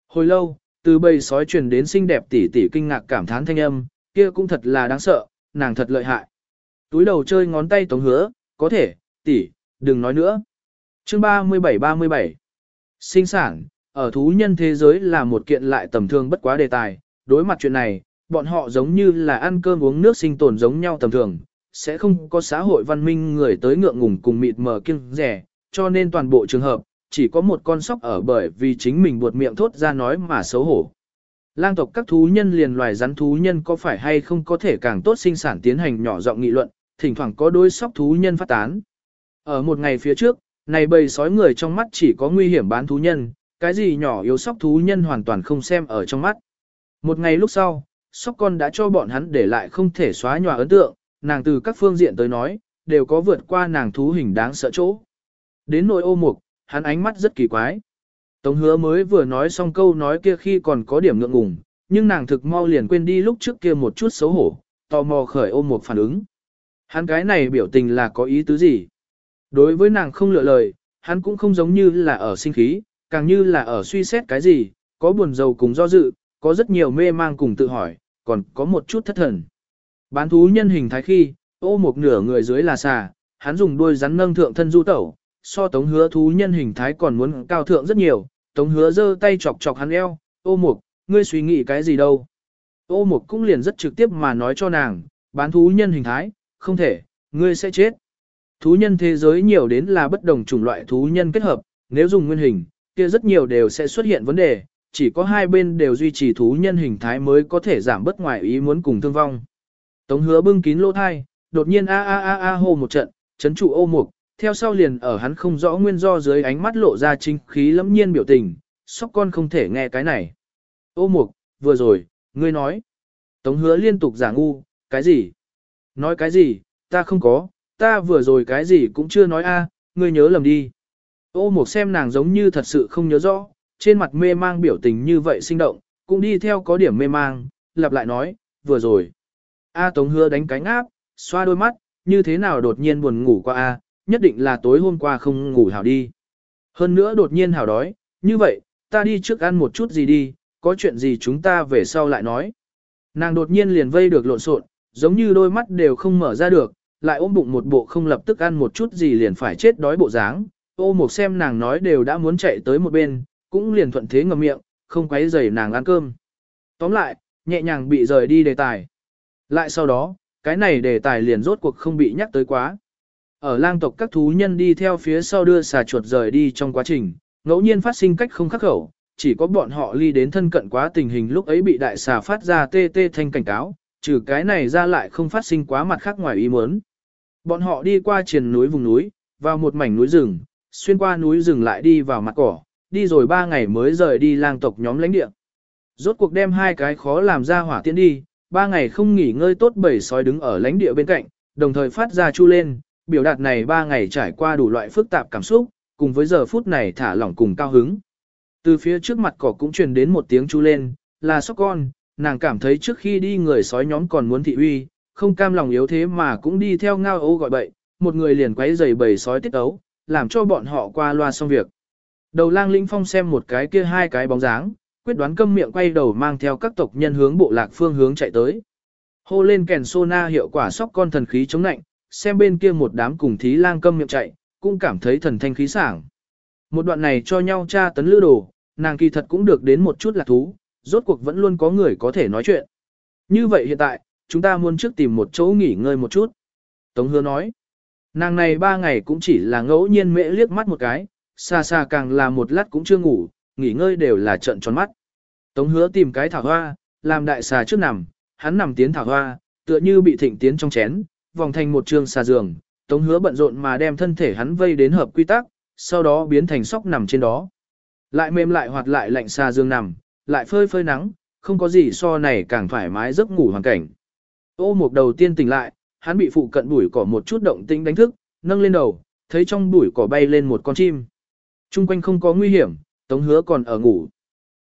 Hồi lâu, từ bầy sói truyền đến xinh đẹp tỷ tỷ kinh ngạc cảm thán thanh âm, kia cũng thật là đáng sợ, nàng thật lợi hại. Túi đầu chơi ngón tay Tống hứa, có thể, tỷ, đừng nói nữa. Chương 37-37 Sinh sản, ở thú nhân thế giới là một kiện lại tầm thường bất quá đề tài, đối mặt chuyện này, bọn họ giống như là ăn cơm uống nước sinh tồn giống nhau tầm thường, sẽ không có xã hội văn minh người tới ngượng ngùng cùng mịt mờ kiêng rẻ, cho nên toàn bộ trường hợp, chỉ có một con sóc ở bởi vì chính mình buột miệng thốt ra nói mà xấu hổ. Lang tộc các thú nhân liền loài rắn thú nhân có phải hay không có thể càng tốt sinh sản tiến hành nhỏ giọng nghị luận, thỉnh thoảng có đôi sóc thú nhân phát tán. Ở một ngày phía trước, này bầy sói người trong mắt chỉ có nguy hiểm bán thú nhân, cái gì nhỏ yếu sóc thú nhân hoàn toàn không xem ở trong mắt. Một ngày lúc sau, sóc con đã cho bọn hắn để lại không thể xóa nhòa ấn tượng, nàng từ các phương diện tới nói, đều có vượt qua nàng thú hình đáng sợ chỗ. Đến nội ô mục, hắn ánh mắt rất kỳ quái. Tống hứa mới vừa nói xong câu nói kia khi còn có điểm ngượng ngùng, nhưng nàng thực mau liền quên đi lúc trước kia một chút xấu hổ, tò mò khởi ôm một phản ứng. Hắn cái này biểu tình là có ý tứ gì? Đối với nàng không lựa lời, hắn cũng không giống như là ở sinh khí, càng như là ở suy xét cái gì, có buồn giàu cùng do dự, có rất nhiều mê mang cùng tự hỏi, còn có một chút thất thần. Bán thú nhân hình thái khi, ô một nửa người dưới là xà, hắn dùng đuôi rắn nâng thượng thân du tẩu, so tống hứa thú nhân hình thái còn muốn cao thượng rất nhiều, tống hứa giơ tay chọc chọc hắn eo, ô mục, ngươi suy nghĩ cái gì đâu. Ô mục cũng liền rất trực tiếp mà nói cho nàng, bán thú nhân hình thái, không thể, ngươi sẽ chết. Thú nhân thế giới nhiều đến là bất đồng chủng loại thú nhân kết hợp, nếu dùng nguyên hình, kia rất nhiều đều sẽ xuất hiện vấn đề, chỉ có hai bên đều duy trì thú nhân hình thái mới có thể giảm bất ngoài ý muốn cùng thương vong. Tống hứa bưng kín lỗ thai, đột nhiên a a a a hô một trận, chấn trụ ô mục, theo sau liền ở hắn không rõ nguyên do dưới ánh mắt lộ ra chính khí lẫm nhiên biểu tình, sóc con không thể nghe cái này. Ô mục, vừa rồi, ngươi nói. Tống hứa liên tục giả ngu, cái gì? Nói cái gì, ta không có, ta vừa rồi cái gì cũng chưa nói a, ngươi nhớ lầm đi. Ô mục xem nàng giống như thật sự không nhớ rõ, trên mặt mê mang biểu tình như vậy sinh động, cũng đi theo có điểm mê mang, lặp lại nói, vừa rồi. A Tống hứa đánh cánh áp, xoa đôi mắt, như thế nào đột nhiên buồn ngủ qua A, nhất định là tối hôm qua không ngủ hảo đi. Hơn nữa đột nhiên hảo đói, như vậy, ta đi trước ăn một chút gì đi, có chuyện gì chúng ta về sau lại nói. Nàng đột nhiên liền vây được lộn xộn, giống như đôi mắt đều không mở ra được, lại ôm bụng một bộ không lập tức ăn một chút gì liền phải chết đói bộ dáng. Ô một xem nàng nói đều đã muốn chạy tới một bên, cũng liền thuận thế ngậm miệng, không quấy rầy nàng ăn cơm. Tóm lại, nhẹ nhàng bị rời đi đề tài. Lại sau đó, cái này đề tài liền rốt cuộc không bị nhắc tới quá. Ở lang tộc các thú nhân đi theo phía sau đưa xà chuột rời đi trong quá trình, ngẫu nhiên phát sinh cách không khắc khẩu, chỉ có bọn họ ly đến thân cận quá tình hình lúc ấy bị đại xà phát ra tê tê thanh cảnh cáo, trừ cái này ra lại không phát sinh quá mặt khác ngoài ý muốn. Bọn họ đi qua triền núi vùng núi, vào một mảnh núi rừng, xuyên qua núi rừng lại đi vào mặt cỏ, đi rồi ba ngày mới rời đi lang tộc nhóm lãnh địa. Rốt cuộc đem hai cái khó làm ra hỏa tiễn đi, ba ngày không nghỉ ngơi tốt bảy sói đứng ở lãnh địa bên cạnh, đồng thời phát ra chu lên, biểu đạt này ba ngày trải qua đủ loại phức tạp cảm xúc, cùng với giờ phút này thả lỏng cùng cao hứng. Từ phía trước mặt cỏ cũng truyền đến một tiếng chu lên, là sóc con, nàng cảm thấy trước khi đi người sói nhóm còn muốn thị uy, không cam lòng yếu thế mà cũng đi theo ngao ô gọi bậy, một người liền quấy giày bầy sói tiết ấu, làm cho bọn họ qua loa xong việc. Đầu lang linh phong xem một cái kia hai cái bóng dáng, quyết đoán câm miệng quay đầu mang theo các tộc nhân hướng bộ lạc phương hướng chạy tới. Hô lên kèn na hiệu quả sóc con thần khí chống nạnh, xem bên kia một đám cùng thí lang câm miệng chạy, cũng cảm thấy thần thanh khí sảng. Một đoạn này cho nhau tra tấn lữ đồ, nàng kỳ thật cũng được đến một chút lạc thú, rốt cuộc vẫn luôn có người có thể nói chuyện. Như vậy hiện tại, chúng ta muốn trước tìm một chỗ nghỉ ngơi một chút. Tống hứa nói, nàng này ba ngày cũng chỉ là ngẫu nhiên mễ liếc mắt một cái, xa xa càng là một lát cũng chưa ngủ, nghỉ ngơi đều là trận tròn mắt. Tống hứa tìm cái thảo hoa, làm đại xà trước nằm, hắn nằm tiến thảo hoa, tựa như bị thịnh tiến trong chén, vòng thành một trường xà giường. Tống hứa bận rộn mà đem thân thể hắn vây đến hợp quy tắc, sau đó biến thành sóc nằm trên đó. Lại mềm lại hoạt lại lạnh xà giường nằm, lại phơi phơi nắng, không có gì so này càng thoải mái giấc ngủ hoàn cảnh. Ô mục đầu tiên tỉnh lại, hắn bị phụ cận bụi cỏ một chút động tĩnh đánh thức, nâng lên đầu, thấy trong bụi cỏ bay lên một con chim. Trung quanh không có nguy hiểm, tống hứa còn ở ngủ.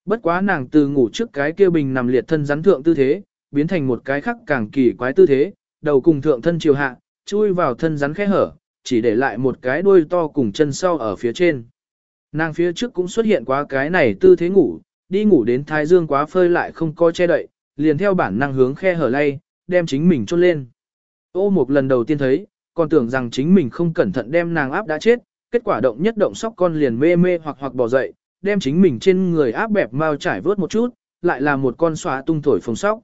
Bất quá nàng từ ngủ trước cái kia bình nằm liệt thân rắn thượng tư thế, biến thành một cái khác càng kỳ quái tư thế, đầu cùng thượng thân chiều hạ, chui vào thân rắn khẽ hở, chỉ để lại một cái đuôi to cùng chân sau ở phía trên. Nàng phía trước cũng xuất hiện quá cái này tư thế ngủ, đi ngủ đến thái dương quá phơi lại không có che đậy, liền theo bản năng hướng khe hở lay, đem chính mình chôn lên. Ô một lần đầu tiên thấy, còn tưởng rằng chính mình không cẩn thận đem nàng áp đã chết, kết quả động nhất động sóc con liền mê mê hoặc hoặc bỏ dậy, đem chính mình trên người áp bẹp mau trải vớt một chút, lại là một con xóa tung thổi phồng sóc.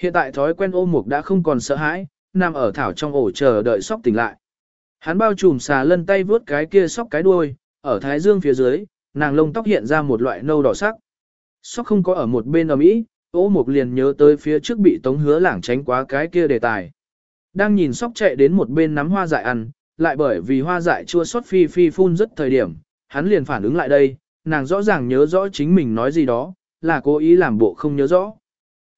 Hiện tại thói quen ô mục đã không còn sợ hãi, nằm ở thảo trong ổ chờ đợi sóc tỉnh lại. Hắn bao trùm xà lân tay vớt cái kia sóc cái đuôi, ở thái dương phía dưới, nàng lông tóc hiện ra một loại nâu đỏ sắc. Sóc không có ở một bên ở Mỹ, ô mục liền nhớ tới phía trước bị tống hứa lảng tránh quá cái kia đề tài. Đang nhìn sóc chạy đến một bên nắm hoa dại ăn, lại bởi vì hoa dại chua sót phi phi phun rất thời điểm, hắn liền phản ứng lại đây, nàng rõ ràng nhớ rõ chính mình nói gì đó, là cố ý làm bộ không nhớ rõ.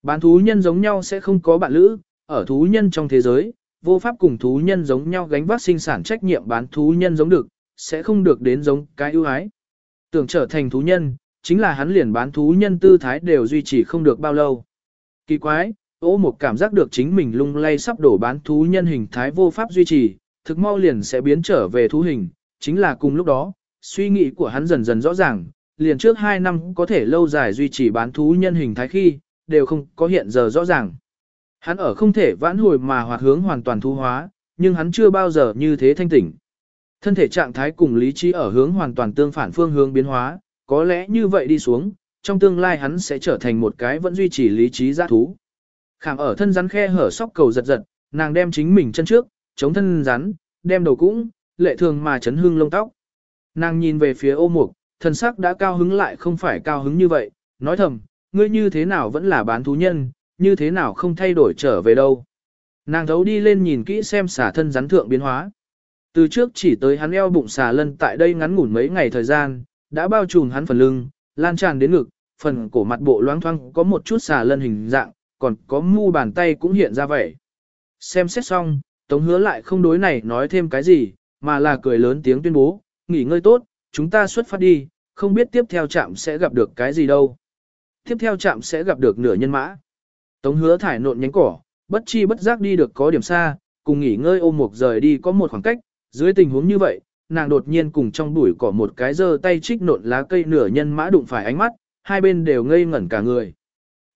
Bán thú nhân giống nhau sẽ không có bạn lữ, ở thú nhân trong thế giới, vô pháp cùng thú nhân giống nhau gánh vác sinh sản trách nhiệm bán thú nhân giống được, sẽ không được đến giống cái ưu ái. Tưởng trở thành thú nhân, chính là hắn liền bán thú nhân tư thái đều duy trì không được bao lâu. Kỳ quái, ô một cảm giác được chính mình lung lay sắp đổ bán thú nhân hình thái vô pháp duy trì, thực mau liền sẽ biến trở về thú hình, chính là cùng lúc đó, suy nghĩ của hắn dần dần rõ ràng, liền trước 2 năm có thể lâu dài duy trì bán thú nhân hình thái khi, đều không có hiện giờ rõ ràng. Hắn ở không thể vãn hồi mà hoạt hướng hoàn toàn thu hóa, nhưng hắn chưa bao giờ như thế thanh tỉnh. Thân thể trạng thái cùng lý trí ở hướng hoàn toàn tương phản phương hướng biến hóa, có lẽ như vậy đi xuống, trong tương lai hắn sẽ trở thành một cái vẫn duy trì lý trí giã thú. Khảm ở thân rắn khe hở sóc cầu giật giật, nàng đem chính mình chân trước, chống thân rắn, đem đầu cũng, lệ thường mà chấn hương lông tóc. Nàng nhìn về phía ô mục, thân sắc đã cao hứng lại không phải cao hứng như vậy, nói thầm, ngươi như thế nào vẫn là bán thú nhân, như thế nào không thay đổi trở về đâu. Nàng thấu đi lên nhìn kỹ xem xả thân rắn thượng biến hóa. Từ trước chỉ tới hắn eo bụng xà lân tại đây ngắn ngủn mấy ngày thời gian, đã bao trùm hắn phần lưng, lan tràn đến ngực, phần cổ mặt bộ loáng thoang có một chút xà lân hình dạng, còn có mu bàn tay cũng hiện ra vậy. Xem xét xong, Tống hứa lại không đối này nói thêm cái gì, mà là cười lớn tiếng tuyên bố, nghỉ ngơi tốt, chúng ta xuất phát đi, không biết tiếp theo chạm sẽ gặp được cái gì đâu. Tiếp theo chạm sẽ gặp được nửa nhân mã. Tống hứa thải nộn nhánh cỏ, bất chi bất giác đi được có điểm xa, cùng nghỉ ngơi ôm một rời đi có một khoảng cách, dưới tình huống như vậy, nàng đột nhiên cùng trong bụi cỏ một cái giơ tay trích nộn lá cây nửa nhân mã đụng phải ánh mắt, hai bên đều ngây ngẩn cả người.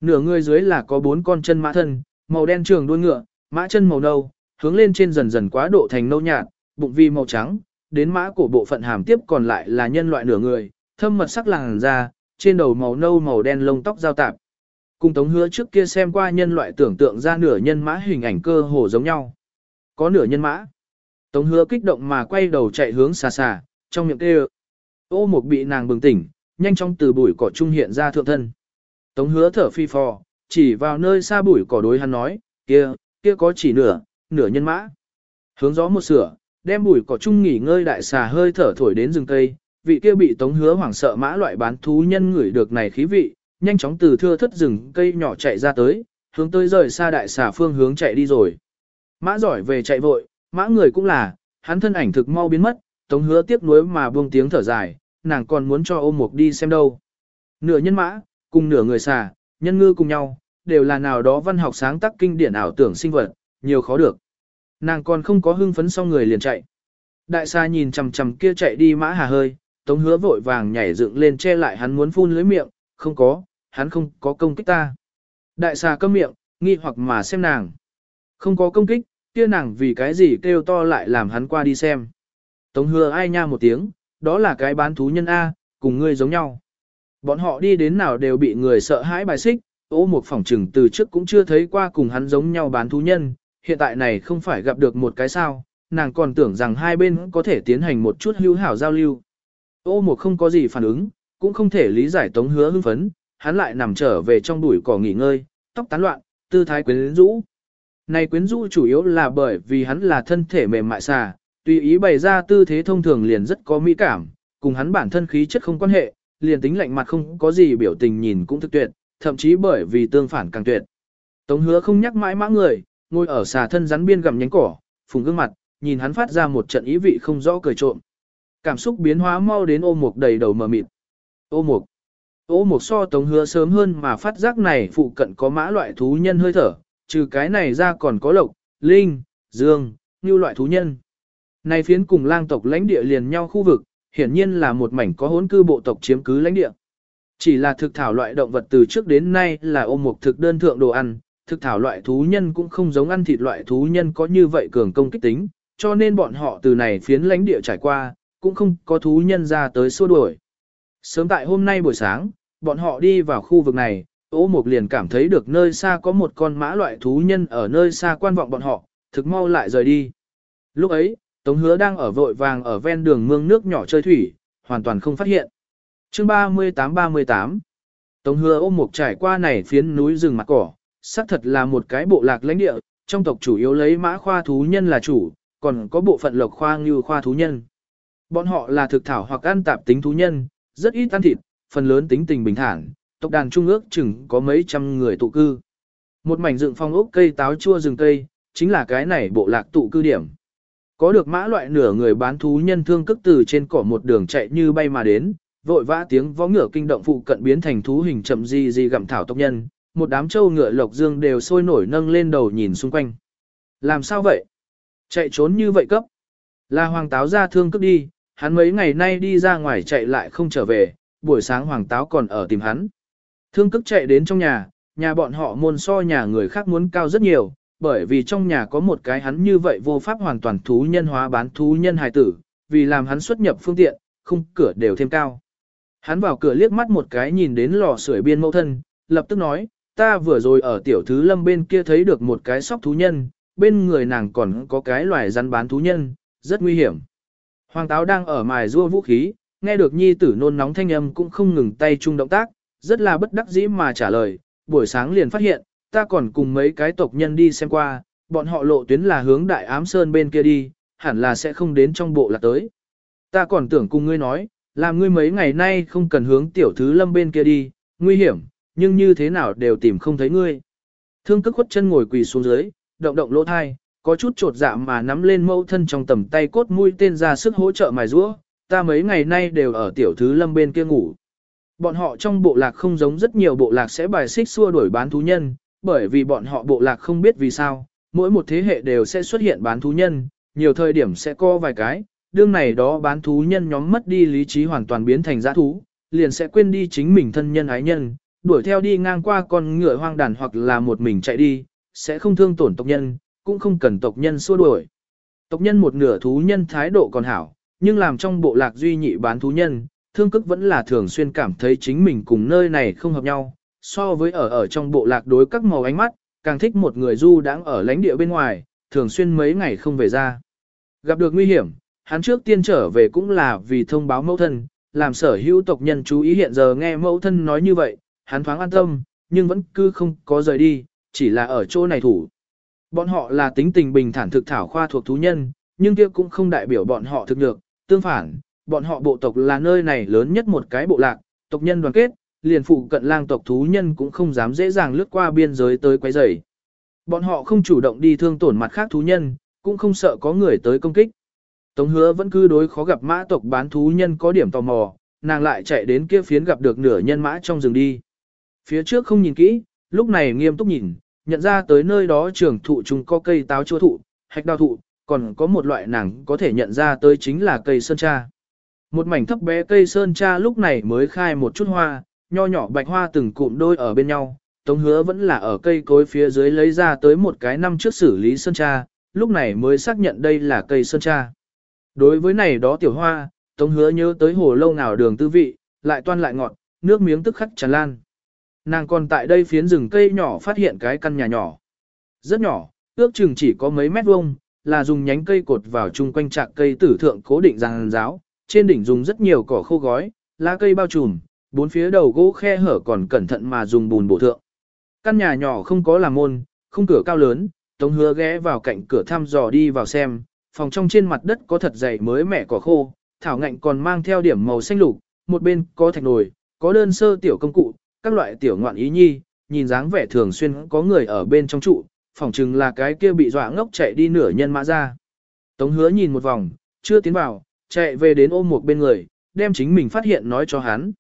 Nửa người dưới là có bốn con chân mã thân, màu đen trường đuôi ngựa, mã chân màu nâu, hướng lên trên dần dần quá độ thành nâu nhạt, bụng vi màu trắng, đến mã cổ bộ phận hàm tiếp còn lại là nhân loại nửa người, thâm mật sắc làng da, trên đầu màu nâu màu đen lông tóc giao tạp. Cùng tống hứa trước kia xem qua nhân loại tưởng tượng ra nửa nhân mã hình ảnh cơ hồ giống nhau. Có nửa nhân mã. Tống hứa kích động mà quay đầu chạy hướng xa xa, trong miệng kêu. Ô Mục bị nàng bừng tỉnh, nhanh chóng từ bụi cỏ trung hiện ra thượng thân. Tống hứa thở phi phò, chỉ vào nơi xa bụi cỏ đối hắn nói, kia, kia có chỉ nửa, nửa nhân mã. Hướng gió một sửa, đem bụi cỏ trung nghỉ ngơi đại xà hơi thở thổi đến rừng cây, vị kia bị tống hứa hoảng sợ mã loại bán thú nhân ngửi được này khí vị, nhanh chóng từ thưa thất rừng cây nhỏ chạy ra tới, hướng tới rời xa đại xà phương hướng chạy đi rồi. Mã giỏi về chạy vội, mã người cũng là, hắn thân ảnh thực mau biến mất, tống hứa tiếc nuối mà buông tiếng thở dài, nàng còn muốn cho ôm mục đi xem đâu. Nửa nhân mã, cùng nửa người xà, nhân ngư cùng nhau, đều là nào đó văn học sáng tác kinh điển ảo tưởng sinh vật, nhiều khó được. Nàng còn không có hưng phấn xong người liền chạy. Đại xa nhìn chằm chằm kia chạy đi mã hà hơi, tống hứa vội vàng nhảy dựng lên che lại hắn muốn phun lưới miệng, không có, hắn không có công kích ta. Đại xà câm miệng, nghi hoặc mà xem nàng. Không có công kích, kia nàng vì cái gì kêu to lại làm hắn qua đi xem. Tống hứa ai nha một tiếng, đó là cái bán thú nhân A, cùng ngươi giống nhau. Bọn họ đi đến nào đều bị người sợ hãi bài xích, ô một phỏng trừng từ trước cũng chưa thấy qua cùng hắn giống nhau bán thú nhân, hiện tại này không phải gặp được một cái sao, nàng còn tưởng rằng hai bên có thể tiến hành một chút hữu hảo giao lưu. Ô một không có gì phản ứng, cũng không thể lý giải tống hứa hưng phấn, hắn lại nằm trở về trong bụi cỏ nghỉ ngơi, tóc tán loạn, tư thái quyến rũ. Này quyến rũ chủ yếu là bởi vì hắn là thân thể mềm mại xà, tùy ý bày ra tư thế thông thường liền rất có mỹ cảm, cùng hắn bản thân khí chất không quan hệ, liền tính lạnh mặt không có gì biểu tình nhìn cũng thực tuyệt, thậm chí bởi vì tương phản càng tuyệt. Tống hứa không nhắc mãi mã người, ngồi ở xà thân rắn biên gặm nhánh cỏ, phùng gương mặt, nhìn hắn phát ra một trận ý vị không rõ cười trộm. Cảm xúc biến hóa mau đến ô mục đầy đầu mờ mịt. Ô mục. Ô mục so tống hứa sớm hơn mà phát giác này phụ cận có mã loại thú nhân hơi thở, trừ cái này ra còn có lộc, linh, dương, như loại thú nhân. Này phiến cùng lang tộc lãnh địa liền nhau khu vực, hiển nhiên là một mảnh có hỗn cư bộ tộc chiếm cứ lãnh địa. Chỉ là thực thảo loại động vật từ trước đến nay là ôm một thực đơn thượng đồ ăn, thực thảo loại thú nhân cũng không giống ăn thịt loại thú nhân có như vậy cường công kích tính, cho nên bọn họ từ này phiến lãnh địa trải qua, cũng không có thú nhân ra tới xua đuổi. Sớm tại hôm nay buổi sáng, bọn họ đi vào khu vực này, Ô Mục liền cảm thấy được nơi xa có một con mã loại thú nhân ở nơi xa quan vọng bọn họ, thực mau lại rời đi. Lúc ấy, Tống Hứa đang ở vội vàng ở ven đường mương nước nhỏ chơi thủy, hoàn toàn không phát hiện. Chương 38-38 Tống Hứa ôm Mục trải qua này phiến núi rừng mặt cỏ, xác thật là một cái bộ lạc lãnh địa, trong tộc chủ yếu lấy mã khoa thú nhân là chủ, còn có bộ phận lộc khoa như khoa thú nhân. Bọn họ là thực thảo hoặc ăn tạp tính thú nhân, rất ít ăn thịt, phần lớn tính tình bình thản, tộc đàn trung ước chừng có mấy trăm người tụ cư. Một mảnh dựng phong ốc cây táo chua rừng cây, chính là cái này bộ lạc tụ cư điểm. Có được mã loại nửa người bán thú nhân thương cức từ trên cỏ một đường chạy như bay mà đến, vội vã tiếng vó ngựa kinh động phụ cận biến thành thú hình chậm di di gặm thảo tộc nhân, một đám trâu ngựa lộc dương đều sôi nổi nâng lên đầu nhìn xung quanh. Làm sao vậy? Chạy trốn như vậy cấp. Là hoàng táo ra thương cức đi, hắn mấy ngày nay đi ra ngoài chạy lại không trở về, buổi sáng hoàng táo còn ở tìm hắn. Thương cức chạy đến trong nhà, nhà bọn họ môn so nhà người khác muốn cao rất nhiều, bởi vì trong nhà có một cái hắn như vậy vô pháp hoàn toàn thú nhân hóa bán thú nhân hài tử, vì làm hắn xuất nhập phương tiện, khung cửa đều thêm cao. Hắn vào cửa liếc mắt một cái nhìn đến lò sưởi biên mẫu thân, lập tức nói, ta vừa rồi ở tiểu thứ lâm bên kia thấy được một cái sóc thú nhân, bên người nàng còn có cái loài rắn bán thú nhân, rất nguy hiểm. Hoàng táo đang ở mài rua vũ khí, nghe được nhi tử nôn nóng thanh âm cũng không ngừng tay chung động tác, rất là bất đắc dĩ mà trả lời, buổi sáng liền phát hiện, ta còn cùng mấy cái tộc nhân đi xem qua, bọn họ lộ tuyến là hướng đại ám sơn bên kia đi, hẳn là sẽ không đến trong bộ lạc tới. Ta còn tưởng cùng ngươi nói, làm ngươi mấy ngày nay không cần hướng tiểu thứ lâm bên kia đi, nguy hiểm, nhưng như thế nào đều tìm không thấy ngươi. Thương cất khuất chân ngồi quỳ xuống dưới, động động lỗ thai, có chút trột dạ mà nắm lên mẫu thân trong tầm tay cốt mũi tên ra sức hỗ trợ mài rũa, ta mấy ngày nay đều ở tiểu thứ lâm bên kia ngủ. Bọn họ trong bộ lạc không giống rất nhiều bộ lạc sẽ bài xích xua đuổi bán thú nhân, bởi vì bọn họ bộ lạc không biết vì sao, mỗi một thế hệ đều sẽ xuất hiện bán thú nhân, nhiều thời điểm sẽ có vài cái, đương này đó bán thú nhân nhóm mất đi lý trí hoàn toàn biến thành giã thú, liền sẽ quên đi chính mình thân nhân ái nhân, đuổi theo đi ngang qua con ngựa hoang đàn hoặc là một mình chạy đi, sẽ không thương tổn tộc nhân, cũng không cần tộc nhân xua đuổi. Tộc nhân một nửa thú nhân thái độ còn hảo, nhưng làm trong bộ lạc duy nhị bán thú nhân, thương cức vẫn là thường xuyên cảm thấy chính mình cùng nơi này không hợp nhau, so với ở ở trong bộ lạc đối các màu ánh mắt, càng thích một người du đang ở lãnh địa bên ngoài, thường xuyên mấy ngày không về ra. Gặp được nguy hiểm, hắn trước tiên trở về cũng là vì thông báo mẫu thân, làm sở hữu tộc nhân chú ý hiện giờ nghe mẫu thân nói như vậy, hắn thoáng an tâm, nhưng vẫn cứ không có rời đi, chỉ là ở chỗ này thủ. Bọn họ là tính tình bình thản thực thảo khoa thuộc thú nhân, nhưng kia cũng không đại biểu bọn họ thực được, tương phản, bọn họ bộ tộc là nơi này lớn nhất một cái bộ lạc, tộc nhân đoàn kết, liền phụ cận lang tộc thú nhân cũng không dám dễ dàng lướt qua biên giới tới quấy rầy. Bọn họ không chủ động đi thương tổn mặt khác thú nhân, cũng không sợ có người tới công kích. Tống hứa vẫn cứ đối khó gặp mã tộc bán thú nhân có điểm tò mò, nàng lại chạy đến kia phiến gặp được nửa nhân mã trong rừng đi. Phía trước không nhìn kỹ, lúc này nghiêm túc nhìn, nhận ra tới nơi đó trường thụ chúng có cây táo chua thụ, hạch đào thụ, còn có một loại nàng có thể nhận ra tới chính là cây sơn cha. Một mảnh thấp bé cây sơn cha lúc này mới khai một chút hoa, nho nhỏ bạch hoa từng cụm đôi ở bên nhau, Tống hứa vẫn là ở cây cối phía dưới lấy ra tới một cái năm trước xử lý sơn cha, lúc này mới xác nhận đây là cây sơn cha. Đối với này đó tiểu hoa, Tống hứa nhớ tới hồ lâu nào đường tư vị, lại toan lại ngọt, nước miếng tức khắc tràn lan. Nàng còn tại đây phiến rừng cây nhỏ phát hiện cái căn nhà nhỏ. Rất nhỏ, ước chừng chỉ có mấy mét vuông, là dùng nhánh cây cột vào chung quanh trạc cây tử thượng cố định ràng giáo, trên đỉnh dùng rất nhiều cỏ khô gói, lá cây bao trùm, bốn phía đầu gỗ khe hở còn cẩn thận mà dùng bùn bổ thượng. Căn nhà nhỏ không có làm môn, không cửa cao lớn, Tống hứa ghé vào cạnh cửa thăm dò đi vào xem, phòng trong trên mặt đất có thật dày mới mẻ cỏ khô, thảo ngạnh còn mang theo điểm màu xanh lục, một bên có thạch nồi, có đơn sơ tiểu công cụ, các loại tiểu ngoạn ý nhi, nhìn dáng vẻ thường xuyên có người ở bên trong trụ, phòng chừng là cái kia bị dọa ngốc chạy đi nửa nhân mã ra. Tống hứa nhìn một vòng, chưa tiến vào, chạy về đến ôm một bên người, đem chính mình phát hiện nói cho hắn.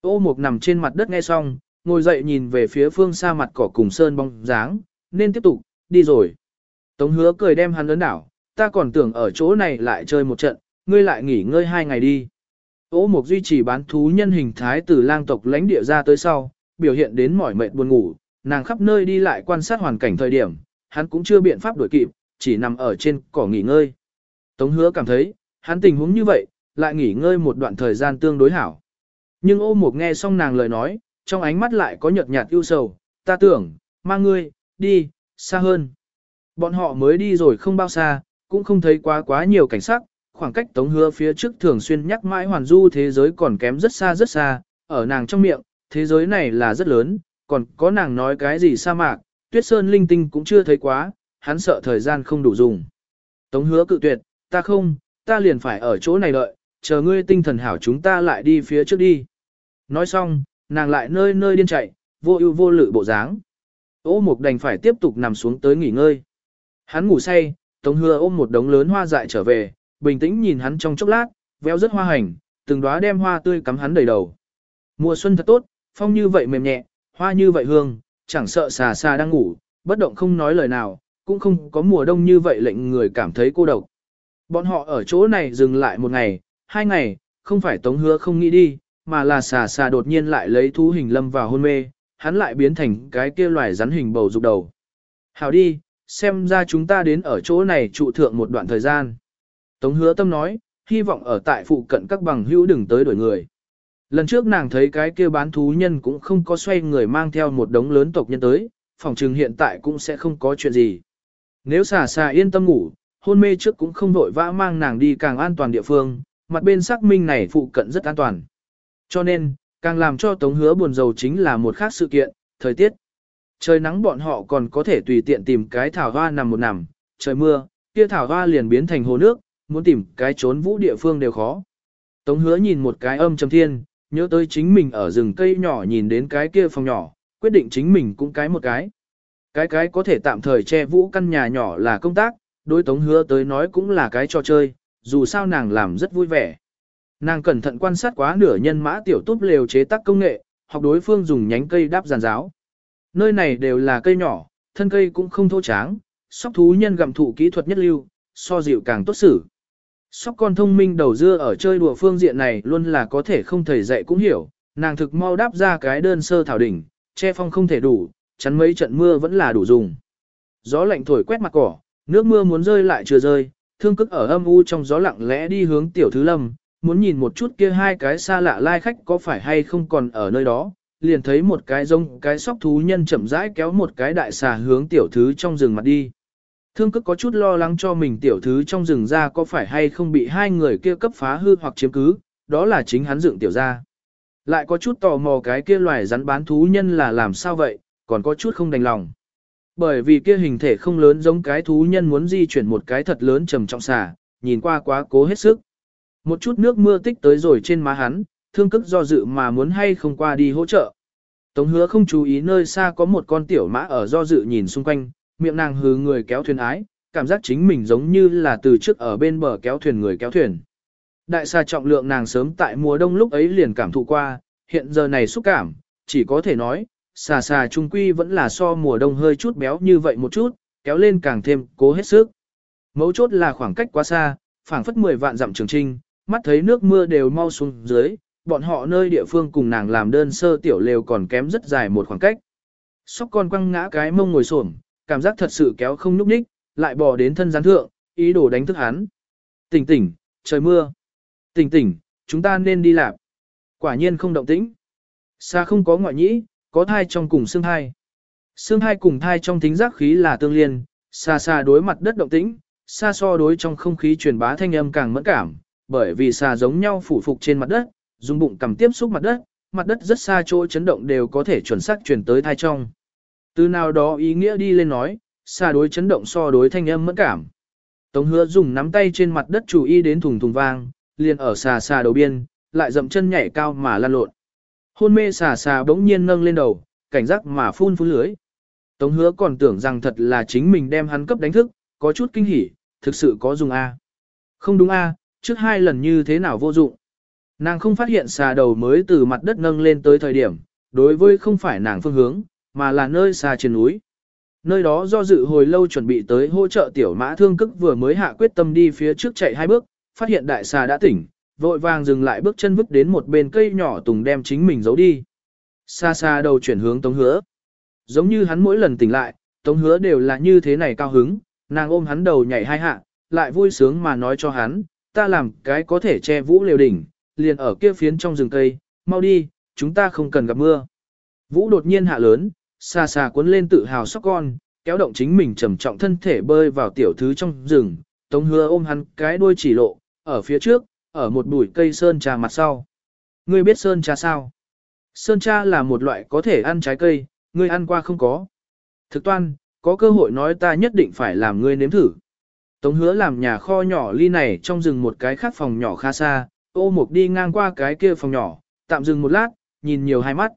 Ô mục nằm trên mặt đất nghe xong, ngồi dậy nhìn về phía phương xa mặt cỏ cùng sơn bóng dáng, nên tiếp tục, đi rồi. Tống hứa cười đem hắn lớn đảo, ta còn tưởng ở chỗ này lại chơi một trận, ngươi lại nghỉ ngơi hai ngày đi. Ô mục duy trì bán thú nhân hình thái từ lang tộc lãnh địa ra tới sau, biểu hiện đến mỏi mệt buồn ngủ, nàng khắp nơi đi lại quan sát hoàn cảnh thời điểm, hắn cũng chưa biện pháp đuổi kịp, chỉ nằm ở trên cỏ nghỉ ngơi. Tống hứa cảm thấy, hắn tình huống như vậy, lại nghỉ ngơi một đoạn thời gian tương đối hảo. Nhưng ô mục nghe xong nàng lời nói, trong ánh mắt lại có nhợt nhạt ưu sầu, ta tưởng, mang ngươi, đi, xa hơn. Bọn họ mới đi rồi không bao xa, cũng không thấy quá quá nhiều cảnh sắc, khoảng cách tống hứa phía trước thường xuyên nhắc mãi hoàn du thế giới còn kém rất xa rất xa, ở nàng trong miệng, thế giới này là rất lớn, còn có nàng nói cái gì sa mạc, tuyết sơn linh tinh cũng chưa thấy quá, hắn sợ thời gian không đủ dùng. Tống hứa cự tuyệt, ta không, ta liền phải ở chỗ này đợi, chờ ngươi tinh thần hảo chúng ta lại đi phía trước đi. Nói xong, nàng lại nơi nơi điên chạy, vô ưu vô lự bộ dáng. Ô mục đành phải tiếp tục nằm xuống tới nghỉ ngơi. Hắn ngủ say, Tống Hứa ôm một đống lớn hoa dại trở về, bình tĩnh nhìn hắn trong chốc lát, véo rất hoa hành, từng đóa đem hoa tươi cắm hắn đầy đầu. Mùa xuân thật tốt, phong như vậy mềm nhẹ, hoa như vậy hương, chẳng sợ xà xà đang ngủ, bất động không nói lời nào, cũng không có mùa đông như vậy lệnh người cảm thấy cô độc. Bọn họ ở chỗ này dừng lại một ngày, hai ngày, không phải Tống Hứa không nghĩ đi, mà là xà xà đột nhiên lại lấy thú hình lâm vào hôn mê, hắn lại biến thành cái kia loài rắn hình bầu dục đầu. Hảo đi, xem ra chúng ta đến ở chỗ này trụ thượng một đoạn thời gian. Tống hứa tâm nói, hy vọng ở tại phụ cận các bằng hữu đừng tới đổi người. Lần trước nàng thấy cái kia bán thú nhân cũng không có xoay người mang theo một đống lớn tộc nhân tới, phòng trừng hiện tại cũng sẽ không có chuyện gì. Nếu xà xà yên tâm ngủ, hôn mê trước cũng không vội vã mang nàng đi càng an toàn địa phương, mặt bên xác minh này phụ cận rất an toàn. Cho nên, càng làm cho Tống Hứa buồn rầu chính là một khác sự kiện, thời tiết. Trời nắng bọn họ còn có thể tùy tiện tìm cái thảo hoa nằm một nằm, trời mưa, kia thảo hoa liền biến thành hồ nước, muốn tìm cái trốn vũ địa phương đều khó. Tống Hứa nhìn một cái âm trầm thiên, nhớ tới chính mình ở rừng cây nhỏ nhìn đến cái kia phòng nhỏ, quyết định chính mình cũng cái một cái. Cái cái có thể tạm thời che vũ căn nhà nhỏ là công tác, đối Tống Hứa tới nói cũng là cái trò chơi, dù sao nàng làm rất vui vẻ. Nàng cẩn thận quan sát quá nửa nhân mã tiểu túp lều chế tác công nghệ, học đối phương dùng nhánh cây đáp giàn giáo. Nơi này đều là cây nhỏ, thân cây cũng không thô tráng, sóc thú nhân gặm thụ kỹ thuật nhất lưu, so dịu càng tốt xử. Sóc con thông minh đầu dưa ở chơi đùa phương diện này luôn là có thể không thầy dạy cũng hiểu, nàng thực mau đáp ra cái đơn sơ thảo đỉnh, che phong không thể đủ, chắn mấy trận mưa vẫn là đủ dùng. Gió lạnh thổi quét mặt cỏ, nước mưa muốn rơi lại chưa rơi, thương cức ở âm u trong gió lặng lẽ đi hướng tiểu thứ lâm, muốn nhìn một chút kia hai cái xa lạ lai khách có phải hay không còn ở nơi đó, liền thấy một cái rông cái sóc thú nhân chậm rãi kéo một cái đại xà hướng tiểu thứ trong rừng mặt đi. Thương cức có chút lo lắng cho mình tiểu thứ trong rừng ra có phải hay không bị hai người kia cấp phá hư hoặc chiếm cứ, đó là chính hắn dựng tiểu ra. Lại có chút tò mò cái kia loài rắn bán thú nhân là làm sao vậy, còn có chút không đành lòng. Bởi vì kia hình thể không lớn giống cái thú nhân muốn di chuyển một cái thật lớn trầm trọng xà, nhìn qua quá cố hết sức. Một chút nước mưa tích tới rồi trên má hắn, thương cức do dự mà muốn hay không qua đi hỗ trợ. Tống hứa không chú ý nơi xa có một con tiểu mã ở do dự nhìn xung quanh, miệng nàng hừ người kéo thuyền ái, cảm giác chính mình giống như là từ trước ở bên bờ kéo thuyền người kéo thuyền. Đại xa trọng lượng nàng sớm tại mùa đông lúc ấy liền cảm thụ qua, hiện giờ này xúc cảm, chỉ có thể nói, xà xà trung quy vẫn là so mùa đông hơi chút béo như vậy một chút, kéo lên càng thêm cố hết sức. Mấu chốt là khoảng cách quá xa, phảng phất 10 vạn dặm trường trinh, mắt thấy nước mưa đều mau xuống dưới, bọn họ nơi địa phương cùng nàng làm đơn sơ tiểu lều còn kém rất dài một khoảng cách. Sóc con quăng ngã cái mông ngồi xổm, cảm giác thật sự kéo không núp ních, lại bò đến thân gián thượng, ý đồ đánh thức hắn. Tỉnh tỉnh, trời mưa. Tỉnh tỉnh, chúng ta nên đi lạp. Quả nhiên không động tĩnh. Xa không có ngoại nhĩ, có thai trong cùng xương thai. Xương thai cùng thai trong thính giác khí là tương liên, xa xa đối mặt đất động tĩnh, xa so đối trong không khí truyền bá thanh âm càng mẫn cảm, bởi vì xa giống nhau phủ phục trên mặt đất, dùng bụng cầm tiếp xúc mặt đất, mặt đất rất xa chỗ chấn động đều có thể chuẩn xác truyền tới thai trong. Từ nào đó ý nghĩa đi lên nói, xa đối chấn động so đối thanh âm mẫn cảm. Tống hứa dùng nắm tay trên mặt đất chủ y đến thùng thùng vang, liền ở xà xà đầu biên, lại dậm chân nhảy cao mà lan lộn. Hôn mê xà xà bỗng nhiên nâng lên đầu, cảnh giác mà phun phun lưới. Tống hứa còn tưởng rằng thật là chính mình đem hắn cấp đánh thức, có chút kinh hỉ, thực sự có dùng A. Không đúng A, trước hai lần như thế nào vô dụng. Nàng không phát hiện xà đầu mới từ mặt đất nâng lên tới thời điểm, đối với không phải nàng phương hướng, mà là nơi xa trên núi. Nơi đó do dự hồi lâu chuẩn bị tới hỗ trợ tiểu mã thương cức vừa mới hạ quyết tâm đi phía trước chạy hai bước, phát hiện đại xà đã tỉnh, vội vàng dừng lại bước chân vứt đến một bên cây nhỏ tùng đem chính mình giấu đi. Xa xa đầu chuyển hướng tống hứa. Giống như hắn mỗi lần tỉnh lại, tống hứa đều là như thế này cao hứng, nàng ôm hắn đầu nhảy hai hạ, lại vui sướng mà nói cho hắn, ta làm cái có thể che vũ liều đỉnh, liền ở kia phiến trong rừng cây, mau đi, chúng ta không cần gặp mưa. Vũ đột nhiên hạ lớn, xa xa cuốn lên tự hào sóc con, kéo động chính mình trầm trọng thân thể bơi vào tiểu thứ trong rừng, tống hứa ôm hắn cái đuôi chỉ lộ, ở phía trước, ở một bụi cây sơn trà mặt sau. Ngươi biết sơn trà sao? Sơn trà là một loại có thể ăn trái cây, ngươi ăn qua không có. Thực toan, có cơ hội nói ta nhất định phải làm ngươi nếm thử. Tống hứa làm nhà kho nhỏ ly này trong rừng một cái khác phòng nhỏ khá xa, ô mục đi ngang qua cái kia phòng nhỏ, tạm dừng một lát, nhìn nhiều hai mắt.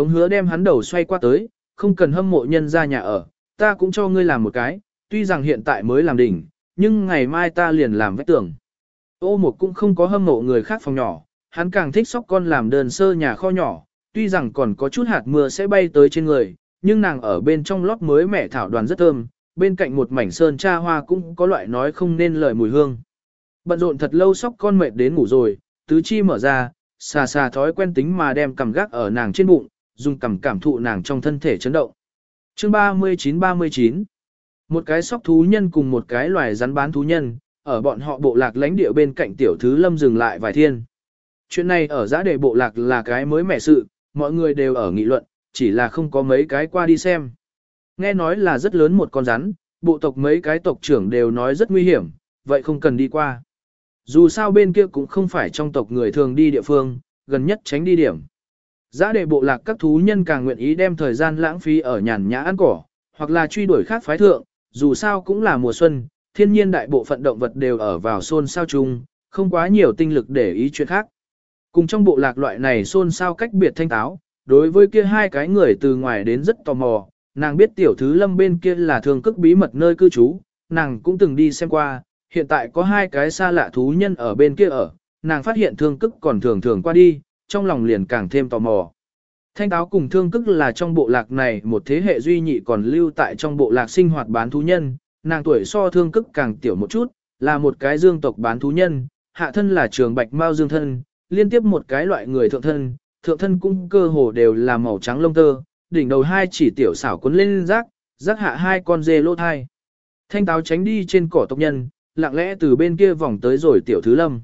Tống hứa đem hắn đầu xoay qua tới, không cần hâm mộ nhân ra nhà ở, ta cũng cho ngươi làm một cái, tuy rằng hiện tại mới làm đỉnh, nhưng ngày mai ta liền làm vách tường. Ô một cũng không có hâm mộ người khác phòng nhỏ, hắn càng thích sóc con làm đơn sơ nhà kho nhỏ, tuy rằng còn có chút hạt mưa sẽ bay tới trên người, nhưng nàng ở bên trong lót mới mẻ thảo đoàn rất thơm, bên cạnh một mảnh sơn cha hoa cũng có loại nói không nên lời mùi hương. Bận rộn thật lâu sóc con mệt đến ngủ rồi, tứ chi mở ra, xà xà thói quen tính mà đem cầm gác ở nàng trên bụng, dùng cảm cảm thụ nàng trong thân thể chấn động. Chương 39-39 Một cái sóc thú nhân cùng một cái loài rắn bán thú nhân, ở bọn họ bộ lạc lãnh địa bên cạnh tiểu thứ lâm dừng lại vài thiên. Chuyện này ở giã đề bộ lạc là cái mới mẻ sự, mọi người đều ở nghị luận, chỉ là không có mấy cái qua đi xem. Nghe nói là rất lớn một con rắn, bộ tộc mấy cái tộc trưởng đều nói rất nguy hiểm, vậy không cần đi qua. Dù sao bên kia cũng không phải trong tộc người thường đi địa phương, gần nhất tránh đi điểm. Giá đề bộ lạc các thú nhân càng nguyện ý đem thời gian lãng phí ở nhàn nhã ăn cỏ, hoặc là truy đuổi khác phái thượng, dù sao cũng là mùa xuân, thiên nhiên đại bộ phận động vật đều ở vào xôn sao chung, không quá nhiều tinh lực để ý chuyện khác. Cùng trong bộ lạc loại này xôn sao cách biệt thanh táo, đối với kia hai cái người từ ngoài đến rất tò mò, nàng biết tiểu thứ lâm bên kia là thường cức bí mật nơi cư trú, nàng cũng từng đi xem qua, hiện tại có hai cái xa lạ thú nhân ở bên kia ở, nàng phát hiện thương cức còn thường thường qua đi, trong lòng liền càng thêm tò mò. Thanh táo cùng thương cức là trong bộ lạc này một thế hệ duy nhị còn lưu tại trong bộ lạc sinh hoạt bán thú nhân, nàng tuổi so thương cức càng tiểu một chút, là một cái dương tộc bán thú nhân, hạ thân là trường bạch mao dương thân, liên tiếp một cái loại người thượng thân, thượng thân cũng cơ hồ đều là màu trắng lông tơ, đỉnh đầu hai chỉ tiểu xảo cuốn lên rác, rác hạ hai con dê lô thai. Thanh táo tránh đi trên cỏ tộc nhân, lặng lẽ từ bên kia vòng tới rồi tiểu thứ lâm.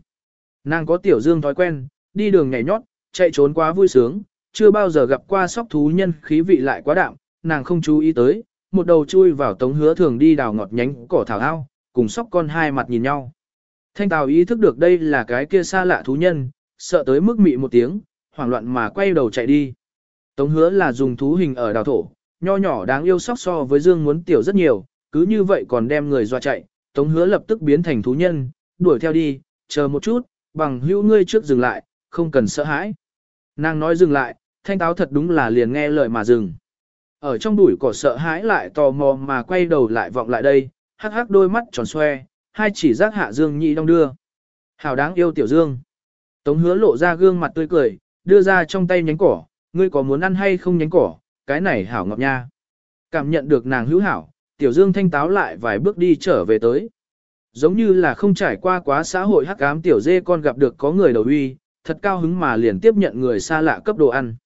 Nàng có tiểu dương thói quen, đi đường nhảy nhót, chạy trốn quá vui sướng, chưa bao giờ gặp qua sóc thú nhân khí vị lại quá đạm, nàng không chú ý tới, một đầu chui vào tống hứa thường đi đào ngọt nhánh cỏ thảo ao, cùng sóc con hai mặt nhìn nhau. Thanh Tào ý thức được đây là cái kia xa lạ thú nhân, sợ tới mức mị một tiếng, hoảng loạn mà quay đầu chạy đi. Tống hứa là dùng thú hình ở đào thổ, nho nhỏ đáng yêu sóc so với dương muốn tiểu rất nhiều, cứ như vậy còn đem người dọa chạy, tống hứa lập tức biến thành thú nhân, đuổi theo đi, chờ một chút, bằng hữu ngươi trước dừng lại, không cần sợ hãi. Nàng nói dừng lại, thanh táo thật đúng là liền nghe lời mà dừng. Ở trong đuổi cỏ sợ hãi lại tò mò mà quay đầu lại vọng lại đây, hắc hắc đôi mắt tròn xoe, hai chỉ giác hạ dương nhị đong đưa. Hảo đáng yêu tiểu dương. Tống hứa lộ ra gương mặt tươi cười, đưa ra trong tay nhánh cỏ, ngươi có muốn ăn hay không nhánh cỏ, cái này hảo ngọc nha. Cảm nhận được nàng hữu hảo, tiểu dương thanh táo lại vài bước đi trở về tới. Giống như là không trải qua quá xã hội hắc ám tiểu dê con gặp được có người đầu uy, thật cao hứng mà liền tiếp nhận người xa lạ cấp đồ ăn.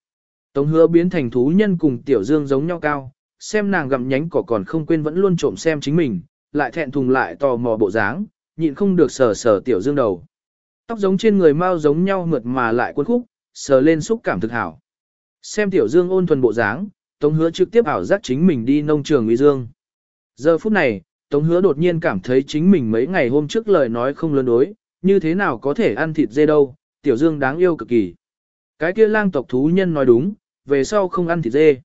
Tống hứa biến thành thú nhân cùng tiểu dương giống nhau cao, xem nàng gặm nhánh cỏ còn không quên vẫn luôn trộm xem chính mình, lại thẹn thùng lại tò mò bộ dáng, nhịn không được sờ sờ tiểu dương đầu. Tóc giống trên người mau giống nhau mượt mà lại cuốn khúc, sờ lên xúc cảm thực hảo. Xem tiểu dương ôn thuần bộ dáng, Tống hứa trực tiếp ảo giác chính mình đi nông trường uy dương. Giờ phút này, Tống hứa đột nhiên cảm thấy chính mình mấy ngày hôm trước lời nói không lớn đối, như thế nào có thể ăn thịt dê đâu, tiểu dương đáng yêu cực kỳ. Cái kia lang tộc thú nhân nói đúng, về sau không ăn thịt dê.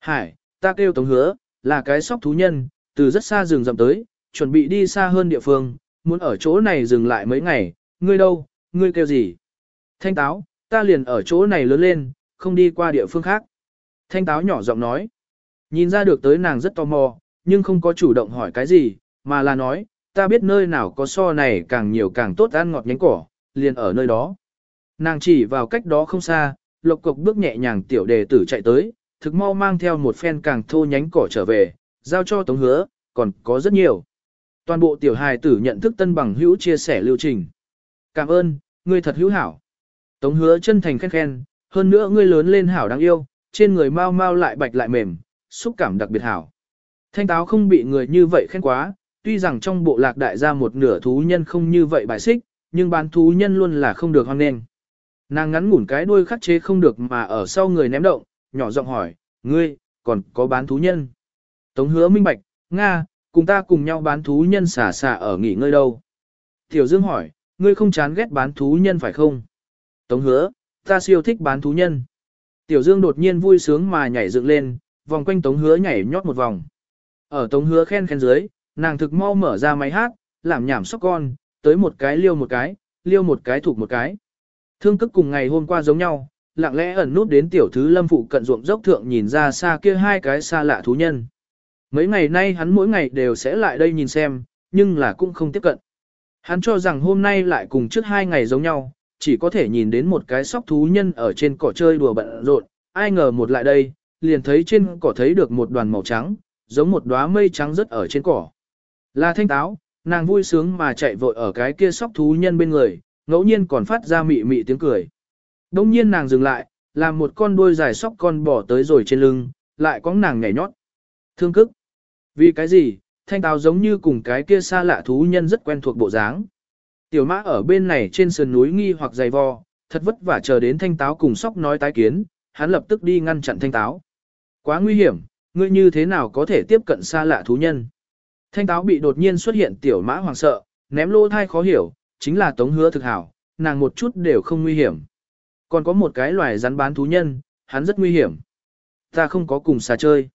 Hải, ta kêu Tống hứa, là cái sóc thú nhân, từ rất xa rừng rậm tới, chuẩn bị đi xa hơn địa phương, muốn ở chỗ này dừng lại mấy ngày, ngươi đâu, ngươi kêu gì? Thanh táo, ta liền ở chỗ này lớn lên, không đi qua địa phương khác. Thanh táo nhỏ giọng nói, nhìn ra được tới nàng rất tò mò, nhưng không có chủ động hỏi cái gì, mà là nói, ta biết nơi nào có so này càng nhiều càng tốt ăn ngọt nhánh cỏ, liền ở nơi đó. Nàng chỉ vào cách đó không xa, lộc cục bước nhẹ nhàng tiểu đề tử chạy tới, thực mau mang theo một phen càng thô nhánh cỏ trở về, giao cho tống hứa, còn có rất nhiều. Toàn bộ tiểu hài tử nhận thức tân bằng hữu chia sẻ lưu trình. Cảm ơn, ngươi thật hữu hảo. Tống hứa chân thành khen khen, hơn nữa ngươi lớn lên hảo đáng yêu, trên người mau mau lại bạch lại mềm, xúc cảm đặc biệt hảo. Thanh táo không bị người như vậy khen quá, tuy rằng trong bộ lạc đại gia một nửa thú nhân không như vậy bài xích, nhưng bán thú nhân luôn là không được hoan nghênh. Nàng ngắn ngủn cái đuôi khắc chế không được mà ở sau người ném động, nhỏ giọng hỏi, ngươi, còn có bán thú nhân? Tống hứa minh bạch, Nga, cùng ta cùng nhau bán thú nhân xả xả ở nghỉ ngơi đâu? Tiểu Dương hỏi, ngươi không chán ghét bán thú nhân phải không? Tống hứa, ta siêu thích bán thú nhân. Tiểu Dương đột nhiên vui sướng mà nhảy dựng lên, vòng quanh Tống hứa nhảy nhót một vòng. Ở Tống hứa khen khen dưới, nàng thực mau mở ra máy hát, làm nhảm sóc con, tới một cái liêu một cái, liêu một cái thuộc một cái. Thương cức cùng ngày hôm qua giống nhau, lặng lẽ ẩn nút đến tiểu thứ lâm phụ cận ruộng dốc thượng nhìn ra xa kia hai cái xa lạ thú nhân. Mấy ngày nay hắn mỗi ngày đều sẽ lại đây nhìn xem, nhưng là cũng không tiếp cận. Hắn cho rằng hôm nay lại cùng trước hai ngày giống nhau, chỉ có thể nhìn đến một cái sóc thú nhân ở trên cỏ chơi đùa bận rộn, ai ngờ một lại đây, liền thấy trên cỏ thấy được một đoàn màu trắng, giống một đóa mây trắng rất ở trên cỏ. Là thanh táo, nàng vui sướng mà chạy vội ở cái kia sóc thú nhân bên người, ngẫu nhiên còn phát ra mị mị tiếng cười. Đông nhiên nàng dừng lại, làm một con đuôi dài sóc con bỏ tới rồi trên lưng, lại có nàng nhảy nhót. Thương cức. Vì cái gì, thanh táo giống như cùng cái kia xa lạ thú nhân rất quen thuộc bộ dáng. Tiểu mã ở bên này trên sườn núi nghi hoặc dày vò, thật vất vả chờ đến thanh táo cùng sóc nói tái kiến, hắn lập tức đi ngăn chặn thanh táo. Quá nguy hiểm, ngươi như thế nào có thể tiếp cận xa lạ thú nhân. Thanh táo bị đột nhiên xuất hiện tiểu mã hoàng sợ, ném lô thai khó hiểu, chính là tống hứa thực hảo, nàng một chút đều không nguy hiểm. Còn có một cái loài rắn bán thú nhân, hắn rất nguy hiểm. Ta không có cùng xà chơi.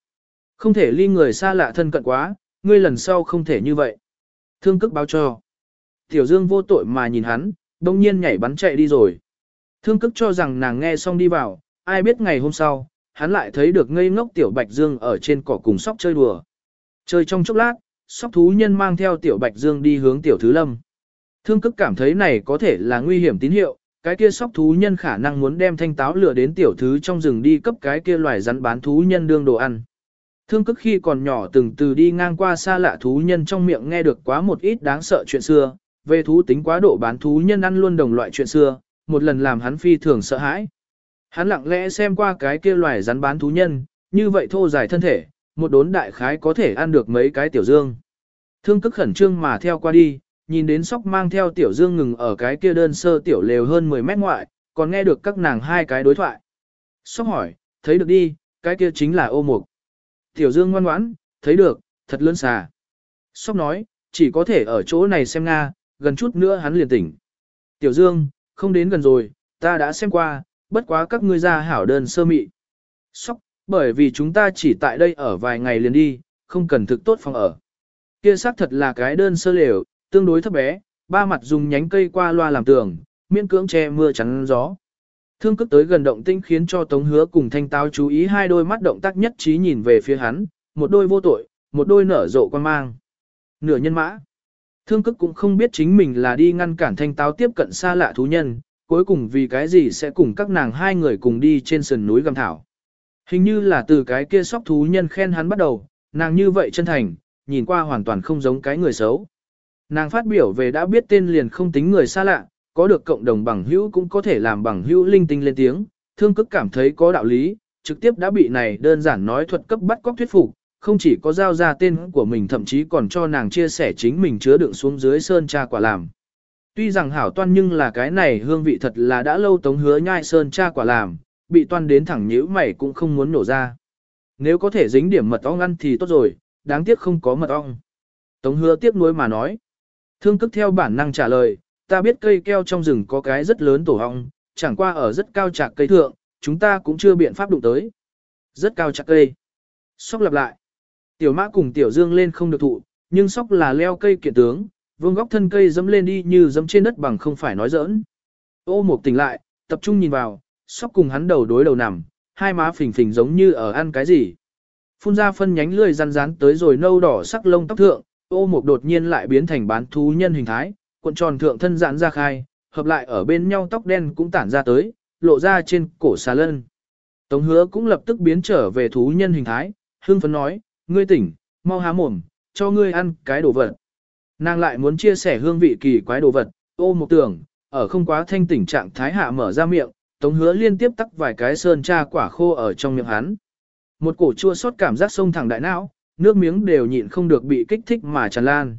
Không thể ly người xa lạ thân cận quá, ngươi lần sau không thể như vậy. Thương cức báo cho. Tiểu Dương vô tội mà nhìn hắn, đông nhiên nhảy bắn chạy đi rồi. Thương cức cho rằng nàng nghe xong đi vào, ai biết ngày hôm sau, hắn lại thấy được ngây ngốc Tiểu Bạch Dương ở trên cỏ cùng sóc chơi đùa. Chơi trong chốc lát, sóc thú nhân mang theo Tiểu Bạch Dương đi hướng Tiểu Thứ Lâm. Thương cức cảm thấy này có thể là nguy hiểm tín hiệu, cái kia sóc thú nhân khả năng muốn đem thanh táo lửa đến Tiểu Thứ trong rừng đi cấp cái kia loài rắn bán thú nhân đương đồ ăn. Thương cức khi còn nhỏ từng từ đi ngang qua xa lạ thú nhân trong miệng nghe được quá một ít đáng sợ chuyện xưa, về thú tính quá độ bán thú nhân ăn luôn đồng loại chuyện xưa, một lần làm hắn phi thường sợ hãi. Hắn lặng lẽ xem qua cái kia loài rắn bán thú nhân, như vậy thô dài thân thể, một đốn đại khái có thể ăn được mấy cái tiểu dương. Thương cức khẩn trương mà theo qua đi, nhìn đến sóc mang theo tiểu dương ngừng ở cái kia đơn sơ tiểu lều hơn 10 mét ngoại, còn nghe được các nàng hai cái đối thoại. Sóc hỏi, thấy được đi, cái kia chính là ô mục. Tiểu dương ngoan ngoãn, thấy được, thật lớn xà. Sóc nói, chỉ có thể ở chỗ này xem Nga, gần chút nữa hắn liền tỉnh. Tiểu dương, không đến gần rồi, ta đã xem qua, bất quá các ngươi ra hảo đơn sơ mị. Sóc, bởi vì chúng ta chỉ tại đây ở vài ngày liền đi, không cần thực tốt phòng ở. Kia xác thật là cái đơn sơ lều, tương đối thấp bé, ba mặt dùng nhánh cây qua loa làm tường, miễn cưỡng che mưa chắn gió. Thương cức tới gần động tinh khiến cho Tống Hứa cùng Thanh Táo chú ý hai đôi mắt động tác nhất trí nhìn về phía hắn, một đôi vô tội, một đôi nở rộ quan mang. Nửa nhân mã. Thương cức cũng không biết chính mình là đi ngăn cản Thanh Táo tiếp cận xa lạ thú nhân, cuối cùng vì cái gì sẽ cùng các nàng hai người cùng đi trên sườn núi gầm thảo. Hình như là từ cái kia sóc thú nhân khen hắn bắt đầu, nàng như vậy chân thành, nhìn qua hoàn toàn không giống cái người xấu. Nàng phát biểu về đã biết tên liền không tính người xa lạ, có được cộng đồng bằng hữu cũng có thể làm bằng hữu linh tinh lên tiếng, thương cức cảm thấy có đạo lý, trực tiếp đã bị này đơn giản nói thuật cấp bắt cóc thuyết phục, không chỉ có giao ra tên của mình thậm chí còn cho nàng chia sẻ chính mình chứa đựng xuống dưới sơn cha quả làm. Tuy rằng hảo toan nhưng là cái này hương vị thật là đã lâu tống hứa nhai sơn cha quả làm, bị toan đến thẳng nhữ mày cũng không muốn nổ ra. Nếu có thể dính điểm mật ong ăn thì tốt rồi, đáng tiếc không có mật ong. Tống hứa tiếc nuối mà nói. Thương cức theo bản năng trả lời, ta biết cây keo trong rừng có cái rất lớn tổ hong, chẳng qua ở rất cao chạc cây thượng, chúng ta cũng chưa biện pháp đụng tới. Rất cao chạc cây. Sóc lặp lại. Tiểu mã cùng tiểu dương lên không được thụ, nhưng sóc là leo cây kiện tướng, vương góc thân cây dẫm lên đi như dẫm trên đất bằng không phải nói giỡn. Ô một tỉnh lại, tập trung nhìn vào, sóc cùng hắn đầu đối đầu nằm, hai má phình phình giống như ở ăn cái gì. Phun ra phân nhánh lưỡi rắn rán tới rồi nâu đỏ sắc lông tóc thượng, ô một đột nhiên lại biến thành bán thú nhân hình thái, cuộn tròn thượng thân giãn ra khai, hợp lại ở bên nhau tóc đen cũng tản ra tới, lộ ra trên cổ xà lân. Tống hứa cũng lập tức biến trở về thú nhân hình thái, hương phấn nói, ngươi tỉnh, mau há mồm, cho ngươi ăn cái đồ vật. Nàng lại muốn chia sẻ hương vị kỳ quái đồ vật, ô một tưởng, ở không quá thanh tỉnh trạng thái hạ mở ra miệng, tống hứa liên tiếp tắc vài cái sơn tra quả khô ở trong miệng hắn. Một cổ chua xót cảm giác sông thẳng đại não, nước miếng đều nhịn không được bị kích thích mà tràn lan.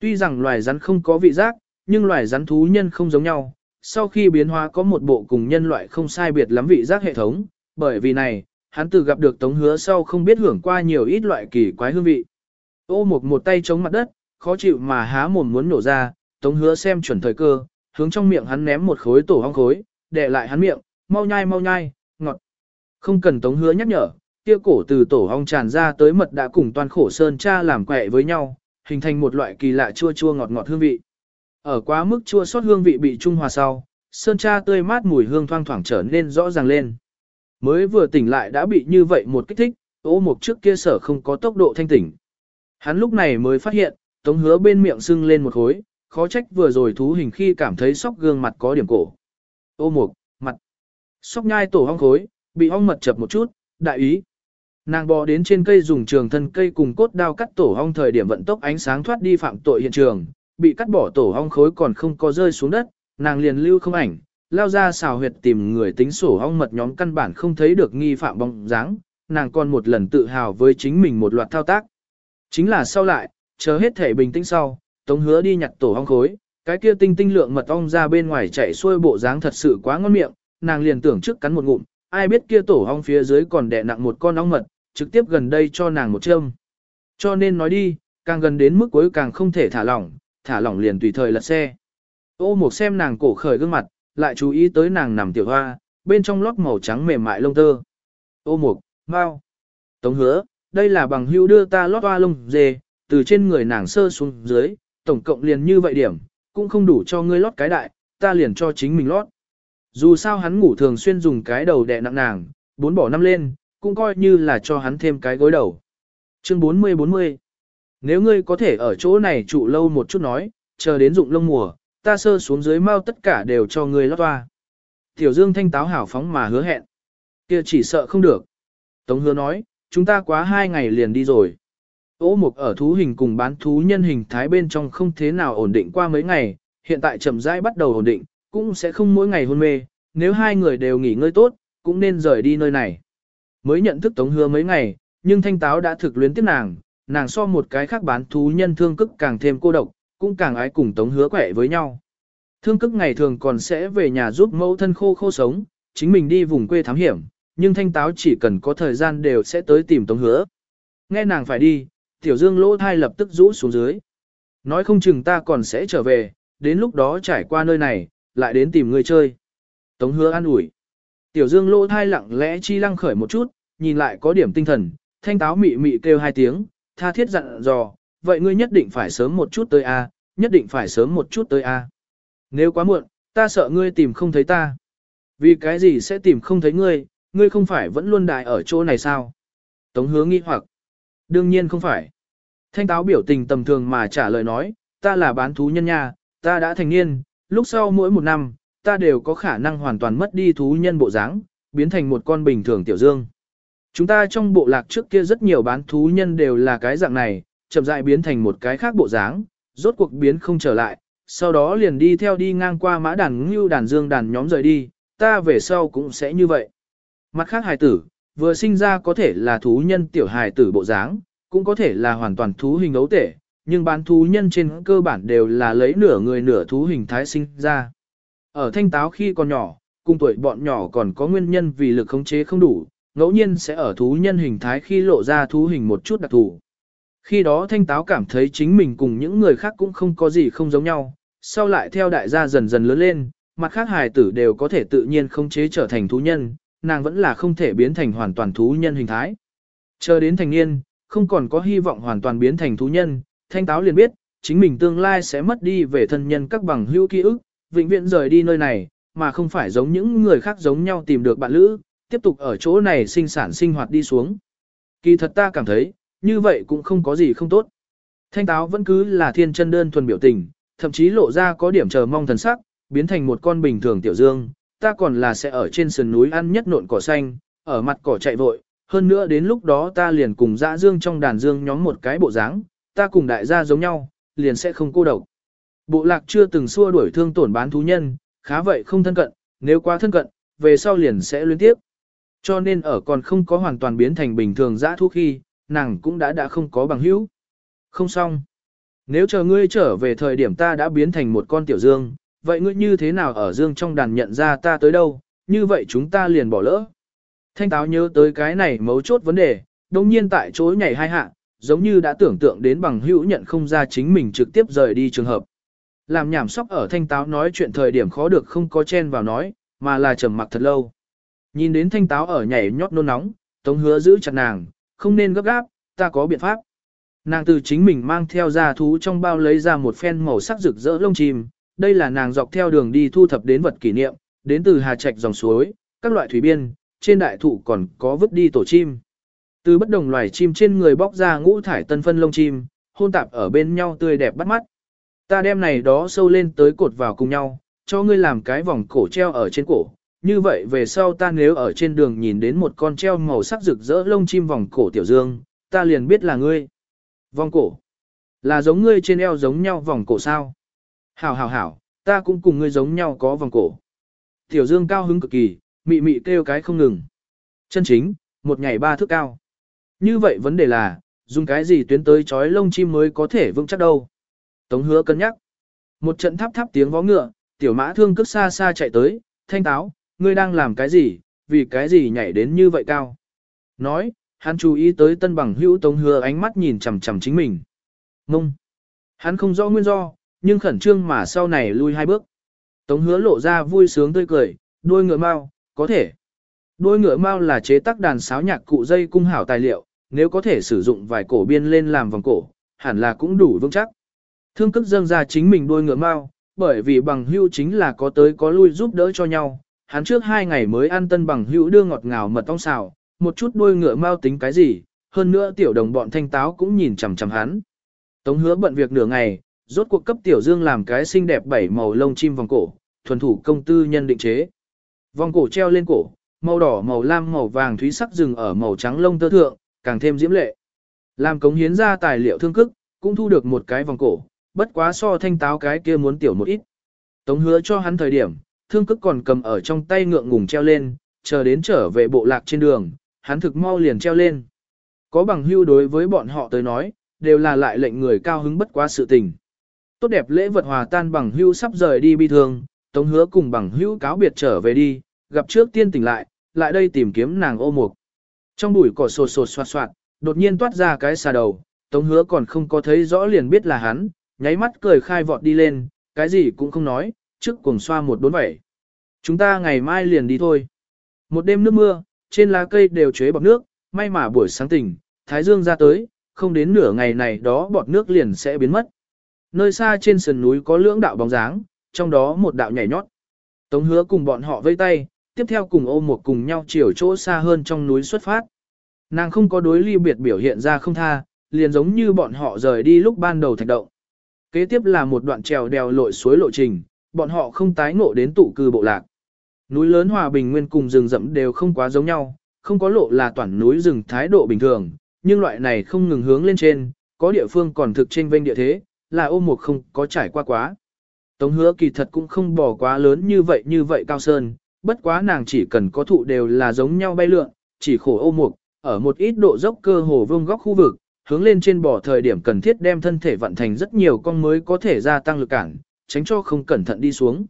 Tuy rằng loài rắn không có vị giác, nhưng loài rắn thú nhân không giống nhau, sau khi biến hóa có một bộ cùng nhân loại không sai biệt lắm vị giác hệ thống, bởi vì này, hắn từ gặp được tống hứa sau không biết hưởng qua nhiều ít loại kỳ quái hương vị. Ô một một tay chống mặt đất, khó chịu mà há mồm muốn nổ ra, tống hứa xem chuẩn thời cơ, hướng trong miệng hắn ném một khối tổ hong khối, để lại hắn miệng, mau nhai mau nhai, ngọt. Không cần tống hứa nhắc nhở, kia cổ từ tổ hong tràn ra tới mật đã cùng toàn khổ sơn cha làm quẹ với nhau, hình thành một loại kỳ lạ chua chua ngọt ngọt hương vị. Ở quá mức chua sót hương vị bị trung hòa sau, sơn cha tươi mát mùi hương thoang thoảng trở nên rõ ràng lên. Mới vừa tỉnh lại đã bị như vậy một kích thích, ô mục trước kia sở không có tốc độ thanh tỉnh. Hắn lúc này mới phát hiện, tống hứa bên miệng sưng lên một khối, khó trách vừa rồi thú hình khi cảm thấy sóc gương mặt có điểm cổ. Ô mục, mặt. Sóc nhai tổ hong khối, bị hong mật chập một chút, đại ý. Nàng bò đến trên cây dùng trường thân cây cùng cốt đao cắt tổ hong thời điểm vận tốc ánh sáng thoát đi phạm tội hiện trường, bị cắt bỏ tổ hong khối còn không có rơi xuống đất, nàng liền lưu không ảnh, lao ra xào huyệt tìm người tính sổ hong mật nhóm căn bản không thấy được nghi phạm bóng dáng, nàng còn một lần tự hào với chính mình một loạt thao tác. Chính là sau lại, chờ hết thể bình tĩnh sau, tống hứa đi nhặt tổ hong khối, cái kia tinh tinh lượng mật ong ra bên ngoài chạy xuôi bộ dáng thật sự quá ngon miệng, nàng liền tưởng trước cắn một ngụm, ai biết kia tổ hong phía dưới còn đè nặng một con ong mật, trực tiếp gần đây cho nàng một châm. Cho nên nói đi, càng gần đến mức cuối càng không thể thả lỏng, thả lỏng liền tùy thời lật xe. Ô một xem nàng cổ khởi gương mặt, lại chú ý tới nàng nằm tiểu hoa, bên trong lót màu trắng mềm mại lông tơ. Ô mục, mau. Tống hứa, đây là bằng hữu đưa ta lót hoa lông dê, từ trên người nàng sơ xuống dưới, tổng cộng liền như vậy điểm, cũng không đủ cho ngươi lót cái đại, ta liền cho chính mình lót. Dù sao hắn ngủ thường xuyên dùng cái đầu đè nặng nàng, bốn bỏ năm lên, cũng coi như là cho hắn thêm cái gối đầu. Chương 40-40 Nếu ngươi có thể ở chỗ này trụ lâu một chút nói, chờ đến dụng lông mùa, ta sơ xuống dưới mau tất cả đều cho ngươi lót toa. Tiểu Dương thanh táo hảo phóng mà hứa hẹn. kia chỉ sợ không được. Tống hứa nói, chúng ta quá hai ngày liền đi rồi. Ô mục ở thú hình cùng bán thú nhân hình thái bên trong không thế nào ổn định qua mấy ngày, hiện tại chậm rãi bắt đầu ổn định, cũng sẽ không mỗi ngày hôn mê, nếu hai người đều nghỉ ngơi tốt, cũng nên rời đi nơi này. Mới nhận thức tống hứa mấy ngày, nhưng thanh táo đã thực luyến tiếp nàng, nàng so một cái khác bán thú nhân thương cức càng thêm cô độc, cũng càng ái cùng tống hứa quẻ với nhau. Thương cức ngày thường còn sẽ về nhà giúp mẫu thân khô khô sống, chính mình đi vùng quê thám hiểm, nhưng thanh táo chỉ cần có thời gian đều sẽ tới tìm tống hứa. Nghe nàng phải đi, tiểu dương lỗ thai lập tức rũ xuống dưới. Nói không chừng ta còn sẽ trở về, đến lúc đó trải qua nơi này, lại đến tìm người chơi. Tống hứa an ủi. Tiểu dương lỗ thai lặng lẽ chi lăng khởi một chút, nhìn lại có điểm tinh thần, thanh táo mị mị kêu hai tiếng, tha thiết dặn dò, vậy ngươi nhất định phải sớm một chút tới a, nhất định phải sớm một chút tới a. Nếu quá muộn, ta sợ ngươi tìm không thấy ta. Vì cái gì sẽ tìm không thấy ngươi, ngươi không phải vẫn luôn đại ở chỗ này sao? Tống hứa nghi hoặc. Đương nhiên không phải. Thanh táo biểu tình tầm thường mà trả lời nói, ta là bán thú nhân nha, ta đã thành niên, lúc sau mỗi một năm, ta đều có khả năng hoàn toàn mất đi thú nhân bộ dáng, biến thành một con bình thường tiểu dương. Chúng ta trong bộ lạc trước kia rất nhiều bán thú nhân đều là cái dạng này, chậm rãi biến thành một cái khác bộ dáng, rốt cuộc biến không trở lại, sau đó liền đi theo đi ngang qua mã đàn ngưu đàn dương đàn nhóm rời đi, ta về sau cũng sẽ như vậy. Mặt khác hài tử, vừa sinh ra có thể là thú nhân tiểu hài tử bộ dáng, cũng có thể là hoàn toàn thú hình ấu tể, nhưng bán thú nhân trên cơ bản đều là lấy nửa người nửa thú hình thái sinh ra. Ở thanh táo khi còn nhỏ, cùng tuổi bọn nhỏ còn có nguyên nhân vì lực khống chế không đủ, ngẫu nhiên sẽ ở thú nhân hình thái khi lộ ra thú hình một chút đặc thù. Khi đó thanh táo cảm thấy chính mình cùng những người khác cũng không có gì không giống nhau, sau lại theo đại gia dần dần lớn lên, mặt khác hài tử đều có thể tự nhiên không chế trở thành thú nhân, nàng vẫn là không thể biến thành hoàn toàn thú nhân hình thái. Chờ đến thành niên, không còn có hy vọng hoàn toàn biến thành thú nhân, thanh táo liền biết, chính mình tương lai sẽ mất đi về thân nhân các bằng hữu ký ức, vĩnh viễn rời đi nơi này, mà không phải giống những người khác giống nhau tìm được bạn lữ, tiếp tục ở chỗ này sinh sản sinh hoạt đi xuống. Kỳ thật ta cảm thấy, như vậy cũng không có gì không tốt. Thanh táo vẫn cứ là thiên chân đơn thuần biểu tình, thậm chí lộ ra có điểm chờ mong thần sắc, biến thành một con bình thường tiểu dương, ta còn là sẽ ở trên sườn núi ăn nhất nộn cỏ xanh, ở mặt cỏ chạy vội, hơn nữa đến lúc đó ta liền cùng dã dương trong đàn dương nhóm một cái bộ dáng, ta cùng đại gia giống nhau, liền sẽ không cô độc. Bộ lạc chưa từng xua đuổi thương tổn bán thú nhân, khá vậy không thân cận, nếu quá thân cận, về sau liền sẽ liên tiếp. Cho nên ở còn không có hoàn toàn biến thành bình thường dã thú khi, nàng cũng đã đã không có bằng hữu. Không xong. Nếu chờ ngươi trở về thời điểm ta đã biến thành một con tiểu dương, vậy ngươi như thế nào ở dương trong đàn nhận ra ta tới đâu, như vậy chúng ta liền bỏ lỡ. Thanh táo nhớ tới cái này mấu chốt vấn đề, đồng nhiên tại chỗ nhảy hai hạ, giống như đã tưởng tượng đến bằng hữu nhận không ra chính mình trực tiếp rời đi trường hợp. Làm nhảm sóc ở thanh táo nói chuyện thời điểm khó được không có chen vào nói, mà là trầm mặc thật lâu. Nhìn đến thanh táo ở nhảy nhót nôn nóng, tống hứa giữ chặt nàng, không nên gấp gáp, ta có biện pháp. Nàng từ chính mình mang theo ra thú trong bao lấy ra một phen màu sắc rực rỡ lông chim, đây là nàng dọc theo đường đi thu thập đến vật kỷ niệm, đến từ hà trạch dòng suối, các loại thủy biên, trên đại thụ còn có vứt đi tổ chim. Từ bất đồng loài chim trên người bóc ra ngũ thải tân phân lông chim, hôn tạp ở bên nhau tươi đẹp bắt mắt. Ta đem này đó sâu lên tới cột vào cùng nhau, cho ngươi làm cái vòng cổ treo ở trên cổ. Như vậy về sau ta nếu ở trên đường nhìn đến một con treo màu sắc rực rỡ lông chim vòng cổ tiểu dương, ta liền biết là ngươi. Vòng cổ. Là giống ngươi trên eo giống nhau vòng cổ sao? Hảo hảo hảo, ta cũng cùng ngươi giống nhau có vòng cổ. Tiểu dương cao hứng cực kỳ, mị mị kêu cái không ngừng. Chân chính, một ngày ba thước cao. Như vậy vấn đề là, dùng cái gì tuyến tới chói lông chim mới có thể vững chắc đâu. Tống hứa cân nhắc. Một trận tháp tháp tiếng vó ngựa, tiểu mã thương cước xa xa chạy tới, thanh táo, ngươi đang làm cái gì, vì cái gì nhảy đến như vậy cao. Nói, hắn chú ý tới tân bằng hữu tống hứa ánh mắt nhìn chằm chằm chính mình. Ngông. Hắn không rõ nguyên do, nhưng khẩn trương mà sau này lui hai bước. Tống hứa lộ ra vui sướng tươi cười, đuôi ngựa mau, có thể. Đuôi ngựa mau là chế tác đàn sáo nhạc cụ dây cung hảo tài liệu, nếu có thể sử dụng vài cổ biên lên làm vòng cổ, hẳn là cũng đủ vững chắc. Thương cức dâng ra chính mình đuôi ngựa mau, bởi vì bằng hưu chính là có tới có lui giúp đỡ cho nhau. Hắn trước hai ngày mới ăn tân bằng hữu đưa ngọt ngào mật ong xào, một chút đuôi ngựa mau tính cái gì, hơn nữa tiểu đồng bọn thanh táo cũng nhìn chằm chằm hắn. Tống hứa bận việc nửa ngày, rốt cuộc cấp tiểu dương làm cái xinh đẹp bảy màu lông chim vòng cổ, thuần thủ công tư nhân định chế. Vòng cổ treo lên cổ, màu đỏ màu lam màu vàng thúy sắc rừng ở màu trắng lông tơ thượng, càng thêm diễm lệ. Làm cống hiến ra tài liệu thương cức, cũng thu được một cái vòng cổ, bất quá so thanh táo cái kia muốn tiểu một ít. Tống hứa cho hắn thời điểm, thương cức còn cầm ở trong tay ngượng ngùng treo lên, chờ đến trở về bộ lạc trên đường, hắn thực mau liền treo lên. Có bằng hưu đối với bọn họ tới nói, đều là lại lệnh người cao hứng bất quá sự tình. Tốt đẹp lễ vật hòa tan bằng hưu sắp rời đi bi thương, tống hứa cùng bằng hưu cáo biệt trở về đi, gặp trước tiên tỉnh lại, lại đây tìm kiếm nàng ô mục. Trong bụi cỏ sột sột soạt soạt, đột nhiên toát ra cái xà đầu, tống hứa còn không có thấy rõ liền biết là hắn, nháy mắt cười khai vọt đi lên, cái gì cũng không nói, trước cuồng xoa một đốn vẩy. Chúng ta ngày mai liền đi thôi. Một đêm nước mưa, trên lá cây đều chế bọt nước, may mà buổi sáng tỉnh, thái dương ra tới, không đến nửa ngày này đó bọt nước liền sẽ biến mất. Nơi xa trên sườn núi có lưỡng đạo bóng dáng, trong đó một đạo nhảy nhót. Tống hứa cùng bọn họ vây tay, tiếp theo cùng ôm một cùng nhau chiều chỗ xa hơn trong núi xuất phát. Nàng không có đối ly biệt biểu hiện ra không tha, liền giống như bọn họ rời đi lúc ban đầu thạch động. Kế tiếp là một đoạn trèo đèo lội suối lộ trình, bọn họ không tái ngộ đến tụ cư bộ lạc. Núi lớn hòa bình nguyên cùng rừng rậm đều không quá giống nhau, không có lộ là toàn núi rừng thái độ bình thường, nhưng loại này không ngừng hướng lên trên, có địa phương còn thực trên vênh địa thế, là ôm một không có trải qua quá. Tống hứa kỳ thật cũng không bỏ quá lớn như vậy như vậy cao sơn, bất quá nàng chỉ cần có thụ đều là giống nhau bay lượn, chỉ khổ ôm mục, ở một ít độ dốc cơ hồ vương góc khu vực, hướng lên trên bỏ thời điểm cần thiết đem thân thể vận thành rất nhiều con mới có thể gia tăng lực cản, tránh cho không cẩn thận đi xuống.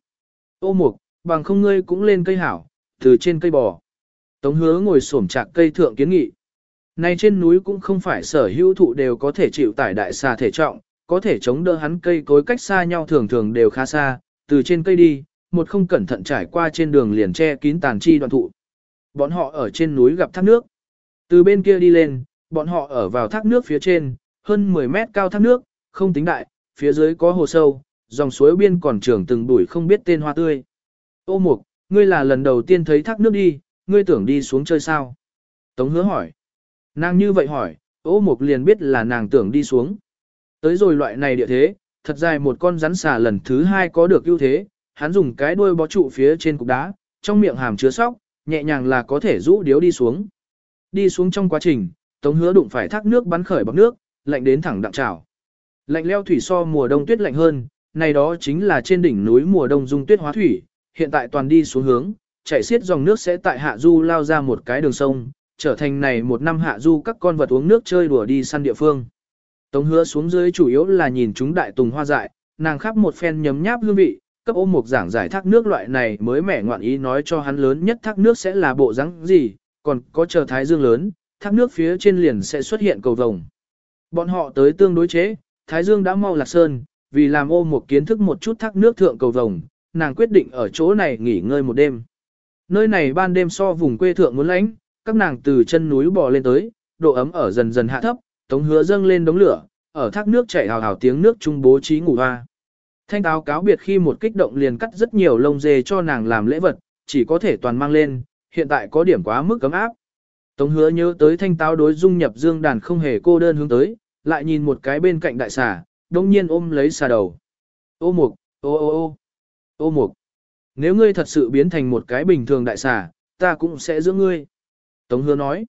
Ô mục, bằng không ngươi cũng lên cây hảo, từ trên cây bò. Tống hứa ngồi xổm chạc cây thượng kiến nghị. Này trên núi cũng không phải sở hữu thụ đều có thể chịu tải đại xà thể trọng, có thể chống đỡ hắn cây cối cách xa nhau thường thường đều khá xa, từ trên cây đi, một không cẩn thận trải qua trên đường liền che kín tàn chi đoạn thụ. Bọn họ ở trên núi gặp thác nước. Từ bên kia đi lên, bọn họ ở vào thác nước phía trên, hơn 10 mét cao thác nước, không tính đại, phía dưới có hồ sâu, dòng suối biên còn trường từng bụi không biết tên hoa tươi. Ô mục, ngươi là lần đầu tiên thấy thác nước đi, ngươi tưởng đi xuống chơi sao? Tống hứa hỏi. Nàng như vậy hỏi, ô mục liền biết là nàng tưởng đi xuống. Tới rồi loại này địa thế, thật dài một con rắn xà lần thứ hai có được ưu thế, hắn dùng cái đuôi bó trụ phía trên cục đá, trong miệng hàm chứa sóc, nhẹ nhàng là có thể rũ điếu đi xuống. Đi xuống trong quá trình, Tống Hứa đụng phải thác nước bắn khởi bọc nước, lạnh đến thẳng đặng trào. Lạnh leo thủy so mùa đông tuyết lạnh hơn, này đó chính là trên đỉnh núi mùa đông dung tuyết hóa thủy, hiện tại toàn đi xuống hướng, chảy xiết dòng nước sẽ tại hạ du lao ra một cái đường sông, trở thành này một năm hạ du các con vật uống nước chơi đùa đi săn địa phương. Tống hứa xuống dưới chủ yếu là nhìn chúng đại tùng hoa dại, nàng khắp một phen nhấm nháp hương vị, cấp ôm một giảng giải thác nước loại này mới mẻ ngoạn ý nói cho hắn lớn nhất thác nước sẽ là bộ rắn gì, còn có chờ thái dương lớn, thác nước phía trên liền sẽ xuất hiện cầu vồng. Bọn họ tới tương đối chế, thái dương đã mau lạc sơn, vì làm ôm một kiến thức một chút thác nước thượng cầu vồng, nàng quyết định ở chỗ này nghỉ ngơi một đêm. Nơi này ban đêm so vùng quê thượng muốn lánh, các nàng từ chân núi bò lên tới, độ ấm ở dần dần hạ thấp, tống hứa dâng lên đống lửa, ở thác nước chảy hào hào tiếng nước trung bố trí ngủ hoa. Thanh táo cáo biệt khi một kích động liền cắt rất nhiều lông dê cho nàng làm lễ vật, chỉ có thể toàn mang lên, hiện tại có điểm quá mức cấm áp. Tống hứa nhớ tới thanh táo đối dung nhập dương đàn không hề cô đơn hướng tới, lại nhìn một cái bên cạnh đại xà, đông nhiên ôm lấy xà đầu. Ô mục, ô ô ô, ô mục. Nếu ngươi thật sự biến thành một cái bình thường đại xà, ta cũng sẽ giữ ngươi. Tống hứa nói.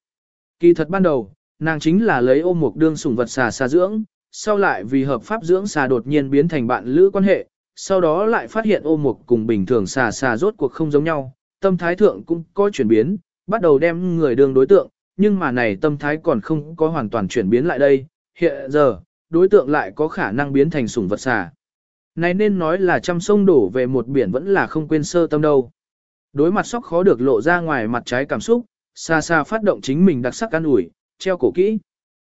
Kỳ thật ban đầu, nàng chính là lấy ôm mục đương sủng vật xà xà dưỡng, sau lại vì hợp pháp dưỡng xà đột nhiên biến thành bạn lữ quan hệ, sau đó lại phát hiện ôm mục cùng bình thường xà xà rốt cuộc không giống nhau, tâm thái thượng cũng có chuyển biến, bắt đầu đem người đương đối tượng, nhưng mà này tâm thái còn không có hoàn toàn chuyển biến lại đây, hiện giờ, đối tượng lại có khả năng biến thành sủng vật xà. Này nên nói là trăm sông đổ về một biển vẫn là không quên sơ tâm đâu. Đối mặt sóc khó được lộ ra ngoài mặt trái cảm xúc, xa xa phát động chính mình đặc sắc ăn ủi, treo cổ kỹ.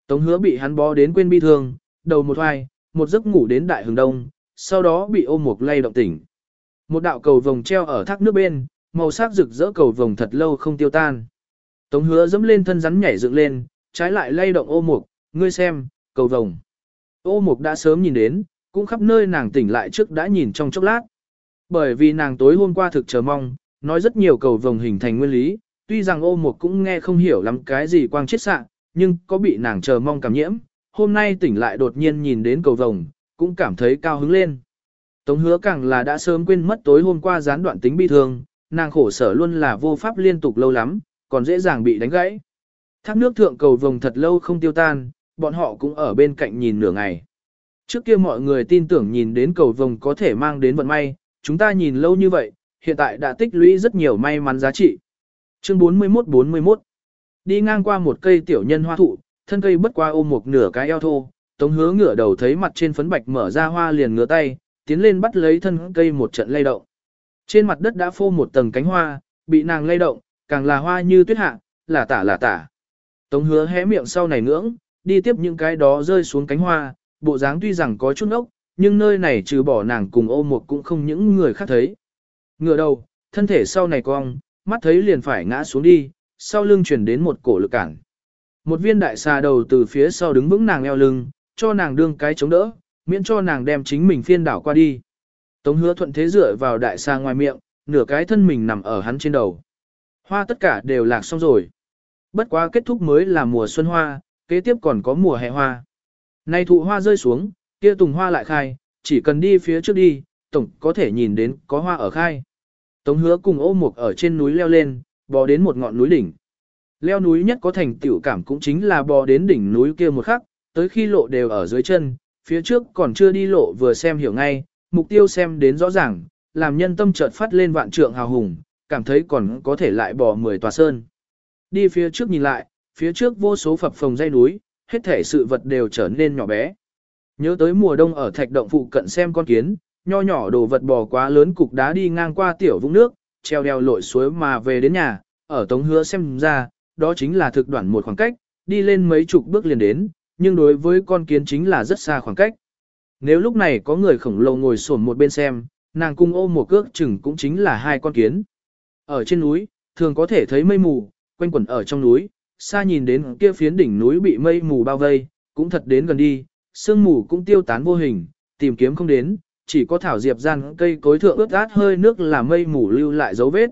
Tống hứa bị hắn bó đến quên bi thương, đầu một hoài, một giấc ngủ đến đại hướng đông, sau đó bị ôm một lay động tỉnh. Một đạo cầu vồng treo ở thác nước bên, màu sắc rực rỡ cầu vồng thật lâu không tiêu tan. Tống hứa dẫm lên thân rắn nhảy dựng lên, trái lại lay động ô mục, ngươi xem, cầu vồng. Ô mục đã sớm nhìn đến, cũng khắp nơi nàng tỉnh lại trước đã nhìn trong chốc lát. Bởi vì nàng tối hôm qua thực chờ mong, nói rất nhiều cầu vồng hình thành nguyên lý, tuy rằng ô mục cũng nghe không hiểu lắm cái gì quang chiết xạ, nhưng có bị nàng chờ mong cảm nhiễm, hôm nay tỉnh lại đột nhiên nhìn đến cầu vồng, cũng cảm thấy cao hứng lên. Tống hứa càng là đã sớm quên mất tối hôm qua gián đoạn tính bi thương, nàng khổ sở luôn là vô pháp liên tục lâu lắm, còn dễ dàng bị đánh gãy. Thác nước thượng cầu vồng thật lâu không tiêu tan, bọn họ cũng ở bên cạnh nhìn nửa ngày. Trước kia mọi người tin tưởng nhìn đến cầu vồng có thể mang đến vận may, chúng ta nhìn lâu như vậy, hiện tại đã tích lũy rất nhiều may mắn giá trị. Chương 41-41 Đi ngang qua một cây tiểu nhân hoa thụ, thân cây bất qua ôm một nửa cái eo thô, tống hứa ngửa đầu thấy mặt trên phấn bạch mở ra hoa liền ngửa tay, tiến lên bắt lấy thân cây một trận lay động. Trên mặt đất đã phô một tầng cánh hoa, bị nàng lay động, càng là hoa như tuyết hạ, là tả là tả. Tống hứa hé miệng sau này ngưỡng, đi tiếp những cái đó rơi xuống cánh hoa, bộ dáng tuy rằng có chút ốc, nhưng nơi này trừ bỏ nàng cùng ô một cũng không những người khác thấy. Ngựa đầu, thân thể sau này cong, mắt thấy liền phải ngã xuống đi, sau lưng chuyển đến một cổ lực cản. Một viên đại xà đầu từ phía sau đứng vững nàng eo lưng, cho nàng đương cái chống đỡ, miễn cho nàng đem chính mình phiên đảo qua đi. Tống hứa thuận thế dựa vào đại xà ngoài miệng, nửa cái thân mình nằm ở hắn trên đầu. Hoa tất cả đều lạc xong rồi. Bất quá kết thúc mới là mùa xuân hoa, kế tiếp còn có mùa hè hoa. Nay thụ hoa rơi xuống, kia tùng hoa lại khai, chỉ cần đi phía trước đi, tổng có thể nhìn đến có hoa ở khai. Tống hứa cùng ô mục ở trên núi leo lên, bò đến một ngọn núi đỉnh. Leo núi nhất có thành tiểu cảm cũng chính là bò đến đỉnh núi kia một khắc, tới khi lộ đều ở dưới chân, phía trước còn chưa đi lộ vừa xem hiểu ngay, mục tiêu xem đến rõ ràng, làm nhân tâm chợt phát lên vạn trượng hào hùng, cảm thấy còn có thể lại bò 10 tòa sơn. Đi phía trước nhìn lại, phía trước vô số phập phồng dây núi, hết thể sự vật đều trở nên nhỏ bé. Nhớ tới mùa đông ở thạch động phụ cận xem con kiến, nho nhỏ đồ vật bò quá lớn cục đá đi ngang qua tiểu vũng nước, treo đeo lội suối mà về đến nhà, ở tống hứa xem ra, đó chính là thực đoạn một khoảng cách, đi lên mấy chục bước liền đến, nhưng đối với con kiến chính là rất xa khoảng cách. Nếu lúc này có người khổng lồ ngồi xổm một bên xem, nàng cung ôm một cước chừng cũng chính là hai con kiến. Ở trên núi, thường có thể thấy mây mù, quanh quẩn ở trong núi, xa nhìn đến kia phiến đỉnh núi bị mây mù bao vây, cũng thật đến gần đi, sương mù cũng tiêu tán vô hình, tìm kiếm không đến, chỉ có thảo diệp gian cây cối thượng ướt át hơi nước là mây mù lưu lại dấu vết.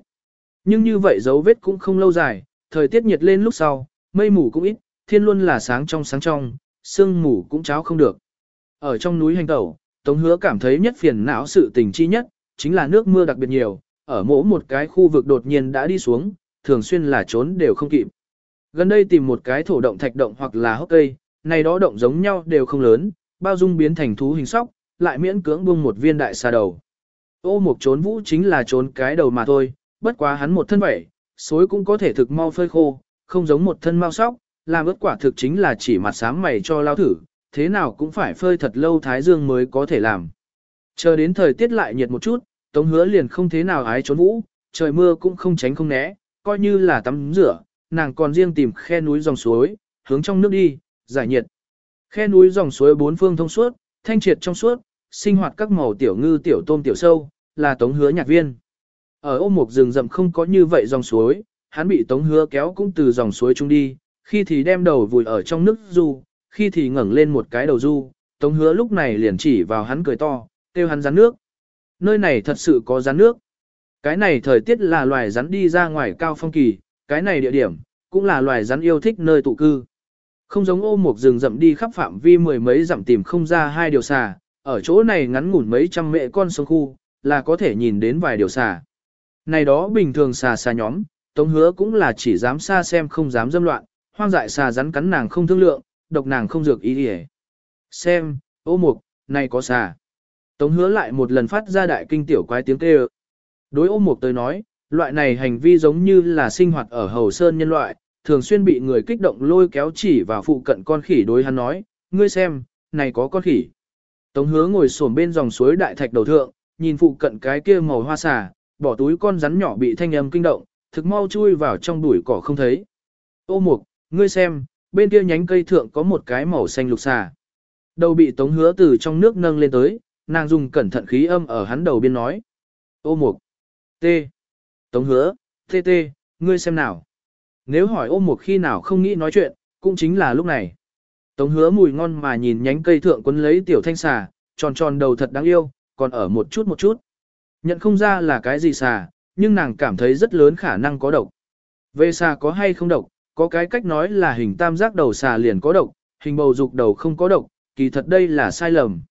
Nhưng như vậy dấu vết cũng không lâu dài, thời tiết nhiệt lên lúc sau, mây mù cũng ít, thiên luôn là sáng trong sáng trong, sương mù cũng cháo không được. Ở trong núi hành tẩu, Tống Hứa cảm thấy nhất phiền não sự tình chi nhất, chính là nước mưa đặc biệt nhiều, ở mỗi một cái khu vực đột nhiên đã đi xuống, thường xuyên là trốn đều không kịp. Gần đây tìm một cái thổ động thạch động hoặc là hốc cây, này đó động giống nhau đều không lớn, bao dung biến thành thú hình sóc, lại miễn cưỡng buông một viên đại xà đầu. Ô mục trốn vũ chính là trốn cái đầu mà thôi, bất quá hắn một thân vậy, xối cũng có thể thực mau phơi khô, không giống một thân mau sóc, làm ướt quả thực chính là chỉ mặt sáng mày cho lao thử, thế nào cũng phải phơi thật lâu thái dương mới có thể làm. Chờ đến thời tiết lại nhiệt một chút, Tống hứa liền không thế nào ái trốn vũ, trời mưa cũng không tránh không né, coi như là tắm rửa, nàng còn riêng tìm khe núi dòng suối, hướng trong nước đi, giải nhiệt. Khe núi dòng suối bốn phương thông suốt, thanh triệt trong suốt, sinh hoạt các màu tiểu ngư tiểu tôm tiểu sâu, là tống hứa nhạc viên. Ở ôm một rừng rậm không có như vậy dòng suối, hắn bị tống hứa kéo cũng từ dòng suối chung đi, khi thì đem đầu vùi ở trong nước du, khi thì ngẩng lên một cái đầu du, tống hứa lúc này liền chỉ vào hắn cười to, kêu hắn rắn nước. Nơi này thật sự có rắn nước. Cái này thời tiết là loài rắn đi ra ngoài cao phong kỳ, cái này địa điểm, cũng là loài rắn yêu thích nơi tụ cư. Không giống ô một rừng rậm đi khắp phạm vi mười mấy dặm tìm không ra hai điều xà, ở chỗ này ngắn ngủn mấy trăm mẹ con sông khu, là có thể nhìn đến vài điều xà. Này đó bình thường xà xà nhóm, tống hứa cũng là chỉ dám xa xem không dám dâm loạn, hoang dại xà rắn cắn nàng không thương lượng, độc nàng không dược ý đi Xem, ô mục, này có xà. Tống hứa lại một lần phát ra đại kinh tiểu quái tiếng kêu. Đối ô mục tới nói, loại này hành vi giống như là sinh hoạt ở hầu sơn nhân loại, thường xuyên bị người kích động lôi kéo chỉ vào phụ cận con khỉ đối hắn nói, ngươi xem, này có con khỉ. Tống hứa ngồi xổm bên dòng suối đại thạch đầu thượng, nhìn phụ cận cái kia màu hoa xà, bỏ túi con rắn nhỏ bị thanh âm kinh động, thực mau chui vào trong bụi cỏ không thấy. Ô mục, ngươi xem, bên kia nhánh cây thượng có một cái màu xanh lục xà. Đầu bị tống hứa từ trong nước nâng lên tới, nàng dùng cẩn thận khí âm ở hắn đầu biên nói. Ô mục, T. Tống hứa, tê tê, ngươi xem nào. Nếu hỏi ôm một khi nào không nghĩ nói chuyện, cũng chính là lúc này. Tống hứa mùi ngon mà nhìn nhánh cây thượng quấn lấy tiểu thanh xà, tròn tròn đầu thật đáng yêu, còn ở một chút một chút. Nhận không ra là cái gì xà, nhưng nàng cảm thấy rất lớn khả năng có độc. Về xà có hay không độc, có cái cách nói là hình tam giác đầu xà liền có độc, hình bầu dục đầu không có độc, kỳ thật đây là sai lầm.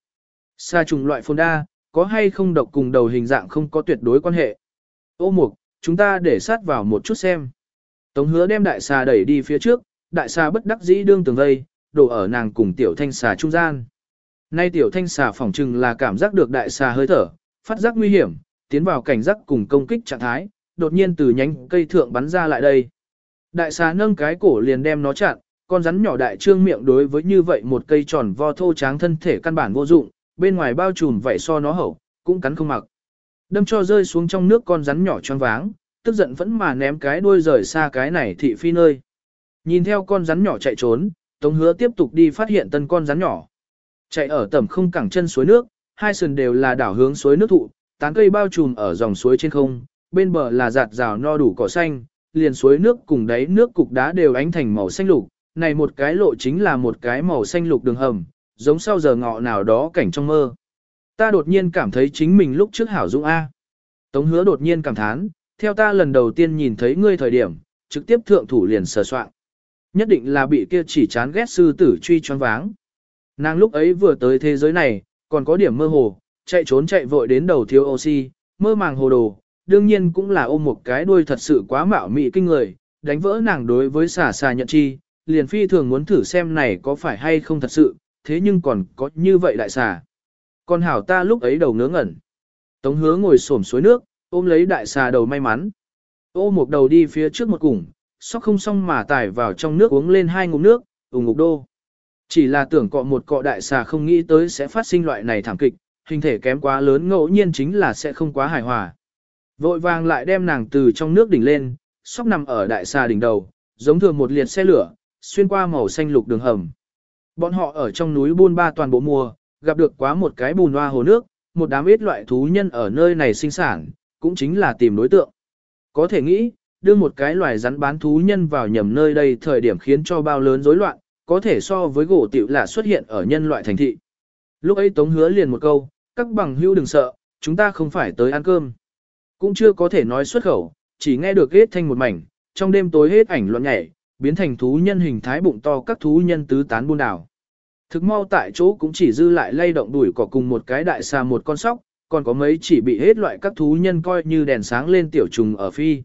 Xà trùng loại phồn đa, có hay không độc cùng đầu hình dạng không có tuyệt đối quan hệ. Ô mục, chúng ta để sát vào một chút xem. Tống hứa đem đại xà đẩy đi phía trước, đại xà bất đắc dĩ đương tường vây, đổ ở nàng cùng tiểu thanh xà trung gian. Nay tiểu thanh xà phỏng chừng là cảm giác được đại xà hơi thở, phát giác nguy hiểm, tiến vào cảnh giác cùng công kích trạng thái, đột nhiên từ nhánh cây thượng bắn ra lại đây. Đại xà nâng cái cổ liền đem nó chặn, Con rắn nhỏ đại trương miệng đối với như vậy một cây tròn vo thô tráng thân thể căn bản vô dụng, bên ngoài bao trùm vậy so nó hậu, cũng cắn không mặc. Đâm cho rơi xuống trong nước con rắn nhỏ choáng váng, tức giận vẫn mà ném cái đuôi rời xa cái này thị phi nơi. Nhìn theo con rắn nhỏ chạy trốn, Tống Hứa tiếp tục đi phát hiện tân con rắn nhỏ. Chạy ở tầm không cẳng chân suối nước, hai sườn đều là đảo hướng suối nước thụ, tán cây bao trùm ở dòng suối trên không, bên bờ là giạt rào no đủ cỏ xanh, liền suối nước cùng đáy nước cục đá đều ánh thành màu xanh lục, này một cái lộ chính là một cái màu xanh lục đường hầm, giống sau giờ ngọ nào đó cảnh trong mơ. Ta đột nhiên cảm thấy chính mình lúc trước hảo dũng A. Tống hứa đột nhiên cảm thán, theo ta lần đầu tiên nhìn thấy ngươi thời điểm, trực tiếp thượng thủ liền sờ soạn. Nhất định là bị kia chỉ chán ghét sư tử truy choáng váng. Nàng lúc ấy vừa tới thế giới này, còn có điểm mơ hồ, chạy trốn chạy vội đến đầu thiếu oxy, mơ màng hồ đồ, đương nhiên cũng là ôm một cái đuôi thật sự quá mạo mị kinh người, đánh vỡ nàng đối với xà xà nhận chi, liền phi thường muốn thử xem này có phải hay không thật sự, thế nhưng còn có như vậy đại xà con hảo ta lúc ấy đầu ngớ ngẩn. Tống hứa ngồi xổm suối nước, ôm lấy đại xà đầu may mắn. Ô một đầu đi phía trước một củng, sóc không xong mà tải vào trong nước uống lên hai ngụm nước, ủng ngục đô. Chỉ là tưởng cọ một cọ đại xà không nghĩ tới sẽ phát sinh loại này thảm kịch, hình thể kém quá lớn ngẫu nhiên chính là sẽ không quá hài hòa. Vội vàng lại đem nàng từ trong nước đỉnh lên, sóc nằm ở đại xà đỉnh đầu, giống thường một liệt xe lửa, xuyên qua màu xanh lục đường hầm. Bọn họ ở trong núi buôn ba toàn bộ mùa, gặp được quá một cái bùn hoa hồ nước, một đám ít loại thú nhân ở nơi này sinh sản, cũng chính là tìm đối tượng. Có thể nghĩ, đưa một cái loài rắn bán thú nhân vào nhầm nơi đây thời điểm khiến cho bao lớn rối loạn, có thể so với gỗ tiểu là xuất hiện ở nhân loại thành thị. Lúc ấy Tống hứa liền một câu, các bằng hữu đừng sợ, chúng ta không phải tới ăn cơm. Cũng chưa có thể nói xuất khẩu, chỉ nghe được hết thanh một mảnh, trong đêm tối hết ảnh loạn nhảy, biến thành thú nhân hình thái bụng to các thú nhân tứ tán buôn đảo. Thực mau tại chỗ cũng chỉ dư lại lay động đuổi cỏ cùng một cái đại xà một con sóc, còn có mấy chỉ bị hết loại các thú nhân coi như đèn sáng lên tiểu trùng ở phi.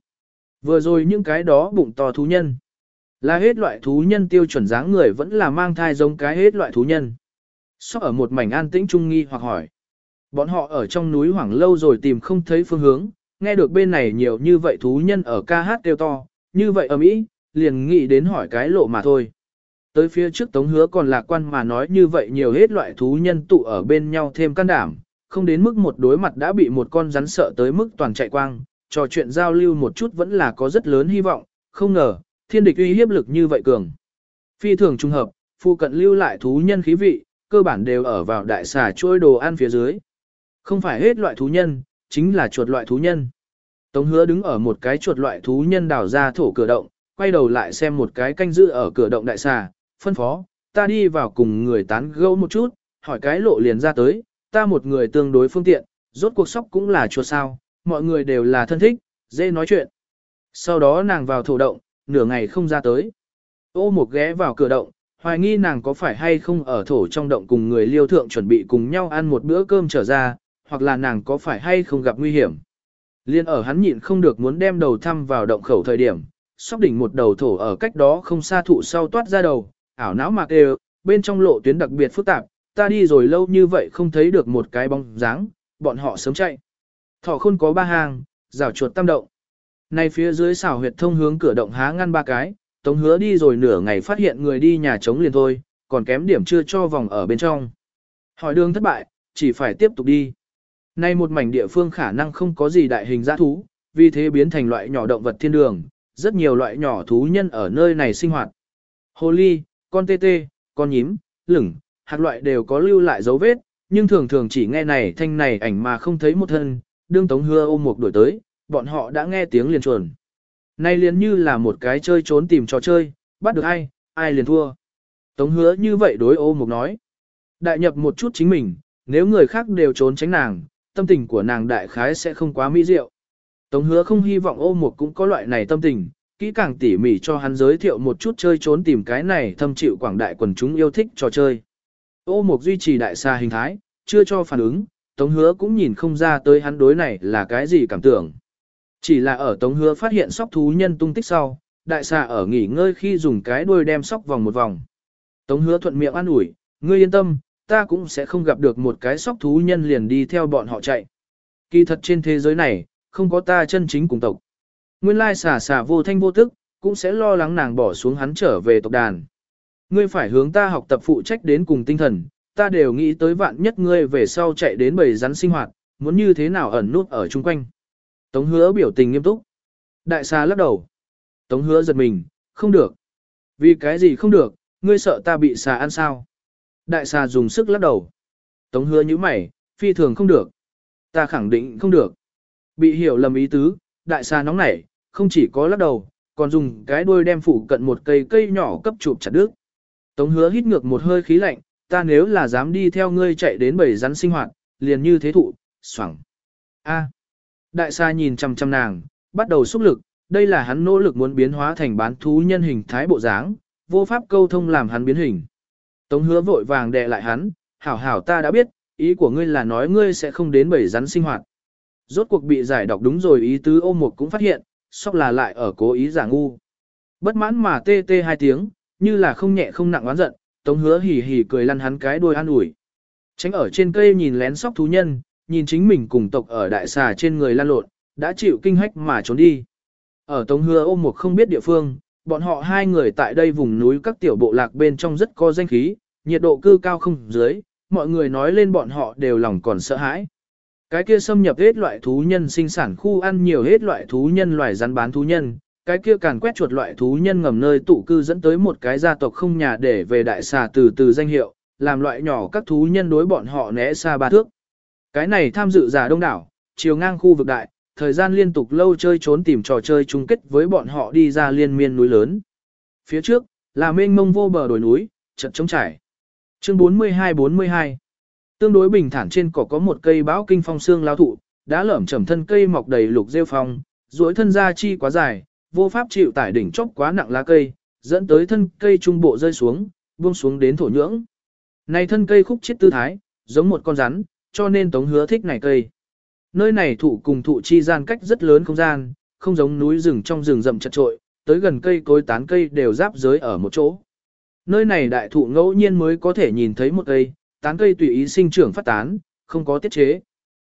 Vừa rồi những cái đó bụng to thú nhân. Là hết loại thú nhân tiêu chuẩn dáng người vẫn là mang thai giống cái hết loại thú nhân. Sóc ở một mảnh an tĩnh trung nghi hoặc hỏi. Bọn họ ở trong núi hoảng lâu rồi tìm không thấy phương hướng, nghe được bên này nhiều như vậy thú nhân ở ca hát kêu to, như vậy ở Mỹ, liền nghĩ đến hỏi cái lộ mà thôi. Tới phía trước tống hứa còn lạc quan mà nói như vậy nhiều hết loại thú nhân tụ ở bên nhau thêm can đảm, không đến mức một đối mặt đã bị một con rắn sợ tới mức toàn chạy quang, trò chuyện giao lưu một chút vẫn là có rất lớn hy vọng, không ngờ, thiên địch uy hiếp lực như vậy cường. Phi thường trung hợp, phụ cận lưu lại thú nhân khí vị, cơ bản đều ở vào đại xà trôi đồ ăn phía dưới. Không phải hết loại thú nhân, chính là chuột loại thú nhân. Tống hứa đứng ở một cái chuột loại thú nhân đào ra thổ cửa động, quay đầu lại xem một cái canh giữ ở cửa động đại xà, phân phó, ta đi vào cùng người tán gẫu một chút, hỏi cái lộ liền ra tới, ta một người tương đối phương tiện, rốt cuộc sóc cũng là chùa sao, mọi người đều là thân thích, dễ nói chuyện. Sau đó nàng vào thổ động, nửa ngày không ra tới. Ô một ghé vào cửa động, hoài nghi nàng có phải hay không ở thổ trong động cùng người liêu thượng chuẩn bị cùng nhau ăn một bữa cơm trở ra, hoặc là nàng có phải hay không gặp nguy hiểm. Liên ở hắn nhịn không được muốn đem đầu thăm vào động khẩu thời điểm, sóc đỉnh một đầu thổ ở cách đó không xa thụ sau toát ra đầu, ảo não mạc đều, bên trong lộ tuyến đặc biệt phức tạp, ta đi rồi lâu như vậy không thấy được một cái bóng dáng, bọn họ sớm chạy. Thỏ khôn có ba hàng, rào chuột tam động. Này phía dưới xảo huyệt thông hướng cửa động há ngăn ba cái, tống hứa đi rồi nửa ngày phát hiện người đi nhà trống liền thôi, còn kém điểm chưa cho vòng ở bên trong. Hỏi đường thất bại, chỉ phải tiếp tục đi. Nay một mảnh địa phương khả năng không có gì đại hình giã thú, vì thế biến thành loại nhỏ động vật thiên đường, rất nhiều loại nhỏ thú nhân ở nơi này sinh hoạt. Hồ ly, con tê tê, con nhím, lửng, hạt loại đều có lưu lại dấu vết, nhưng thường thường chỉ nghe này thanh này ảnh mà không thấy một thân, đương tống hưa ôm một đuổi tới, bọn họ đã nghe tiếng liền chuồn. Nay liền như là một cái chơi trốn tìm trò chơi, bắt được ai, ai liền thua. Tống hứa như vậy đối ô mục nói. Đại nhập một chút chính mình, nếu người khác đều trốn tránh nàng, tâm tình của nàng đại khái sẽ không quá mỹ diệu. Tống hứa không hy vọng ô mục cũng có loại này tâm tình, kỹ càng tỉ mỉ cho hắn giới thiệu một chút chơi trốn tìm cái này thâm chịu quảng đại quần chúng yêu thích trò chơi. Ô mục duy trì đại xa hình thái, chưa cho phản ứng, Tống hứa cũng nhìn không ra tới hắn đối này là cái gì cảm tưởng. Chỉ là ở Tống hứa phát hiện sóc thú nhân tung tích sau, đại xà ở nghỉ ngơi khi dùng cái đuôi đem sóc vòng một vòng. Tống hứa thuận miệng an ủi, ngươi yên tâm, ta cũng sẽ không gặp được một cái sóc thú nhân liền đi theo bọn họ chạy. Kỳ thật trên thế giới này, không có ta chân chính cùng tộc. Nguyên lai xả xả vô thanh vô tức, cũng sẽ lo lắng nàng bỏ xuống hắn trở về tộc đàn. Ngươi phải hướng ta học tập phụ trách đến cùng tinh thần, ta đều nghĩ tới vạn nhất ngươi về sau chạy đến bầy rắn sinh hoạt, muốn như thế nào ẩn nút ở chung quanh. Tống hứa biểu tình nghiêm túc. Đại xà lắc đầu. Tống hứa giật mình, không được. Vì cái gì không được, ngươi sợ ta bị xà ăn sao? Đại xà dùng sức lắc đầu. Tống hứa như mày, phi thường không được. Ta khẳng định không được. Bị hiểu lầm ý tứ, đại xà nóng nảy, không chỉ có lắc đầu, còn dùng cái đuôi đem phủ cận một cây cây nhỏ cấp chụp chặt đứt. Tống hứa hít ngược một hơi khí lạnh, ta nếu là dám đi theo ngươi chạy đến bầy rắn sinh hoạt, liền như thế thụ, xoẳng. A. Đại Sa nhìn chăm chăm nàng, bắt đầu xúc lực, đây là hắn nỗ lực muốn biến hóa thành bán thú nhân hình thái bộ dáng, vô pháp câu thông làm hắn biến hình. Tống hứa vội vàng đè lại hắn, hảo hảo ta đã biết, ý của ngươi là nói ngươi sẽ không đến bầy rắn sinh hoạt. Rốt cuộc bị giải đọc đúng rồi ý tứ ô một cũng phát hiện, sóc là lại ở cố ý giả ngu. Bất mãn mà tê tê hai tiếng, như là không nhẹ không nặng oán giận, tống hứa hỉ hỉ cười lăn hắn cái đuôi an ủi. Tránh ở trên cây nhìn lén sóc thú nhân, nhìn chính mình cùng tộc ở đại xà trên người lan lộn, đã chịu kinh hách mà trốn đi. Ở tống hứa ôm một không biết địa phương, bọn họ hai người tại đây vùng núi các tiểu bộ lạc bên trong rất có danh khí, nhiệt độ cư cao không dưới, mọi người nói lên bọn họ đều lòng còn sợ hãi. Cái kia xâm nhập hết loại thú nhân sinh sản khu ăn nhiều hết loại thú nhân loài rắn bán thú nhân, cái kia càn quét chuột loại thú nhân ngầm nơi tụ cư dẫn tới một cái gia tộc không nhà để về đại xà từ từ danh hiệu, làm loại nhỏ các thú nhân đối bọn họ né xa ba thước. Cái này tham dự giả đông đảo, chiều ngang khu vực đại, thời gian liên tục lâu chơi trốn tìm trò chơi chung kết với bọn họ đi ra liên miên núi lớn. Phía trước, là mênh mông vô bờ đồi núi, chật trống trải. Chương 42-42 Tương đối bình thản trên cỏ có một cây bão kinh phong xương lao thụ, đã lởm chầm thân cây mọc đầy lục rêu phong, duỗi thân ra chi quá dài, vô pháp chịu tải đỉnh chốc quá nặng lá cây, dẫn tới thân cây trung bộ rơi xuống, buông xuống đến thổ nhưỡng. Này thân cây khúc chết tư thái, giống một con rắn, cho nên tống hứa thích này cây. Nơi này thụ cùng thụ chi gian cách rất lớn không gian, không giống núi rừng trong rừng rậm chật trội, tới gần cây cối tán cây đều giáp giới ở một chỗ. Nơi này đại thụ ngẫu nhiên mới có thể nhìn thấy một cây, tán cây tùy ý sinh trưởng phát tán, không có tiết chế.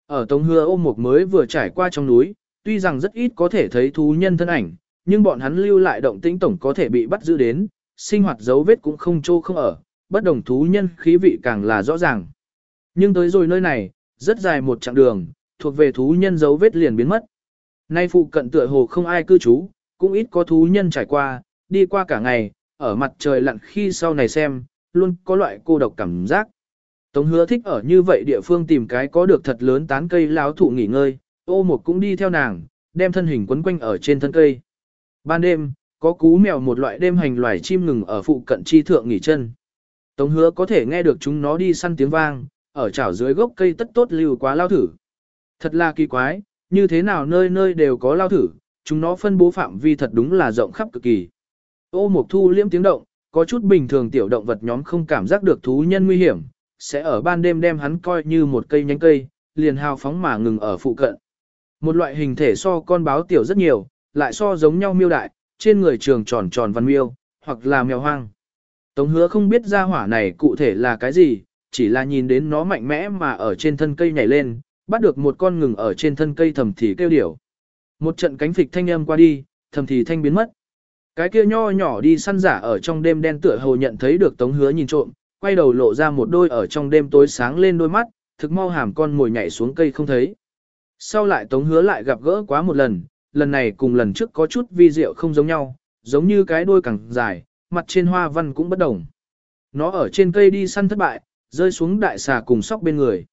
Ở Tống Hứa ôm một mới vừa trải qua trong núi, tuy rằng rất ít có thể thấy thú nhân thân ảnh, nhưng bọn hắn lưu lại động tĩnh tổng có thể bị bắt giữ đến, sinh hoạt dấu vết cũng không trô không ở, bất đồng thú nhân khí vị càng là rõ ràng. Nhưng tới rồi nơi này, rất dài một chặng đường, thuộc về thú nhân dấu vết liền biến mất. Nay phụ cận tựa hồ không ai cư trú, cũng ít có thú nhân trải qua, đi qua cả ngày, ở mặt trời lặn khi sau này xem, luôn có loại cô độc cảm giác. Tống hứa thích ở như vậy địa phương tìm cái có được thật lớn tán cây láo thụ nghỉ ngơi, ô một cũng đi theo nàng, đem thân hình quấn quanh ở trên thân cây. Ban đêm, có cú mèo một loại đêm hành loài chim ngừng ở phụ cận chi thượng nghỉ chân. Tống hứa có thể nghe được chúng nó đi săn tiếng vang, ở chảo dưới gốc cây tất tốt lưu quá lao thử. Thật là kỳ quái, như thế nào nơi nơi đều có lao thử, chúng nó phân bố phạm vi thật đúng là rộng khắp cực kỳ. Ô Mộc Thu liễm tiếng động, có chút bình thường tiểu động vật nhóm không cảm giác được thú nhân nguy hiểm, sẽ ở ban đêm đem hắn coi như một cây nhánh cây, liền hào phóng mà ngừng ở phụ cận. Một loại hình thể so con báo tiểu rất nhiều, lại so giống nhau miêu đại, trên người trường tròn tròn văn miêu, hoặc là mèo hoang. Tống hứa không biết ra hỏa này cụ thể là cái gì, chỉ là nhìn đến nó mạnh mẽ mà ở trên thân cây nhảy lên, bắt được một con ngừng ở trên thân cây thầm thì kêu điểu. Một trận cánh phịch thanh âm qua đi, thầm thì thanh biến mất. Cái kia nho nhỏ đi săn giả ở trong đêm đen tựa hồ nhận thấy được tống hứa nhìn trộm, quay đầu lộ ra một đôi ở trong đêm tối sáng lên đôi mắt, thực mau hàm con mồi nhảy xuống cây không thấy. Sau lại tống hứa lại gặp gỡ quá một lần, lần này cùng lần trước có chút vi diệu không giống nhau, giống như cái đuôi càng dài, mặt trên hoa văn cũng bất đồng. Nó ở trên cây đi săn thất bại, rơi xuống đại xà cùng sóc bên người.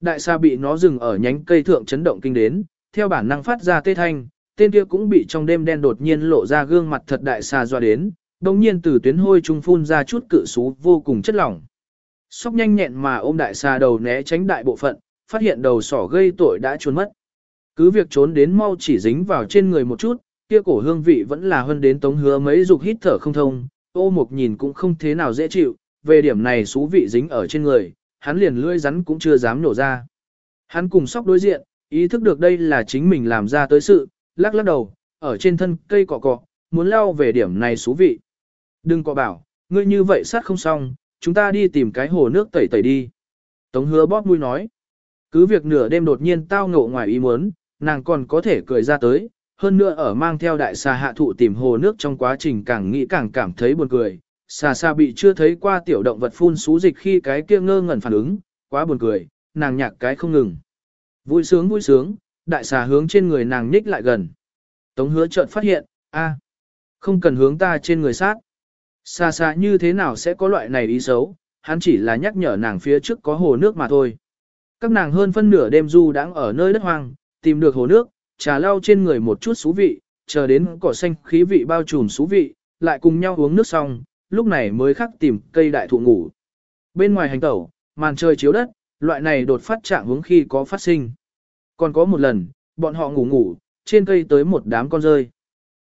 Đại xà bị nó dừng ở nhánh cây thượng chấn động kinh đến, theo bản năng phát ra tê thanh, tên kia cũng bị trong đêm đen đột nhiên lộ ra gương mặt thật đại xà doa đến, đồng nhiên từ tuyến hôi trung phun ra chút cự sú vô cùng chất lỏng. Sóc nhanh nhẹn mà ôm đại xà đầu né tránh đại bộ phận, phát hiện đầu sỏ gây tội đã trốn mất. Cứ việc trốn đến mau chỉ dính vào trên người một chút, kia cổ hương vị vẫn là hơn đến tống hứa mấy dục hít thở không thông, ô mục nhìn cũng không thế nào dễ chịu, về điểm này xú vị dính ở trên người, hắn liền lưỡi rắn cũng chưa dám nổ ra. Hắn cùng sóc đối diện, ý thức được đây là chính mình làm ra tới sự, lắc lắc đầu, ở trên thân cây cọ cọ, muốn lao về điểm này xú vị. Đừng có bảo, ngươi như vậy sát không xong, chúng ta đi tìm cái hồ nước tẩy tẩy đi. Tống hứa bóp mũi nói. Cứ việc nửa đêm đột nhiên tao ngộ ngoài ý muốn, nàng còn có thể cười ra tới, hơn nữa ở mang theo đại xà hạ thụ tìm hồ nước trong quá trình càng nghĩ càng cảm thấy buồn cười, Xà xà bị chưa thấy qua tiểu động vật phun xú dịch khi cái kia ngơ ngẩn phản ứng, quá buồn cười, nàng nhạc cái không ngừng. Vui sướng vui sướng, đại xà hướng trên người nàng nhích lại gần. Tống hứa chợt phát hiện, a, không cần hướng ta trên người sát. Xa xa như thế nào sẽ có loại này ý xấu, hắn chỉ là nhắc nhở nàng phía trước có hồ nước mà thôi. Các nàng hơn phân nửa đêm du đang ở nơi đất hoang, tìm được hồ nước, trà lau trên người một chút xú vị, chờ đến cỏ xanh khí vị bao trùm xú vị, lại cùng nhau uống nước xong, lúc này mới khắc tìm cây đại thụ ngủ. Bên ngoài hành tẩu, màn trời chiếu đất, loại này đột phát trạng hướng khi có phát sinh. Còn có một lần, bọn họ ngủ ngủ, trên cây tới một đám con rơi.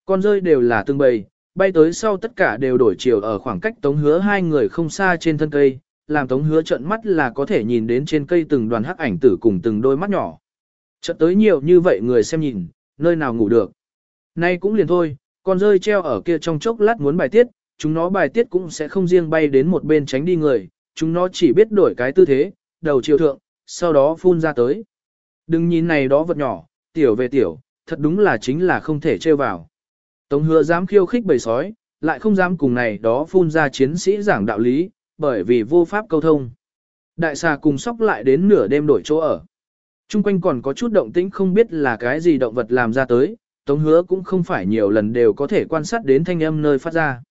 Con rơi đều là tương bầy, bay tới sau tất cả đều đổi chiều ở khoảng cách tống hứa hai người không xa trên thân cây, làm tống hứa trợn mắt là có thể nhìn đến trên cây từng đoàn hắc ảnh tử cùng từng đôi mắt nhỏ. Trận tới nhiều như vậy người xem nhìn, nơi nào ngủ được. Nay cũng liền thôi, con rơi treo ở kia trong chốc lát muốn bài tiết, chúng nó bài tiết cũng sẽ không riêng bay đến một bên tránh đi người, chúng nó chỉ biết đổi cái tư thế, đầu chiều thượng, sau đó phun ra tới. Đừng nhìn này đó vật nhỏ, tiểu về tiểu, thật đúng là chính là không thể trêu vào. Tống hứa dám khiêu khích bầy sói, lại không dám cùng này đó phun ra chiến sĩ giảng đạo lý, bởi vì vô pháp câu thông. Đại xà cùng sóc lại đến nửa đêm đổi chỗ ở. Trung quanh còn có chút động tĩnh không biết là cái gì động vật làm ra tới, Tống hứa cũng không phải nhiều lần đều có thể quan sát đến thanh âm nơi phát ra.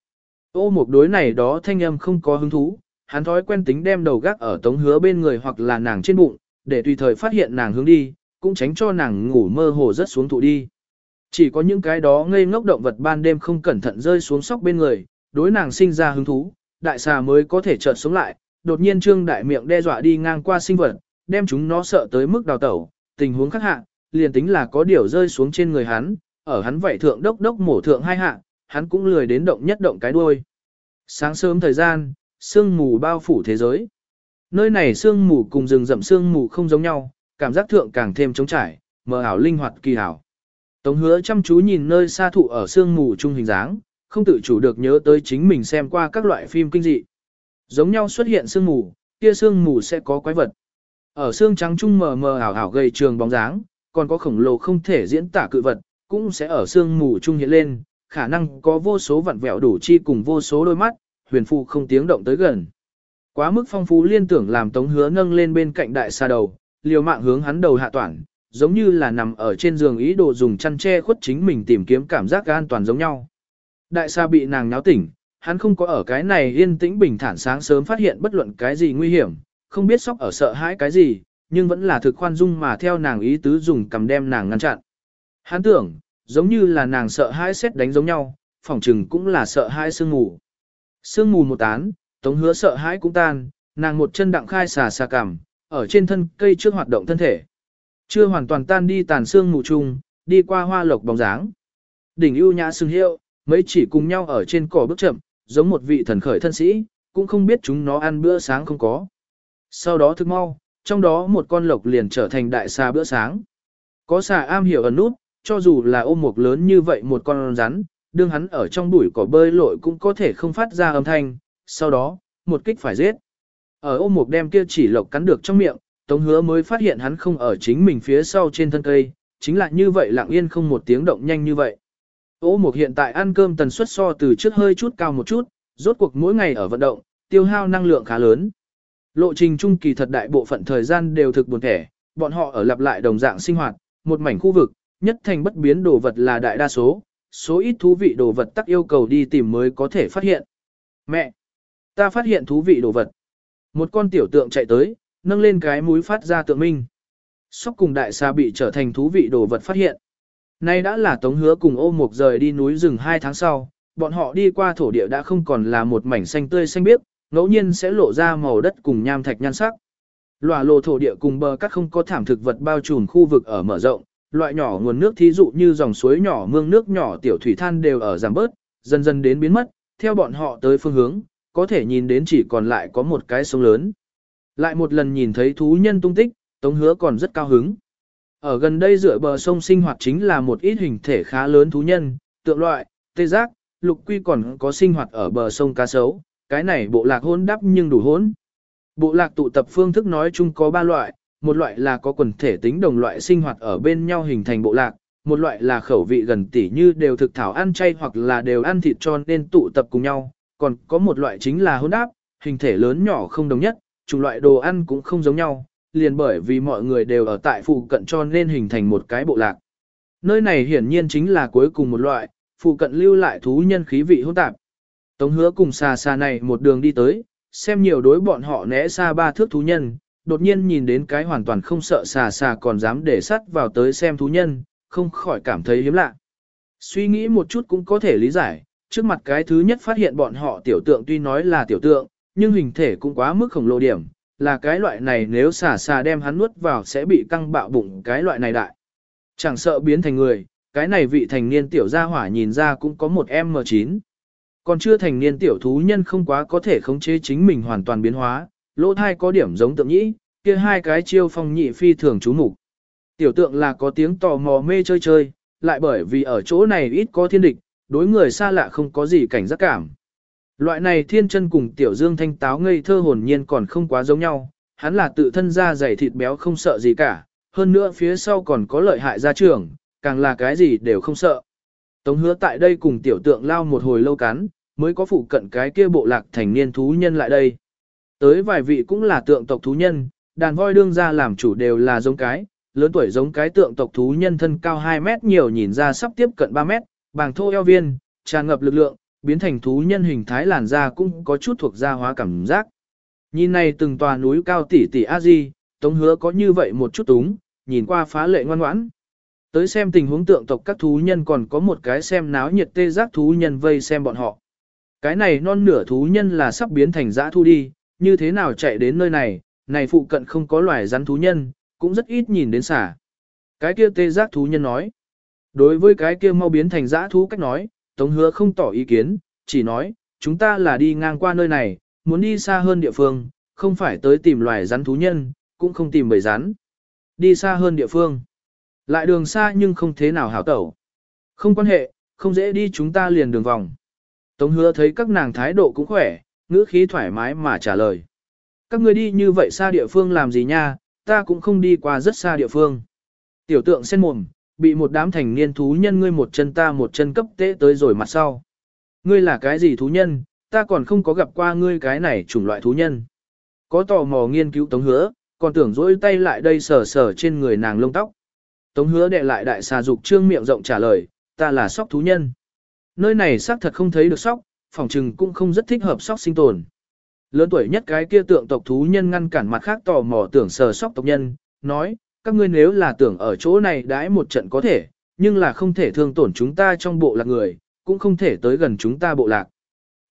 Ô một đối này đó thanh âm không có hứng thú, hắn thói quen tính đem đầu gác ở Tống hứa bên người hoặc là nàng trên bụng, để tùy thời phát hiện nàng hướng đi, cũng tránh cho nàng ngủ mơ hồ rất xuống thụ đi. Chỉ có những cái đó ngây ngốc động vật ban đêm không cẩn thận rơi xuống sóc bên người, đối nàng sinh ra hứng thú, đại xà mới có thể chợt sống lại, đột nhiên trương đại miệng đe dọa đi ngang qua sinh vật, đem chúng nó sợ tới mức đào tẩu, tình huống khác hạ, liền tính là có điều rơi xuống trên người hắn, ở hắn vậy thượng đốc đốc mổ thượng hai hạ, hắn cũng lười đến động nhất động cái đuôi. Sáng sớm thời gian, sương mù bao phủ thế giới. Nơi này sương mù cùng rừng rậm sương mù không giống nhau, cảm giác thượng càng thêm trống trải, mờ ảo linh hoạt kỳ ảo Tống hứa chăm chú nhìn nơi xa thụ ở sương mù trung hình dáng, không tự chủ được nhớ tới chính mình xem qua các loại phim kinh dị. Giống nhau xuất hiện sương mù, kia sương mù sẽ có quái vật. Ở xương trắng trung mờ mờ ảo ảo gây trường bóng dáng, còn có khổng lồ không thể diễn tả cự vật, cũng sẽ ở sương mù trung hiện lên, khả năng có vô số vặn vẹo đủ chi cùng vô số đôi mắt, huyền phù không tiếng động tới gần. Quá mức phong phú liên tưởng làm tống hứa nâng lên bên cạnh đại xa đầu, liều mạng hướng hắn đầu hạ toản, giống như là nằm ở trên giường ý đồ dùng chăn che khuất chính mình tìm kiếm cảm giác an toàn giống nhau. Đại sa bị nàng náo tỉnh, hắn không có ở cái này yên tĩnh bình thản sáng sớm phát hiện bất luận cái gì nguy hiểm, không biết sóc ở sợ hãi cái gì, nhưng vẫn là thực khoan dung mà theo nàng ý tứ dùng cầm đem nàng ngăn chặn. Hắn tưởng, giống như là nàng sợ hãi xét đánh giống nhau, phỏng chừng cũng là sợ hãi sương mù. Sương mù một tán, tống hứa sợ hãi cũng tan, nàng một chân đặng khai xà xà cằm, ở trên thân cây trước hoạt động thân thể. Chưa hoàn toàn tan đi tàn xương mù chung, đi qua hoa lộc bóng dáng. Đỉnh ưu nhã sừng hiệu, mấy chỉ cùng nhau ở trên cỏ bước chậm, giống một vị thần khởi thân sĩ, cũng không biết chúng nó ăn bữa sáng không có. Sau đó thức mau, trong đó một con lộc liền trở thành đại xà bữa sáng. Có xà am hiểu ẩn nút, cho dù là ôm một lớn như vậy một con rắn, đương hắn ở trong bụi cỏ bơi lội cũng có thể không phát ra âm thanh, sau đó, một kích phải giết. Ở ôm một đem kia chỉ lộc cắn được trong miệng, Tống hứa mới phát hiện hắn không ở chính mình phía sau trên thân cây, chính là như vậy lặng yên không một tiếng động nhanh như vậy. Ô mục hiện tại ăn cơm tần suất so từ trước hơi chút cao một chút, rốt cuộc mỗi ngày ở vận động, tiêu hao năng lượng khá lớn. Lộ trình trung kỳ thật đại bộ phận thời gian đều thực buồn thẻ, bọn họ ở lặp lại đồng dạng sinh hoạt, một mảnh khu vực, nhất thành bất biến đồ vật là đại đa số, số ít thú vị đồ vật tắc yêu cầu đi tìm mới có thể phát hiện. Mẹ! Ta phát hiện thú vị đồ vật. Một con tiểu tượng chạy tới, nâng lên cái mũi phát ra tượng minh. Sóc cùng đại xà bị trở thành thú vị đồ vật phát hiện. Nay đã là tống hứa cùng ô mục rời đi núi rừng hai tháng sau, bọn họ đi qua thổ địa đã không còn là một mảnh xanh tươi xanh biếc, ngẫu nhiên sẽ lộ ra màu đất cùng nham thạch nhan sắc. Lòa lồ thổ địa cùng bờ cát không có thảm thực vật bao trùm khu vực ở mở rộng, loại nhỏ nguồn nước thí dụ như dòng suối nhỏ mương nước nhỏ tiểu thủy than đều ở giảm bớt, dần dần đến biến mất, theo bọn họ tới phương hướng, có thể nhìn đến chỉ còn lại có một cái sông lớn. Lại một lần nhìn thấy thú nhân tung tích, Tống Hứa còn rất cao hứng. Ở gần đây dựa bờ sông sinh hoạt chính là một ít hình thể khá lớn thú nhân, tượng loại, tê giác, lục quy còn có sinh hoạt ở bờ sông cá sấu, cái này bộ lạc hôn đắp nhưng đủ hỗn. Bộ lạc tụ tập phương thức nói chung có ba loại, một loại là có quần thể tính đồng loại sinh hoạt ở bên nhau hình thành bộ lạc, một loại là khẩu vị gần tỉ như đều thực thảo ăn chay hoặc là đều ăn thịt cho nên tụ tập cùng nhau, còn có một loại chính là hỗn đáp, hình thể lớn nhỏ không đồng nhất, chủng loại đồ ăn cũng không giống nhau, liền bởi vì mọi người đều ở tại phụ cận cho nên hình thành một cái bộ lạc. Nơi này hiển nhiên chính là cuối cùng một loại, phụ cận lưu lại thú nhân khí vị hỗn tạp. Tống hứa cùng xà xà này một đường đi tới, xem nhiều đối bọn họ né xa ba thước thú nhân, đột nhiên nhìn đến cái hoàn toàn không sợ xà xà còn dám để sắt vào tới xem thú nhân, không khỏi cảm thấy hiếm lạ. Suy nghĩ một chút cũng có thể lý giải, trước mặt cái thứ nhất phát hiện bọn họ tiểu tượng tuy nói là tiểu tượng, nhưng hình thể cũng quá mức khổng lồ điểm, là cái loại này nếu xả xà đem hắn nuốt vào sẽ bị căng bạo bụng cái loại này đại. Chẳng sợ biến thành người, cái này vị thành niên tiểu gia hỏa nhìn ra cũng có một M9. Còn chưa thành niên tiểu thú nhân không quá có thể khống chế chính mình hoàn toàn biến hóa, lỗ thai có điểm giống tượng nhĩ, kia hai cái chiêu phong nhị phi thường chú mục Tiểu tượng là có tiếng tò mò mê chơi chơi, lại bởi vì ở chỗ này ít có thiên địch, đối người xa lạ không có gì cảnh giác cảm. Loại này thiên chân cùng tiểu dương thanh táo ngây thơ hồn nhiên còn không quá giống nhau, hắn là tự thân ra dày thịt béo không sợ gì cả, hơn nữa phía sau còn có lợi hại gia trưởng, càng là cái gì đều không sợ. Tống hứa tại đây cùng tiểu tượng lao một hồi lâu cắn, mới có phụ cận cái kia bộ lạc thành niên thú nhân lại đây. Tới vài vị cũng là tượng tộc thú nhân, đàn voi đương ra làm chủ đều là giống cái, lớn tuổi giống cái tượng tộc thú nhân thân cao 2 mét nhiều nhìn ra sắp tiếp cận 3 mét, bàng thô eo viên, tràn ngập lực lượng, biến thành thú nhân hình thái làn da cũng có chút thuộc da hóa cảm giác. Nhìn này từng tòa núi cao tỷ tỷ a di, tống hứa có như vậy một chút túng, nhìn qua phá lệ ngoan ngoãn. Tới xem tình huống tượng tộc các thú nhân còn có một cái xem náo nhiệt tê giác thú nhân vây xem bọn họ. Cái này non nửa thú nhân là sắp biến thành dã thu đi, như thế nào chạy đến nơi này, này phụ cận không có loài rắn thú nhân, cũng rất ít nhìn đến xả. Cái kia tê giác thú nhân nói. Đối với cái kia mau biến thành dã thú cách nói, Tống hứa không tỏ ý kiến, chỉ nói, chúng ta là đi ngang qua nơi này, muốn đi xa hơn địa phương, không phải tới tìm loài rắn thú nhân, cũng không tìm bầy rắn. Đi xa hơn địa phương. Lại đường xa nhưng không thế nào hảo tẩu. Không quan hệ, không dễ đi chúng ta liền đường vòng. Tống hứa thấy các nàng thái độ cũng khỏe, ngữ khí thoải mái mà trả lời. Các người đi như vậy xa địa phương làm gì nha, ta cũng không đi qua rất xa địa phương. Tiểu tượng sen mồm, bị một đám thành niên thú nhân ngươi một chân ta một chân cấp tế tới rồi mặt sau. Ngươi là cái gì thú nhân, ta còn không có gặp qua ngươi cái này chủng loại thú nhân. Có tò mò nghiên cứu tống hứa, còn tưởng dỗi tay lại đây sờ sờ trên người nàng lông tóc. Tống hứa đệ lại đại xà dục trương miệng rộng trả lời, ta là sóc thú nhân. Nơi này xác thật không thấy được sóc, phòng trừng cũng không rất thích hợp sóc sinh tồn. Lớn tuổi nhất cái kia tượng tộc thú nhân ngăn cản mặt khác tò mò tưởng sờ sóc tộc nhân, nói, các ngươi nếu là tưởng ở chỗ này đãi một trận có thể, nhưng là không thể thương tổn chúng ta trong bộ lạc người, cũng không thể tới gần chúng ta bộ lạc.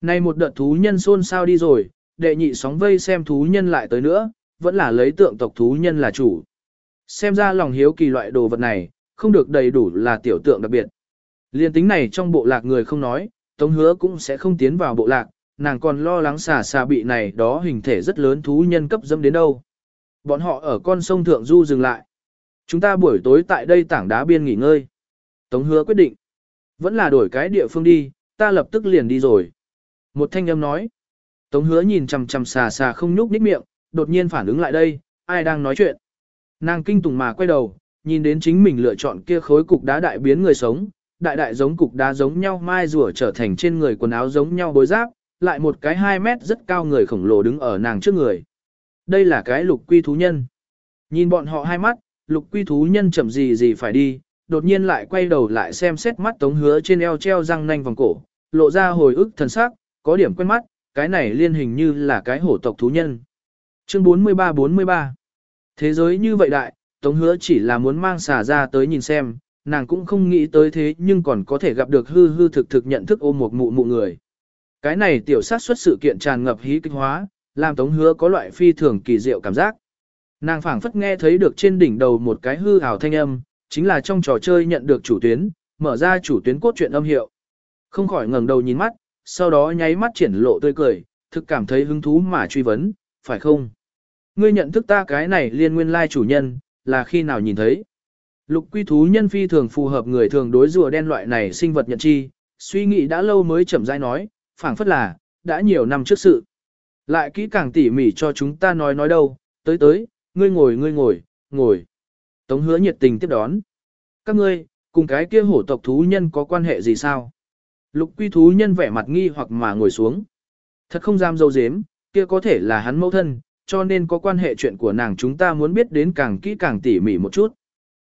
nay một đợt thú nhân xôn xao đi rồi, đệ nhị sóng vây xem thú nhân lại tới nữa, vẫn là lấy tượng tộc thú nhân là chủ. Xem ra lòng hiếu kỳ loại đồ vật này, không được đầy đủ là tiểu tượng đặc biệt. Liên tính này trong bộ lạc người không nói, Tống hứa cũng sẽ không tiến vào bộ lạc, nàng còn lo lắng xà xà bị này đó hình thể rất lớn thú nhân cấp dâm đến đâu. Bọn họ ở con sông Thượng Du dừng lại. Chúng ta buổi tối tại đây tảng đá biên nghỉ ngơi. Tống hứa quyết định. Vẫn là đổi cái địa phương đi, ta lập tức liền đi rồi. Một thanh âm nói. Tống hứa nhìn chằm chằm xà xà không nhúc nhích miệng, đột nhiên phản ứng lại đây, ai đang nói chuyện. Nàng kinh tùng mà quay đầu, nhìn đến chính mình lựa chọn kia khối cục đá đại biến người sống, đại đại giống cục đá giống nhau mai rùa trở thành trên người quần áo giống nhau bối giáp, lại một cái 2 mét rất cao người khổng lồ đứng ở nàng trước người. Đây là cái lục quy thú nhân. Nhìn bọn họ hai mắt, lục quy thú nhân chậm gì gì phải đi, đột nhiên lại quay đầu lại xem xét mắt tống hứa trên eo treo răng nanh vòng cổ, lộ ra hồi ức thần sắc, có điểm quen mắt, cái này liên hình như là cái hổ tộc thú nhân. Chương 43-43 Thế giới như vậy đại, tống hứa chỉ là muốn mang xà ra tới nhìn xem, nàng cũng không nghĩ tới thế nhưng còn có thể gặp được hư hư thực thực nhận thức ôm một mụ mụ người. Cái này tiểu sát xuất sự kiện tràn ngập hí kích hóa, làm tống hứa có loại phi thường kỳ diệu cảm giác. Nàng phảng phất nghe thấy được trên đỉnh đầu một cái hư ảo thanh âm, chính là trong trò chơi nhận được chủ tuyến, mở ra chủ tuyến cốt truyện âm hiệu. Không khỏi ngẩng đầu nhìn mắt, sau đó nháy mắt triển lộ tươi cười, thực cảm thấy hứng thú mà truy vấn, phải không? Ngươi nhận thức ta cái này liên nguyên lai chủ nhân, là khi nào nhìn thấy? Lục quy thú nhân phi thường phù hợp người thường đối rùa đen loại này sinh vật nhận chi, suy nghĩ đã lâu mới chậm rãi nói, phảng phất là, đã nhiều năm trước sự. Lại kỹ càng tỉ mỉ cho chúng ta nói nói đâu, tới tới, ngươi ngồi ngươi ngồi, ngồi. Tống hứa nhiệt tình tiếp đón. Các ngươi, cùng cái kia hổ tộc thú nhân có quan hệ gì sao? Lục quy thú nhân vẻ mặt nghi hoặc mà ngồi xuống. Thật không dám dâu dếm, kia có thể là hắn mẫu thân, cho nên có quan hệ chuyện của nàng chúng ta muốn biết đến càng kỹ càng tỉ mỉ một chút.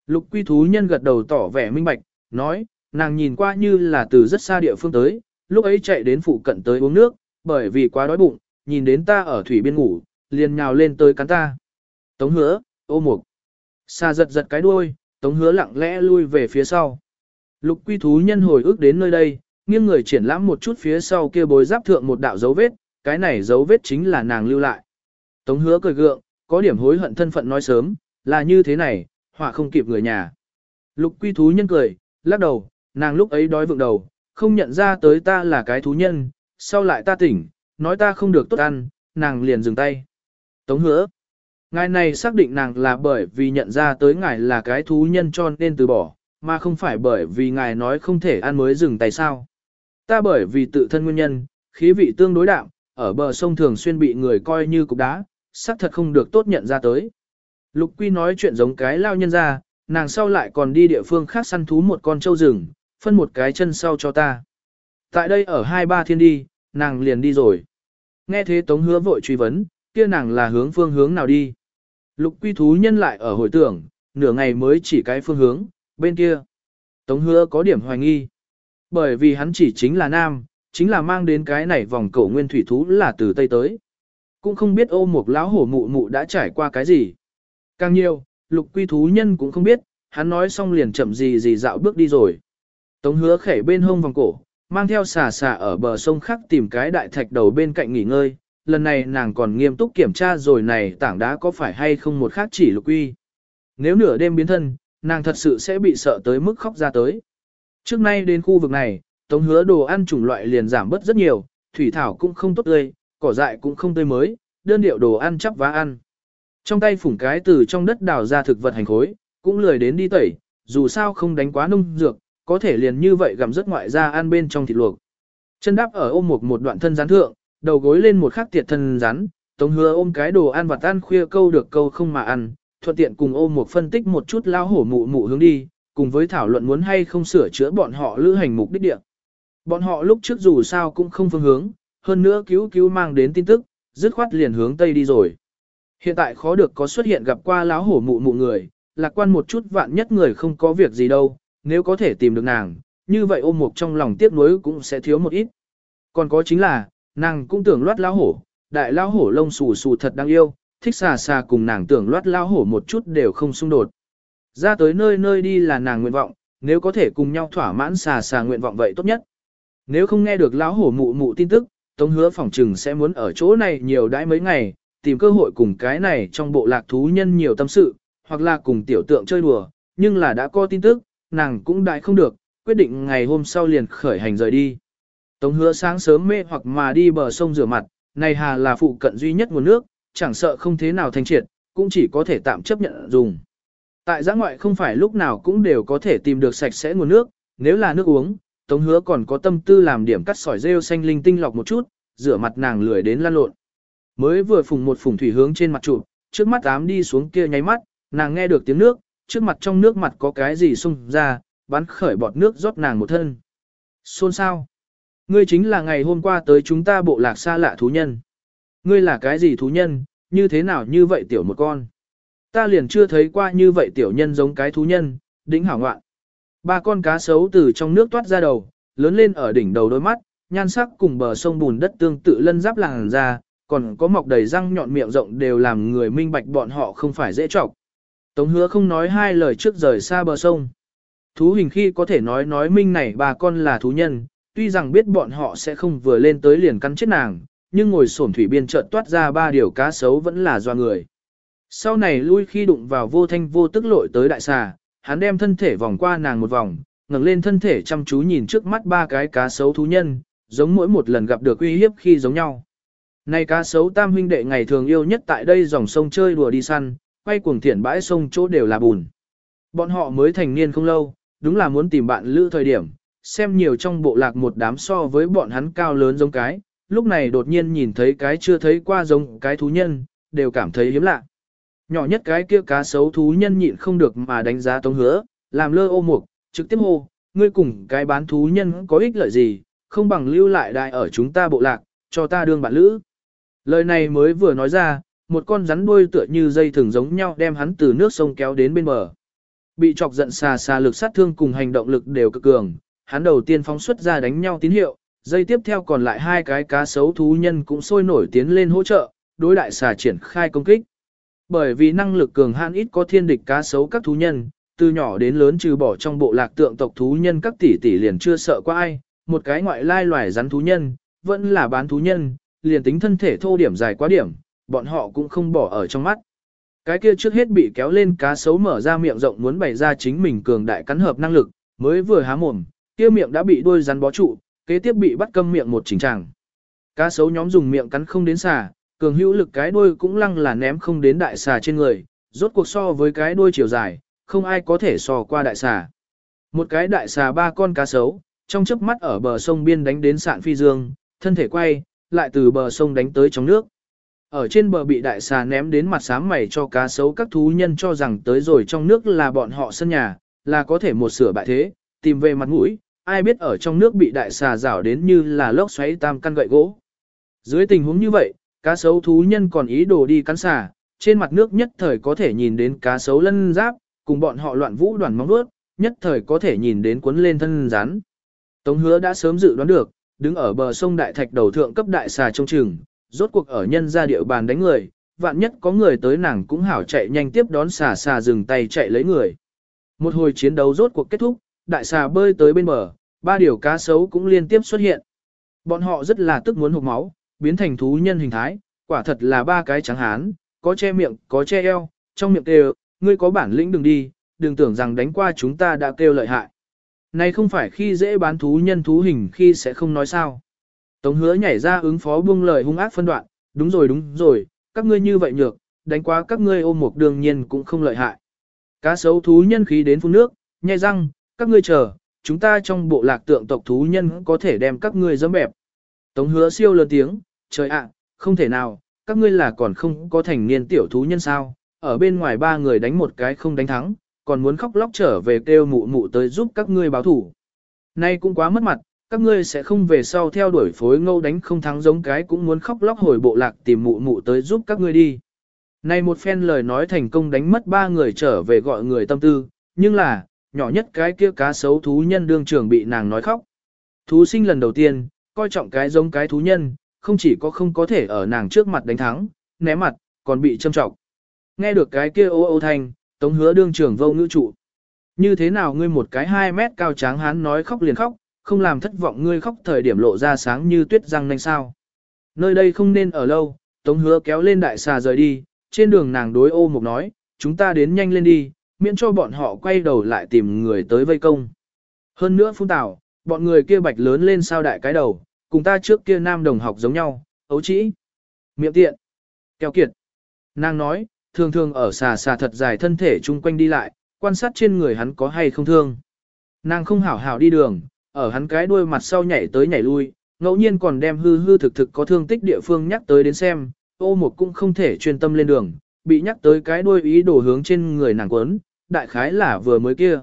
Lục quy thú nhân gật đầu tỏ vẻ minh bạch, nói, nàng nhìn qua như là từ rất xa địa phương tới, lúc ấy chạy đến phụ cận tới uống nước, bởi vì quá đói bụng, nhìn đến ta ở thủy biên ngủ, liền nhào lên tới cắn ta. Tống hứa, ô mục. Xa giật giật cái đuôi, tống hứa lặng lẽ lui về phía sau. Lục quy thú nhân hồi ức đến nơi đây, nghiêng người triển lãm một chút phía sau kia bối giáp thượng một đạo dấu vết, cái này dấu vết chính là nàng lưu lại. Tống hứa cười gượng, có điểm hối hận thân phận nói sớm, là như thế này, họa không kịp người nhà. Lục quy thú nhân cười, lắc đầu, nàng lúc ấy đói vượng đầu, không nhận ra tới ta là cái thú nhân, sau lại ta tỉnh, nói ta không được tốt ăn, nàng liền dừng tay. Tống hứa, ngài này xác định nàng là bởi vì nhận ra tới ngài là cái thú nhân cho nên từ bỏ, mà không phải bởi vì ngài nói không thể ăn mới dừng tay sao. Ta bởi vì tự thân nguyên nhân, khí vị tương đối đạm, ở bờ sông thường xuyên bị người coi như cục đá, xác thật không được tốt nhận ra tới. Lục Quy nói chuyện giống cái lao nhân ra, nàng sau lại còn đi địa phương khác săn thú một con trâu rừng, phân một cái chân sau cho ta. Tại đây ở hai ba thiên đi, nàng liền đi rồi. Nghe thế Tống hứa vội truy vấn, kia nàng là hướng phương hướng nào đi. Lục Quy thú nhân lại ở hồi tưởng, nửa ngày mới chỉ cái phương hướng, bên kia. Tống hứa có điểm hoài nghi. Bởi vì hắn chỉ chính là nam, chính là mang đến cái này vòng cổ nguyên thủy thú là từ Tây tới. Cũng không biết ô một lão hổ mụ mụ đã trải qua cái gì. Càng nhiều, lục quy thú nhân cũng không biết, hắn nói xong liền chậm gì gì dạo bước đi rồi. Tống hứa khẻ bên hông vòng cổ, mang theo xà xà ở bờ sông khác tìm cái đại thạch đầu bên cạnh nghỉ ngơi. Lần này nàng còn nghiêm túc kiểm tra rồi này tảng đá có phải hay không một khác chỉ lục quy. Nếu nửa đêm biến thân, nàng thật sự sẽ bị sợ tới mức khóc ra tới. Trước nay đến khu vực này, tống hứa đồ ăn chủng loại liền giảm bớt rất nhiều, thủy thảo cũng không tốt tươi, cỏ dại cũng không tươi mới, đơn điệu đồ ăn chắp vá ăn. Trong tay phủng cái từ trong đất đào ra thực vật hành khối, cũng lười đến đi tẩy, dù sao không đánh quá nông dược, có thể liền như vậy gặm rất ngoại ra ăn bên trong thịt luộc. Chân đáp ở ôm một một đoạn thân rắn thượng, đầu gối lên một khắc tiệt thân rắn, tống hứa ôm cái đồ ăn và tan khuya câu được câu không mà ăn, thuận tiện cùng ôm một phân tích một chút lao hổ mụ mụ hướng đi, cùng với thảo luận muốn hay không sửa chữa bọn họ lữ hành mục đích địa. Bọn họ lúc trước dù sao cũng không phương hướng, hơn nữa cứu cứu mang đến tin tức, dứt khoát liền hướng tây đi rồi. Hiện tại khó được có xuất hiện gặp qua láo hổ mụ mụ người, lạc quan một chút vạn nhất người không có việc gì đâu, nếu có thể tìm được nàng, như vậy ôm mục trong lòng tiếc nuối cũng sẽ thiếu một ít. Còn có chính là, nàng cũng tưởng loát lao hổ, đại lao hổ lông xù xù thật đáng yêu, thích xà xà cùng nàng tưởng loát lao hổ một chút đều không xung đột. Ra tới nơi nơi đi là nàng nguyện vọng, nếu có thể cùng nhau thỏa mãn xà xà nguyện vọng vậy tốt nhất. Nếu không nghe được lão hổ mụ mụ tin tức, Tống hứa phỏng trừng sẽ muốn ở chỗ này nhiều đãi mấy ngày, tìm cơ hội cùng cái này trong bộ lạc thú nhân nhiều tâm sự, hoặc là cùng tiểu tượng chơi đùa, nhưng là đã có tin tức, nàng cũng đại không được, quyết định ngày hôm sau liền khởi hành rời đi. Tống hứa sáng sớm mê hoặc mà đi bờ sông rửa mặt, này hà là phụ cận duy nhất nguồn nước, chẳng sợ không thế nào thanh triệt, cũng chỉ có thể tạm chấp nhận dùng. Tại giã ngoại không phải lúc nào cũng đều có thể tìm được sạch sẽ nguồn nước, nếu là nước uống, Tống hứa còn có tâm tư làm điểm cắt sỏi rêu xanh linh tinh lọc một chút, rửa mặt nàng lười đến lan lộn. Mới vừa phùng một phùng thủy hướng trên mặt trụ, trước mắt ám đi xuống kia nháy mắt, nàng nghe được tiếng nước, trước mặt trong nước mặt có cái gì xung ra, bắn khởi bọt nước rót nàng một thân. Xôn sao? Ngươi chính là ngày hôm qua tới chúng ta bộ lạc xa lạ thú nhân. Ngươi là cái gì thú nhân, như thế nào như vậy tiểu một con? Ta liền chưa thấy qua như vậy tiểu nhân giống cái thú nhân, đỉnh hảo ngoạn. Ba con cá sấu từ trong nước toát ra đầu, lớn lên ở đỉnh đầu đôi mắt, nhan sắc cùng bờ sông bùn đất tương tự lân giáp làng ra, còn có mọc đầy răng nhọn miệng rộng đều làm người minh bạch bọn họ không phải dễ trọc. Tống hứa không nói hai lời trước rời xa bờ sông. Thú hình khi có thể nói nói minh này bà con là thú nhân, tuy rằng biết bọn họ sẽ không vừa lên tới liền cắn chết nàng, nhưng ngồi sổn thủy biên chợt toát ra ba điều cá sấu vẫn là do người. Sau này lui khi đụng vào vô thanh vô tức lội tới đại xà, hắn đem thân thể vòng qua nàng một vòng, ngẩng lên thân thể chăm chú nhìn trước mắt ba cái cá sấu thú nhân, giống mỗi một lần gặp được uy hiếp khi giống nhau. Này cá sấu tam huynh đệ ngày thường yêu nhất tại đây dòng sông chơi đùa đi săn, quay cuồng thiện bãi sông chỗ đều là bùn. Bọn họ mới thành niên không lâu, đúng là muốn tìm bạn lữ thời điểm, xem nhiều trong bộ lạc một đám so với bọn hắn cao lớn giống cái, lúc này đột nhiên nhìn thấy cái chưa thấy qua giống cái thú nhân, đều cảm thấy hiếm lạ. Nhỏ nhất cái kia cá sấu thú nhân nhịn không được mà đánh giá tống hứa, làm lơ ô mục, trực tiếp hô, ngươi cùng cái bán thú nhân có ích lợi gì, không bằng lưu lại đại ở chúng ta bộ lạc, cho ta đương bạn lữ. Lời này mới vừa nói ra, một con rắn đuôi tựa như dây thường giống nhau đem hắn từ nước sông kéo đến bên bờ. Bị chọc giận xà xà lực sát thương cùng hành động lực đều cực cường, hắn đầu tiên phóng xuất ra đánh nhau tín hiệu, dây tiếp theo còn lại hai cái cá sấu thú nhân cũng sôi nổi tiến lên hỗ trợ, đối đại xà triển khai công kích. Bởi vì năng lực cường han ít có thiên địch cá sấu các thú nhân, từ nhỏ đến lớn trừ bỏ trong bộ lạc tượng tộc thú nhân các tỷ tỷ liền chưa sợ qua ai, một cái ngoại lai loài rắn thú nhân, vẫn là bán thú nhân, liền tính thân thể thô điểm dài quá điểm, bọn họ cũng không bỏ ở trong mắt. Cái kia trước hết bị kéo lên cá sấu mở ra miệng rộng muốn bày ra chính mình cường đại cắn hợp năng lực, mới vừa há mồm, kia miệng đã bị đuôi rắn bó trụ, kế tiếp bị bắt câm miệng một chỉnh tràng. Cá sấu nhóm dùng miệng cắn không đến xà, cường hữu lực cái đuôi cũng lăng là ném không đến đại xà trên người, rốt cuộc so với cái đuôi chiều dài, không ai có thể so qua đại xà. Một cái đại xà ba con cá sấu, trong chớp mắt ở bờ sông biên đánh đến sạn phi dương, thân thể quay, lại từ bờ sông đánh tới trong nước. Ở trên bờ bị đại xà ném đến mặt sám mày cho cá sấu các thú nhân cho rằng tới rồi trong nước là bọn họ sân nhà, là có thể một sửa bại thế, tìm về mặt mũi, ai biết ở trong nước bị đại xà rảo đến như là lốc xoáy tam căn gậy gỗ. Dưới tình huống như vậy, cá sấu thú nhân còn ý đồ đi cắn xà, trên mặt nước nhất thời có thể nhìn đến cá sấu lân giáp, cùng bọn họ loạn vũ đoàn móng vuốt, nhất thời có thể nhìn đến cuốn lên thân rắn. Tống hứa đã sớm dự đoán được, đứng ở bờ sông đại thạch đầu thượng cấp đại xà trong trường, rốt cuộc ở nhân ra địa bàn đánh người, vạn nhất có người tới nàng cũng hảo chạy nhanh tiếp đón xà xà dừng tay chạy lấy người. Một hồi chiến đấu rốt cuộc kết thúc, đại xà bơi tới bên bờ, ba điều cá sấu cũng liên tiếp xuất hiện. Bọn họ rất là tức muốn hụt máu, biến thành thú nhân hình thái, quả thật là ba cái trắng hán, có che miệng, có che eo, trong miệng kêu, ngươi có bản lĩnh đừng đi, đừng tưởng rằng đánh qua chúng ta đã kêu lợi hại. Này không phải khi dễ bán thú nhân thú hình khi sẽ không nói sao. Tống hứa nhảy ra ứng phó buông lời hung ác phân đoạn, đúng rồi đúng rồi, các ngươi như vậy nhược, đánh quá các ngươi ôm một đương nhiên cũng không lợi hại. Cá sấu thú nhân khí đến phun nước, nhai răng, các ngươi chờ, chúng ta trong bộ lạc tượng tộc thú nhân có thể đem các ngươi dẫm bẹp. Tống hứa siêu lớn tiếng, trời ạ, không thể nào, các ngươi là còn không có thành niên tiểu thú nhân sao, ở bên ngoài ba người đánh một cái không đánh thắng, còn muốn khóc lóc trở về kêu mụ mụ tới giúp các ngươi báo thủ. Nay cũng quá mất mặt, các ngươi sẽ không về sau theo đuổi phối ngâu đánh không thắng giống cái cũng muốn khóc lóc hồi bộ lạc tìm mụ mụ tới giúp các ngươi đi. Này một phen lời nói thành công đánh mất ba người trở về gọi người tâm tư, nhưng là, nhỏ nhất cái kia cá sấu thú nhân đương trường bị nàng nói khóc. Thú sinh lần đầu tiên, coi trọng cái giống cái thú nhân, không chỉ có không có thể ở nàng trước mặt đánh thắng, né mặt, còn bị châm trọng. Nghe được cái kia ô ô thanh, tống hứa đương trường vô ngữ trụ. Như thế nào ngươi một cái 2 mét cao tráng hán nói khóc liền khóc, không làm thất vọng ngươi khóc thời điểm lộ ra sáng như tuyết răng nanh sao. Nơi đây không nên ở lâu, tống hứa kéo lên đại xà rời đi, trên đường nàng đối ô mục nói, chúng ta đến nhanh lên đi, miễn cho bọn họ quay đầu lại tìm người tới vây công. Hơn nữa phun tảo, bọn người kia bạch lớn lên sao đại cái đầu, cùng ta trước kia nam đồng học giống nhau, ấu trĩ, miệng tiện, kéo kiệt. Nàng nói, thường thường ở xà xà thật dài thân thể chung quanh đi lại, quan sát trên người hắn có hay không thương. Nàng không hảo hảo đi đường, ở hắn cái đuôi mặt sau nhảy tới nhảy lui, ngẫu nhiên còn đem hư hư thực thực có thương tích địa phương nhắc tới đến xem, ô một cũng không thể chuyên tâm lên đường, bị nhắc tới cái đuôi ý đồ hướng trên người nàng quấn, đại khái là vừa mới kia.